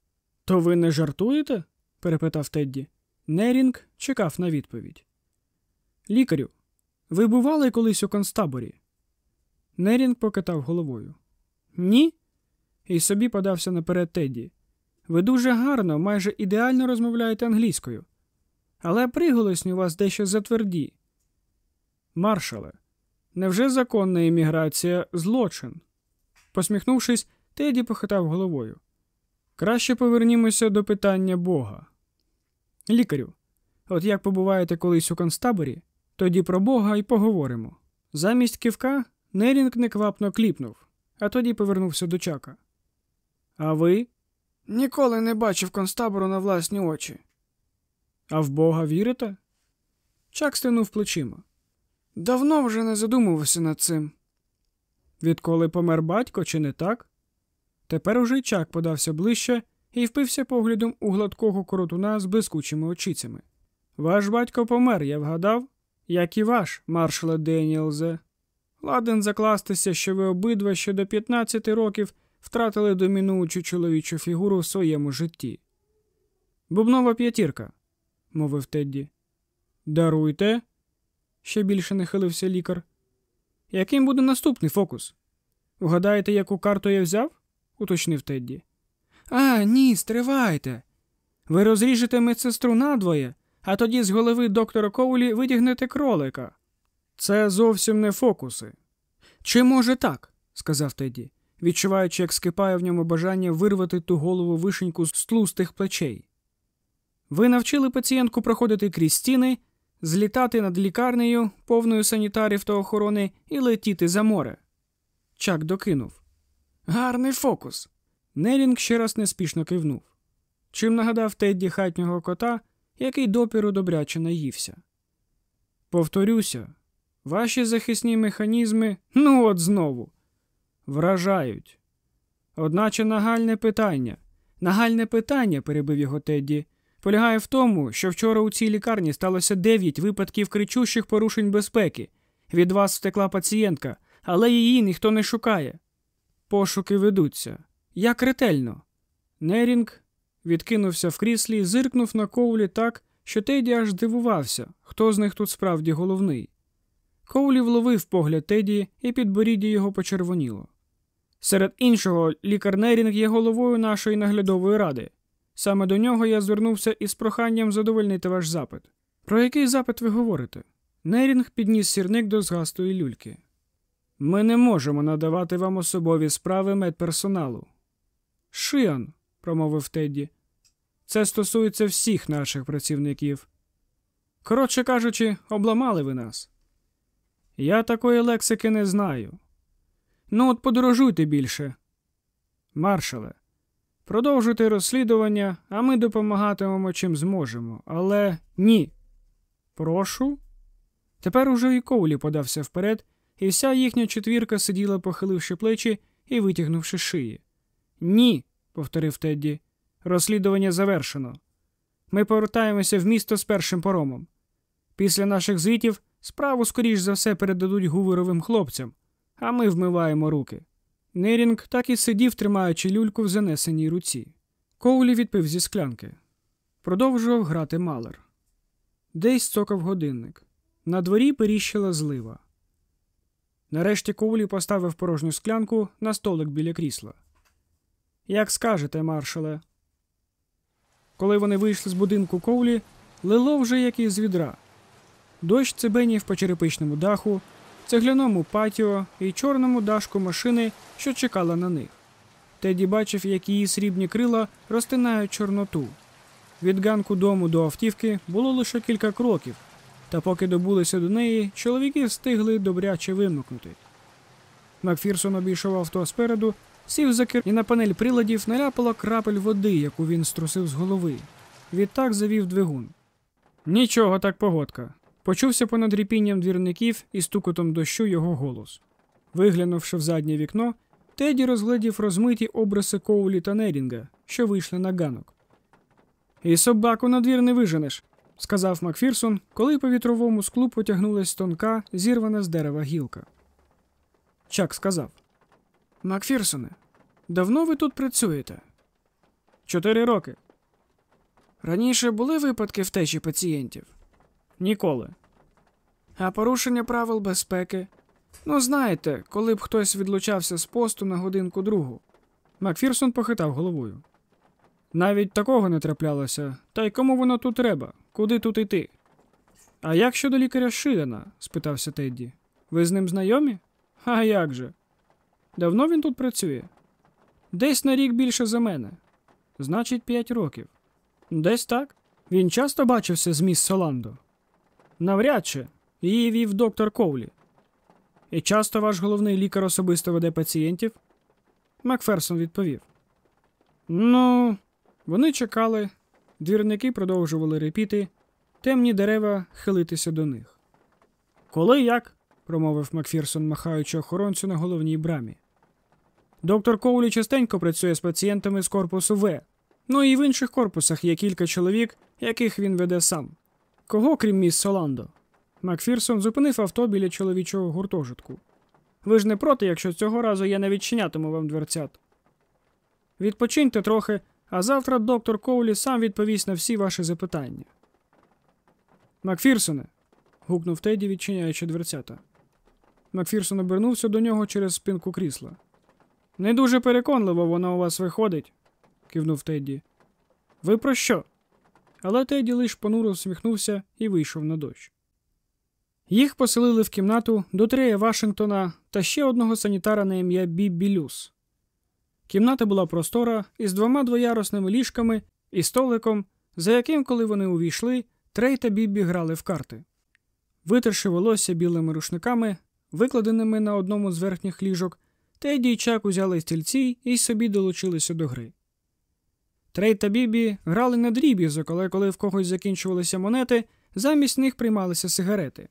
То ви не жартуєте? перепитав Тедді. Нерінг чекав на відповідь. Лікарю, ви бували колись у концтаборі? Нерінг покитав головою. Ні? І собі подався наперед Тедді. Ви дуже гарно, майже ідеально розмовляєте англійською. Але приголосні у вас дещо затверді. Маршале, невже законна імміграція злочин? Посміхнувшись, Теді похитав головою. Краще повернімося до питання Бога. Лікарю, от як побуваєте колись у концтаборі, тоді про Бога й поговоримо. Замість кивка Нерінг неквапно кліпнув, а тоді повернувся до чака. А ви? Ніколи не бачив концтабору на власні очі. А в Бога вірите? Чак стинув плечима. Давно вже не задумувався над цим. Відколи помер батько, чи не так? Тепер уже чак подався ближче і впився поглядом у гладкого коротуна з блискучими очицями. Ваш батько помер, я вгадав, як і ваш, маршале Деніелзе. Ладен закластися, що ви обидва ще до 15 років втратили домінуючу чоловічу фігуру в своєму житті. Бубнова п'ятірка, мовив Тедді. Даруйте, ще більше нахилився лікар. Яким буде наступний фокус? Угадаєте, яку карту я взяв? Уточнив Тедді. А, ні, стривайте. Ви розріжете медсестру надвоє, а тоді з голови доктора Коулі витягнете кролика. Це зовсім не фокуси. Чи може так? сказав Тедді, відчуваючи, як скипає в ньому бажання вирвати ту голову вишеньку з тлустих плечей. Ви навчили пацієнтку проходити крізь стіни, злітати над лікарнею, повною санітарів та охорони, і летіти за море. Чак докинув. Гарний фокус. Нерінг ще раз неспішно кивнув. Чим нагадав Тедді хатнього кота, який допіру добряче наївся. Повторюся, ваші захисні механізми, ну от знову, вражають. Одначе нагальне питання. Нагальне питання, перебив його Тедді, полягає в тому, що вчора у цій лікарні сталося дев'ять випадків кричущих порушень безпеки. Від вас втекла пацієнтка, але її ніхто не шукає. Пошуки ведуться. Як ретельно. Нерінг відкинувся в кріслі і зиркнув на Коулі так, що Теді аж дивувався, хто з них тут справді головний. Коулі вловив погляд Теді, і підборіддя його почервоніло. Серед іншого, лікар Нерінг є головою нашої наглядової ради. Саме до нього я звернувся із проханням задовольнити ваш запит. Про який запит ви говорите? Нерінг підніс сірник до згастої люльки. Ми не можемо надавати вам особові справи медперсоналу. Шиан, промовив Тедді. Це стосується всіх наших працівників. Коротше кажучи, обламали ви нас. Я такої лексики не знаю. Ну, от подорожуйте більше. Маршале, продовжуйте розслідування, а ми допомагатимемо чим зможемо. Але ні. Прошу. Тепер уже і Коулі подався вперед, і вся їхня четвірка сиділа, похиливши плечі і витягнувши шиї. Ні, повторив Тедді. Розслідування завершено. Ми повертаємося в місто з першим поромом. Після наших звітів справу, скоріш за все, передадуть гуверовим хлопцям, а ми вмиваємо руки. Нерінг так і сидів, тримаючи люльку в занесеній руці. Коулі відпив зі склянки. Продовжував грати малер. Десь цокав годинник. На дворі періщила злива. Нарешті Коулі поставив порожню склянку на столик біля крісла. Як скажете, маршале. Коли вони вийшли з будинку Коулі, лило вже як із відра. Дощ цебенів по черепичному даху, цегляному патіо і чорному дашку машини, що чекала на них. Теді бачив, як її срібні крила розтинають чорноту. Від ганку дому до автівки було лише кілька кроків, та поки добулися до неї, чоловіки встигли добряче вимикнути. Макфірсон обійшов авто спереду, сів за кер і на панель приладів наляпало крапель води, яку він струсив з голови. Відтак завів двигун. Нічого так погодка. Почувся понад ріпінням двірників і стукотом дощу його голос. Виглянувши в заднє вікно, Теді розглядів розмиті обриси Коулі та Нерінга, що вийшли на ганок. І собаку на двір не виженеш, сказав Макфірсон, коли по вітровому склу потягнулась тонка, зірвана з дерева гілка. Чак сказав Макфірсоне, давно ви тут працюєте? Чотири роки. Раніше були випадки втечі пацієнтів? Ніколи. А порушення правил безпеки? Ну, знаєте, коли б хтось відлучався з посту на годинку другу. Макфірсон похитав головою. Навіть такого не траплялося, та й кому воно тут треба? Куди тут іти? А як щодо лікаря Шилена? спитався Тедді. Ви з ним знайомі? А як же? Давно він тут працює? Десь на рік більше за мене. Значить, п'ять років. Десь так. Він часто бачився з міс Соландо? Навряд чи. Її вів доктор Коулі. І часто ваш головний лікар особисто веде пацієнтів? Макферсон відповів. Ну, вони чекали, двірники продовжували репіти, темні дерева хилитися до них. Коли як? промовив Макфірсон, махаючи охоронцю на головній брамі. Доктор Коулі частенько працює з пацієнтами з корпусу В. Ну і в інших корпусах є кілька чоловік, яких він веде сам. Кого, крім міс Соландо? Макфірсон зупинив авто біля чоловічого гуртожитку. Ви ж не проти, якщо цього разу я не відчинятиму вам дверцят. Відпочиньте трохи, а завтра доктор Коулі сам відповість на всі ваші запитання. Макфірсоне. гукнув Теді, відчиняючи дверцята. Макфірсон обернувся до нього через спинку крісла. Не дуже переконливо воно у вас виходить, кивнув Тедді. Ви про що? Але Тедді лиш понуро усміхнувся і вийшов на дощ. Їх поселили в кімнату до Трея Вашингтона та ще одного санітара на ім'я Біббі Люс. Кімната була простора із двома двоярусними ліжками і столиком, за яким, коли вони увійшли, Трей та Біббі грали в карти. Витерши волосся білими рушниками, викладеними на одному з верхніх ліжок, Теді і Чак узяли стільці і собі долучилися до гри. Трей та Бібі грали на дріб'язок, але коли в когось закінчувалися монети, замість них приймалися сигарети.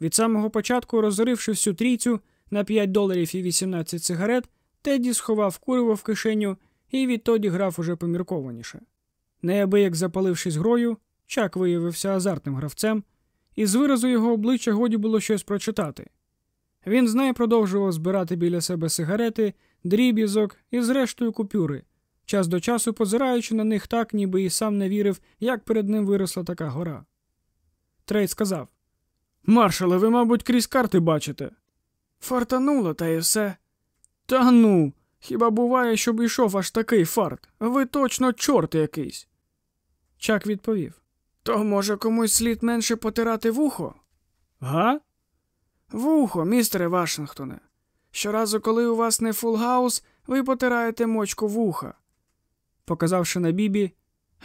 Від самого початку, розоривши всю трійцю на 5 доларів і 18 сигарет, Теді сховав куриво в кишеню і відтоді грав уже поміркованіше. Неабияк запалившись грою, чак виявився азартним гравцем, і з виразу його обличчя годі було щось прочитати. Він з нею продовжував збирати біля себе сигарети, дріб'язок і, зрештою, купюри, час до часу позираючи на них так, ніби і сам не вірив, як перед ним виросла така гора. Трей сказав Маршале, ви, мабуть, крізь карти бачите. Фартануло, та й все. Та ну, хіба буває, щоб ішов аж такий фарт? Ви точно чорт якийсь. Чак відповів То, може, комусь слід менше потирати вухо? Га? Вухо, містере Вашингтоне. Щоразу, коли у вас не фулгаус, ви потираєте мочку вуха. Показавши на бібі,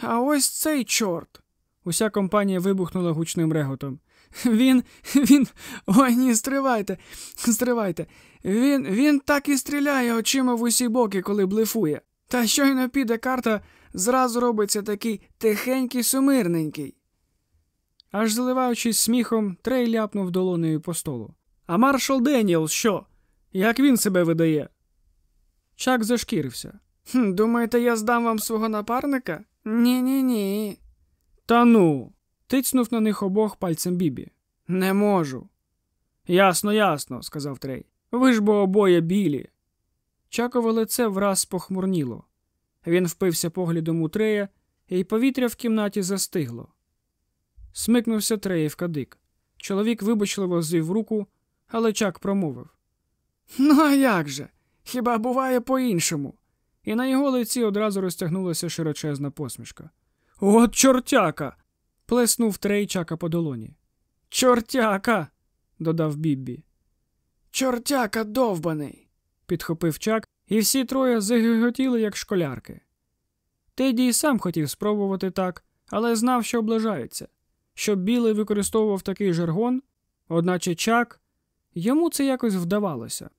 А ось цей чорт. Уся компанія вибухнула гучним реготом. Він. він. Ой ні, стривайте, стривайте. Він він так і стріляє очима в усі боки, коли блефує. Та щойно піде карта, зразу робиться такий тихенький сумирненький. Аж заливаючись сміхом, Трей ляпнув долонею по столу. А маршал Деніел що? Як він себе видає? Чак зашкірився. Думаєте, я здам вам свого напарника? Ні, ні, ні. Та ну. тицнув на них обох пальцем Бібі. Не можу. Ясно, ясно, сказав Трей. Ви ж бо обоє білі. Чакове лице враз похмурніло. Він впився поглядом у Трея, і повітря в кімнаті застигло. Смикнувся Треєв кадик. Чоловік вибачливо звів руку, але чак промовив. Ну, а як же? Хіба буває по-іншому? І на його лиці одразу розтягнулася широчезна посмішка. От чортяка. плеснув Трей чака по долоні. Чортяка. додав Біббі. Чортяка довбаний. підхопив чак, і всі троє загиготіли, як школярки. Теді й сам хотів спробувати так, але знав, що облажається. Щоб білий використовував такий жаргон, одначе чак, йому це якось вдавалося.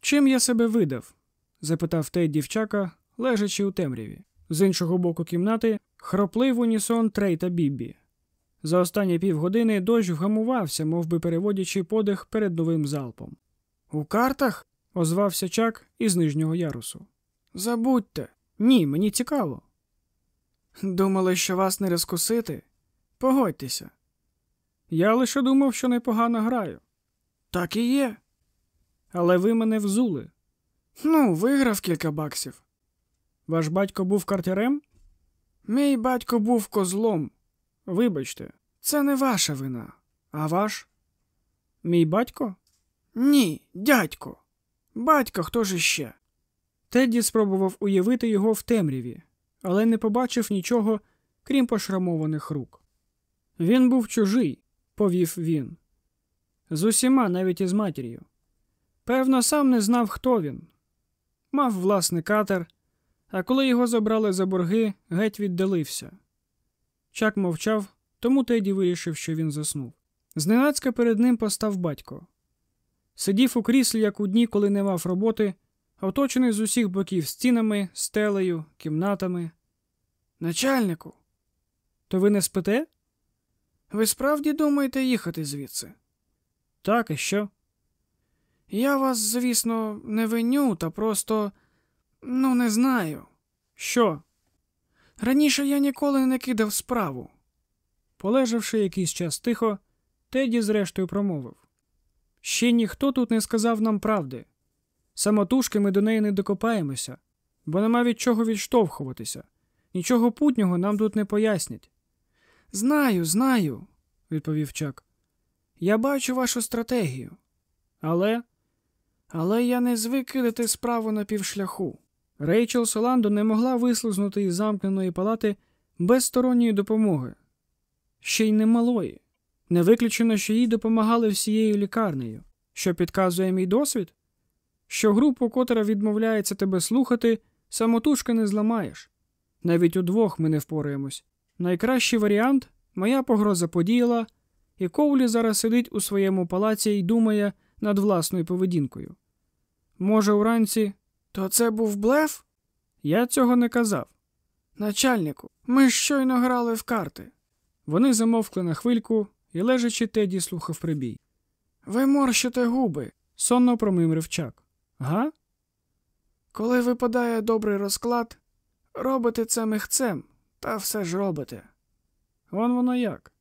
Чим я себе видав? запитав Тед дівчака, лежачи у темряві. З іншого боку кімнати хроплив унісон Трей та Біббі. За останні півгодини дощ вгамувався, мов би переводячи подих перед новим залпом. У картах? озвався чак із нижнього ярусу. Забудьте. Ні, мені цікаво. Думали, що вас не розкусити? Погодьтеся. Я лише думав, що непогано граю. Так і є. Але ви мене взули. Ну, виграв кілька баксів. Ваш батько був картярем? Мій батько був козлом. Вибачте, Це не ваша вина. А ваш? мій батько? Ні, дядько. Батько хто ж іще? Тедді спробував уявити його в темряві, але не побачив нічого, крім пошрамованих рук. Він був чужий, повів він. З усіма, навіть із матір'ю. Певно, сам не знав, хто він. Мав власний катер, а коли його забрали за борги, геть віддалився. Чак мовчав, тому Теді вирішив, що він заснув. Зненацька перед ним постав батько. Сидів у кріслі, як у дні, коли не мав роботи, оточений з усіх боків стінами, стелею, кімнатами. Начальнику, То ви не спите? ви справді думаєте їхати звідси? Так, і що? Я вас, звісно, не виню, та просто ну не знаю. Що? Раніше я ніколи не кидав справу. Полежавши якийсь час тихо, Теді зрештою промовив. Ще ніхто тут не сказав нам правди. Самотужки ми до неї не докопаємося, бо нема від чого відштовхуватися. Нічого путнього нам тут не пояснять, Знаю, знаю, відповів Чак. я бачу вашу стратегію, Але але я не звик кидати справу на півшляху. Рейчел Соландо не могла вислизнути із замкненої палати без сторонньої допомоги. Ще й немалої. Не виключено, що їй допомагали всією лікарнею. Що підказує мій досвід? Що групу, котра відмовляється тебе слухати, самотужки не зламаєш. Навіть удвох ми не впораємось. Найкращий варіант моя погроза подіяла, і Коулі зараз сидить у своєму палаці і думає над власною поведінкою. Може, уранці То це був блеф? я цього не казав. Начальнику, ми ж щойно грали в карти. Вони замовкли на хвильку, і лежачи Теді слухав прибій. Ви морщите губи. Сонно промимрив чак. Га? Коли випадає добрий розклад, робите це михцем, та все ж робите. Вон воно як.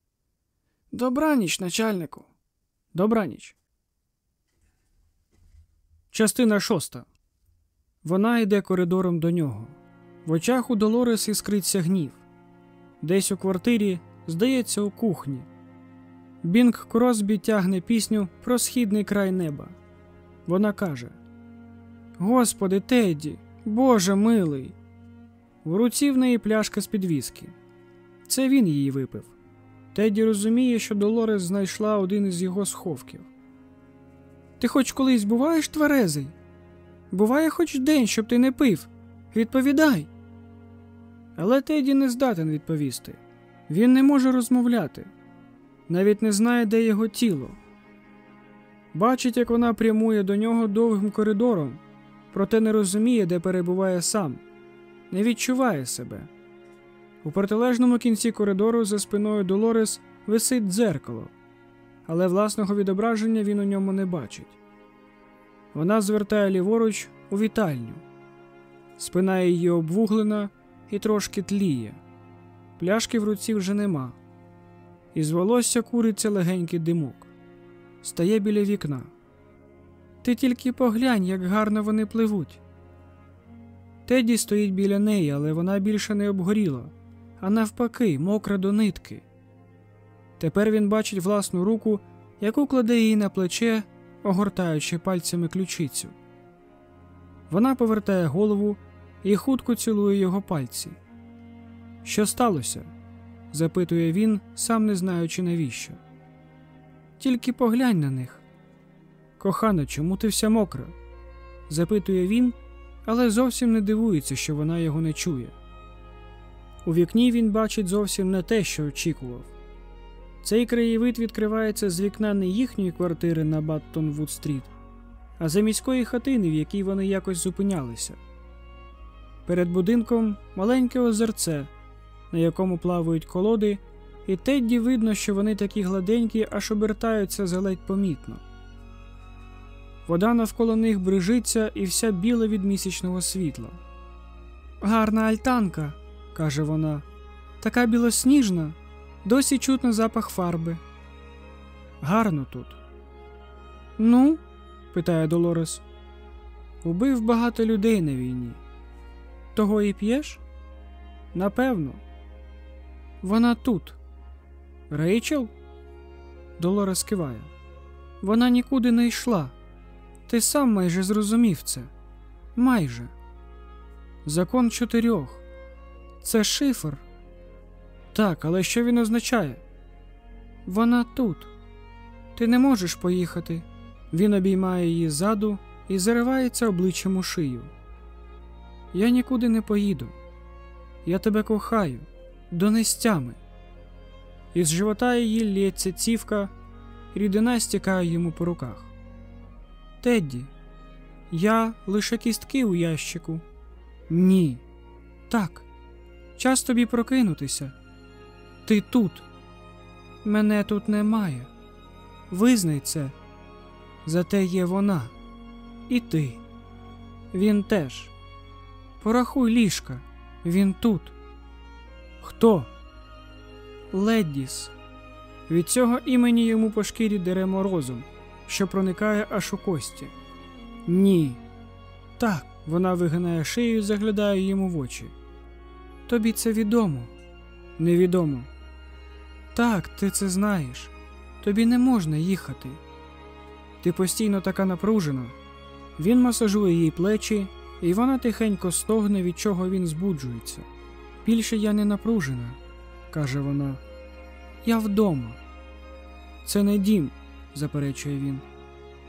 Добраніч, начальнику. Добраніч. Частина шоста. Вона йде коридором до нього. В очах у Долорес іскриться гнів. Десь у квартирі, здається, у кухні. Бінг Кросбі тягне пісню про східний край неба. Вона каже: Господи, Тедді, Боже милий. В руці в неї пляшка з під віскі. Це він її випив. Тедді розуміє, що Долорес знайшла один із його сховків. Ти хоч колись буваєш тверезий? Буває хоч день, щоб ти не пив. Відповідай. Але Теді не здатен відповісти. Він не може розмовляти, навіть не знає, де його тіло. Бачить, як вона прямує до нього довгим коридором, проте не розуміє, де перебуває сам, не відчуває себе. У протилежному кінці коридору за спиною Долорес висить дзеркало, але власного відображення він у ньому не бачить. Вона звертає ліворуч у вітальню. Спина її обвуглена і трошки тліє. Пляшки в руці вже нема. Із волосся куриться легенький димок. Стає біля вікна. Ти тільки поглянь, як гарно вони пливуть. Теді стоїть біля неї, але вона більше не обгоріла, а навпаки, мокра до нитки. Тепер він бачить власну руку, яку кладе їй на плече, огортаючи пальцями ключицю. Вона повертає голову і хутко цілує його пальці. Що сталося? запитує він, сам не знаючи навіщо. Тільки поглянь на них. Кохана, чому ти вся мокра? запитує він, але зовсім не дивується, що вона його не чує. У вікні він бачить зовсім не те, що очікував. Цей краєвид відкривається з вікна не їхньої квартири на Баттон-Вуд стріт, а заміської хатини, в якій вони якось зупинялися. Перед будинком маленьке озерце, на якому плавають колоди, і Тедді видно, що вони такі гладенькі, аж обертаються заледь помітно. Вода навколо них брижиться і вся біла від місячного світла. Гарна альтанка, каже вона, така білосніжна, досі чутно запах фарби. Гарно тут. Ну? питає Долорес. Убив багато людей на війні. Того і п'єш? Напевно. Вона тут. Рейчел? Долорес киває. Вона нікуди не йшла. Ти сам майже зрозумів це. Майже. Закон чотирьох. Це шифр. Так, але що він означає? Вона тут. Ти не можеш поїхати. Він обіймає її ззаду і заривається обличчям у шию. Я нікуди не поїду. Я тебе кохаю, до нестями. Із живота її лється цівка, рідина стікає йому по руках. Тедді, я лише кістки у ящику. Ні. Так. Час тобі прокинутися. Ти тут. Мене тут немає. Визнай це. Зате є вона. І ти. Він теж. Порахуй ліжка. Він тут. Хто? Леддіс. Від цього імені йому по шкірі дере морозом, що проникає аж у кості. Ні. Так, вона вигинає шию і заглядає йому в очі. Тобі це відомо. Невідомо. Так, ти це знаєш. Тобі не можна їхати. Ти постійно така напружена. Він масажує їй плечі, і вона тихенько стогне, від чого він збуджується. Більше я не напружена, каже вона. Я вдома. Це не дім, заперечує він.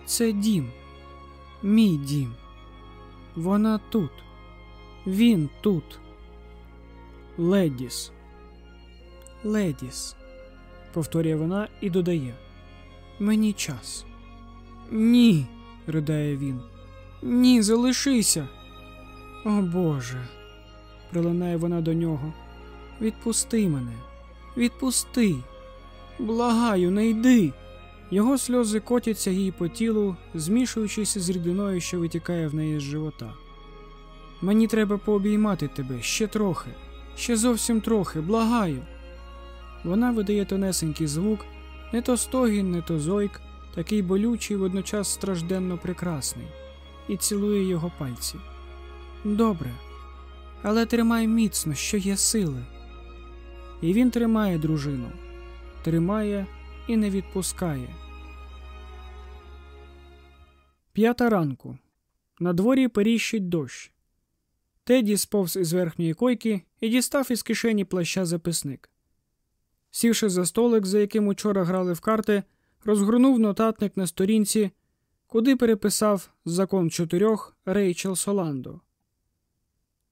Це дім. Мій дім. Вона тут. Він тут. Ледіс. Ледіс, повторює вона і додає. Мені час. Ні, ридає він. Ні, залишися. О Боже. прилинає вона до нього. Відпусти мене, відпусти. Благаю, не йди. Його сльози котяться їй по тілу, змішуючись з рідиною, що витікає в неї з живота. Мені треба пообіймати тебе ще трохи, ще зовсім трохи, благаю. Вона видає тонесенький звук, не то стогін, не то зойк, такий болючий, водночас стражденно прекрасний, і цілує його пальці. Добре, але тримай міцно, що є сили. І він тримає дружину, тримає і не відпускає. П'ята ранку. На дворі періщить дощ. Теді сповз із верхньої койки і дістав із кишені плаща записник. Сівши за столик, за яким учора грали в карти, розгорнув нотатник на сторінці, куди переписав закон чотирьох Рейчел Соландо.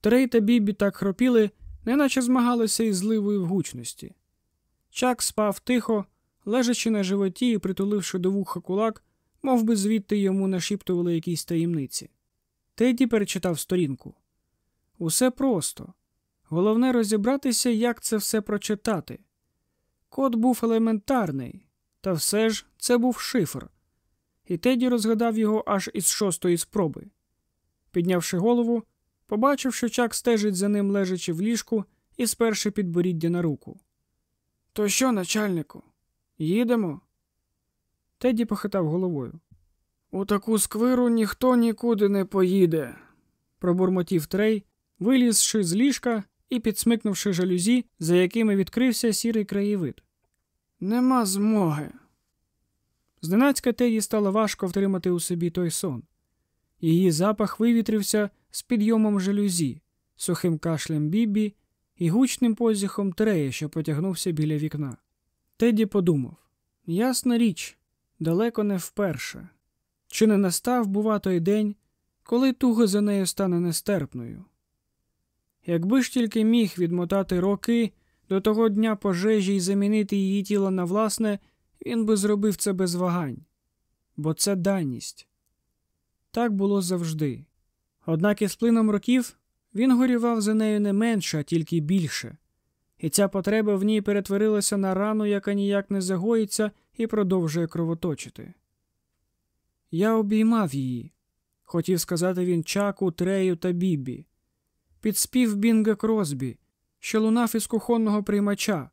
Трей та Бібі так хропіли, неначе змагалися із зливою в гучності. Чак спав тихо, лежачи на животі і притуливши до вуха кулак, мов би звідти йому нашіптували якісь таємниці. Теді перечитав сторінку. Усе просто. Головне розібратися, як це все прочитати. Код був елементарний, та все ж це був шифр, і Теді розгадав його аж із шостої спроби. Піднявши голову, побачив, що чак стежить за ним, лежачи в ліжку, і сперши підборіддя на руку. То що, начальнику? Їдемо? Теді похитав головою. У таку сквиру ніхто нікуди не поїде, пробурмотів трей, вилізши з ліжка і підсмикнувши жалюзі, за якими відкрився сірий краєвид. Нема змоги. Зненацька Теді стало важко втримати у собі той сон. Її запах вивітрився з підйомом жалюзі, сухим кашлем бібі і гучним позіхом трея, що потягнувся біля вікна. Теді подумав ясна річ, далеко не вперше. Чи не настав, бува, той день, коли туга за нею стане нестерпною? Якби ж тільки міг відмотати роки до того дня пожежі і замінити її тіло на власне, він би зробив це без вагань, бо це даність. Так було завжди. Однак із плином років він горював за нею не менше, а тільки більше, і ця потреба в ній перетворилася на рану, яка ніяк не загоїться і продовжує кровоточити. Я обіймав її, хотів сказати він Чаку, Трею та Бібі. Підспів Бінга Кросбі, що лунав із кухонного приймача.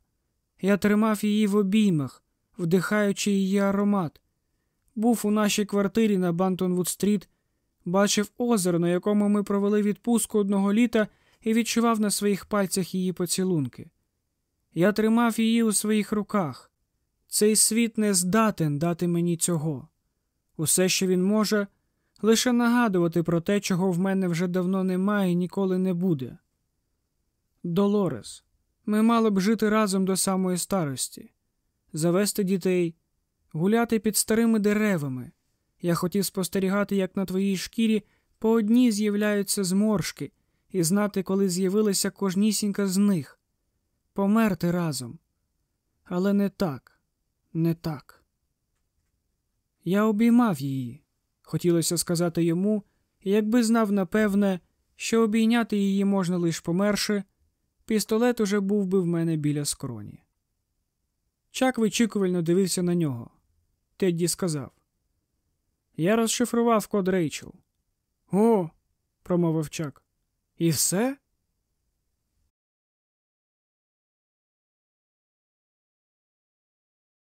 Я тримав її в обіймах, вдихаючи її аромат. Був у нашій квартирі на Баттонвуд-стріт, бачив озеро, на якому ми провели відпустку одного літа і відчував на своїх пальцях її поцілунки. Я тримав її у своїх руках. Цей світ не здатен дати мені цього. Усе, що він може, лише нагадувати про те, чого в мене вже давно немає і ніколи не буде. Долорес, ми мали б жити разом до самої старості, завести дітей, гуляти під старими деревами. Я хотів спостерігати, як на твоїй шкірі по одній з'являються зморшки, і знати, коли з'явилася кожнісінька з них, померти разом. Але не так, не так. Я обіймав її, хотілося сказати йому, якби знав напевне, що обійняти її можна лише померши, пістолет уже був би в мене біля скроні. Чак вичікувально дивився на нього. Тедді сказав Я розшифрував код Рейчел. О, промовив Чак. І все?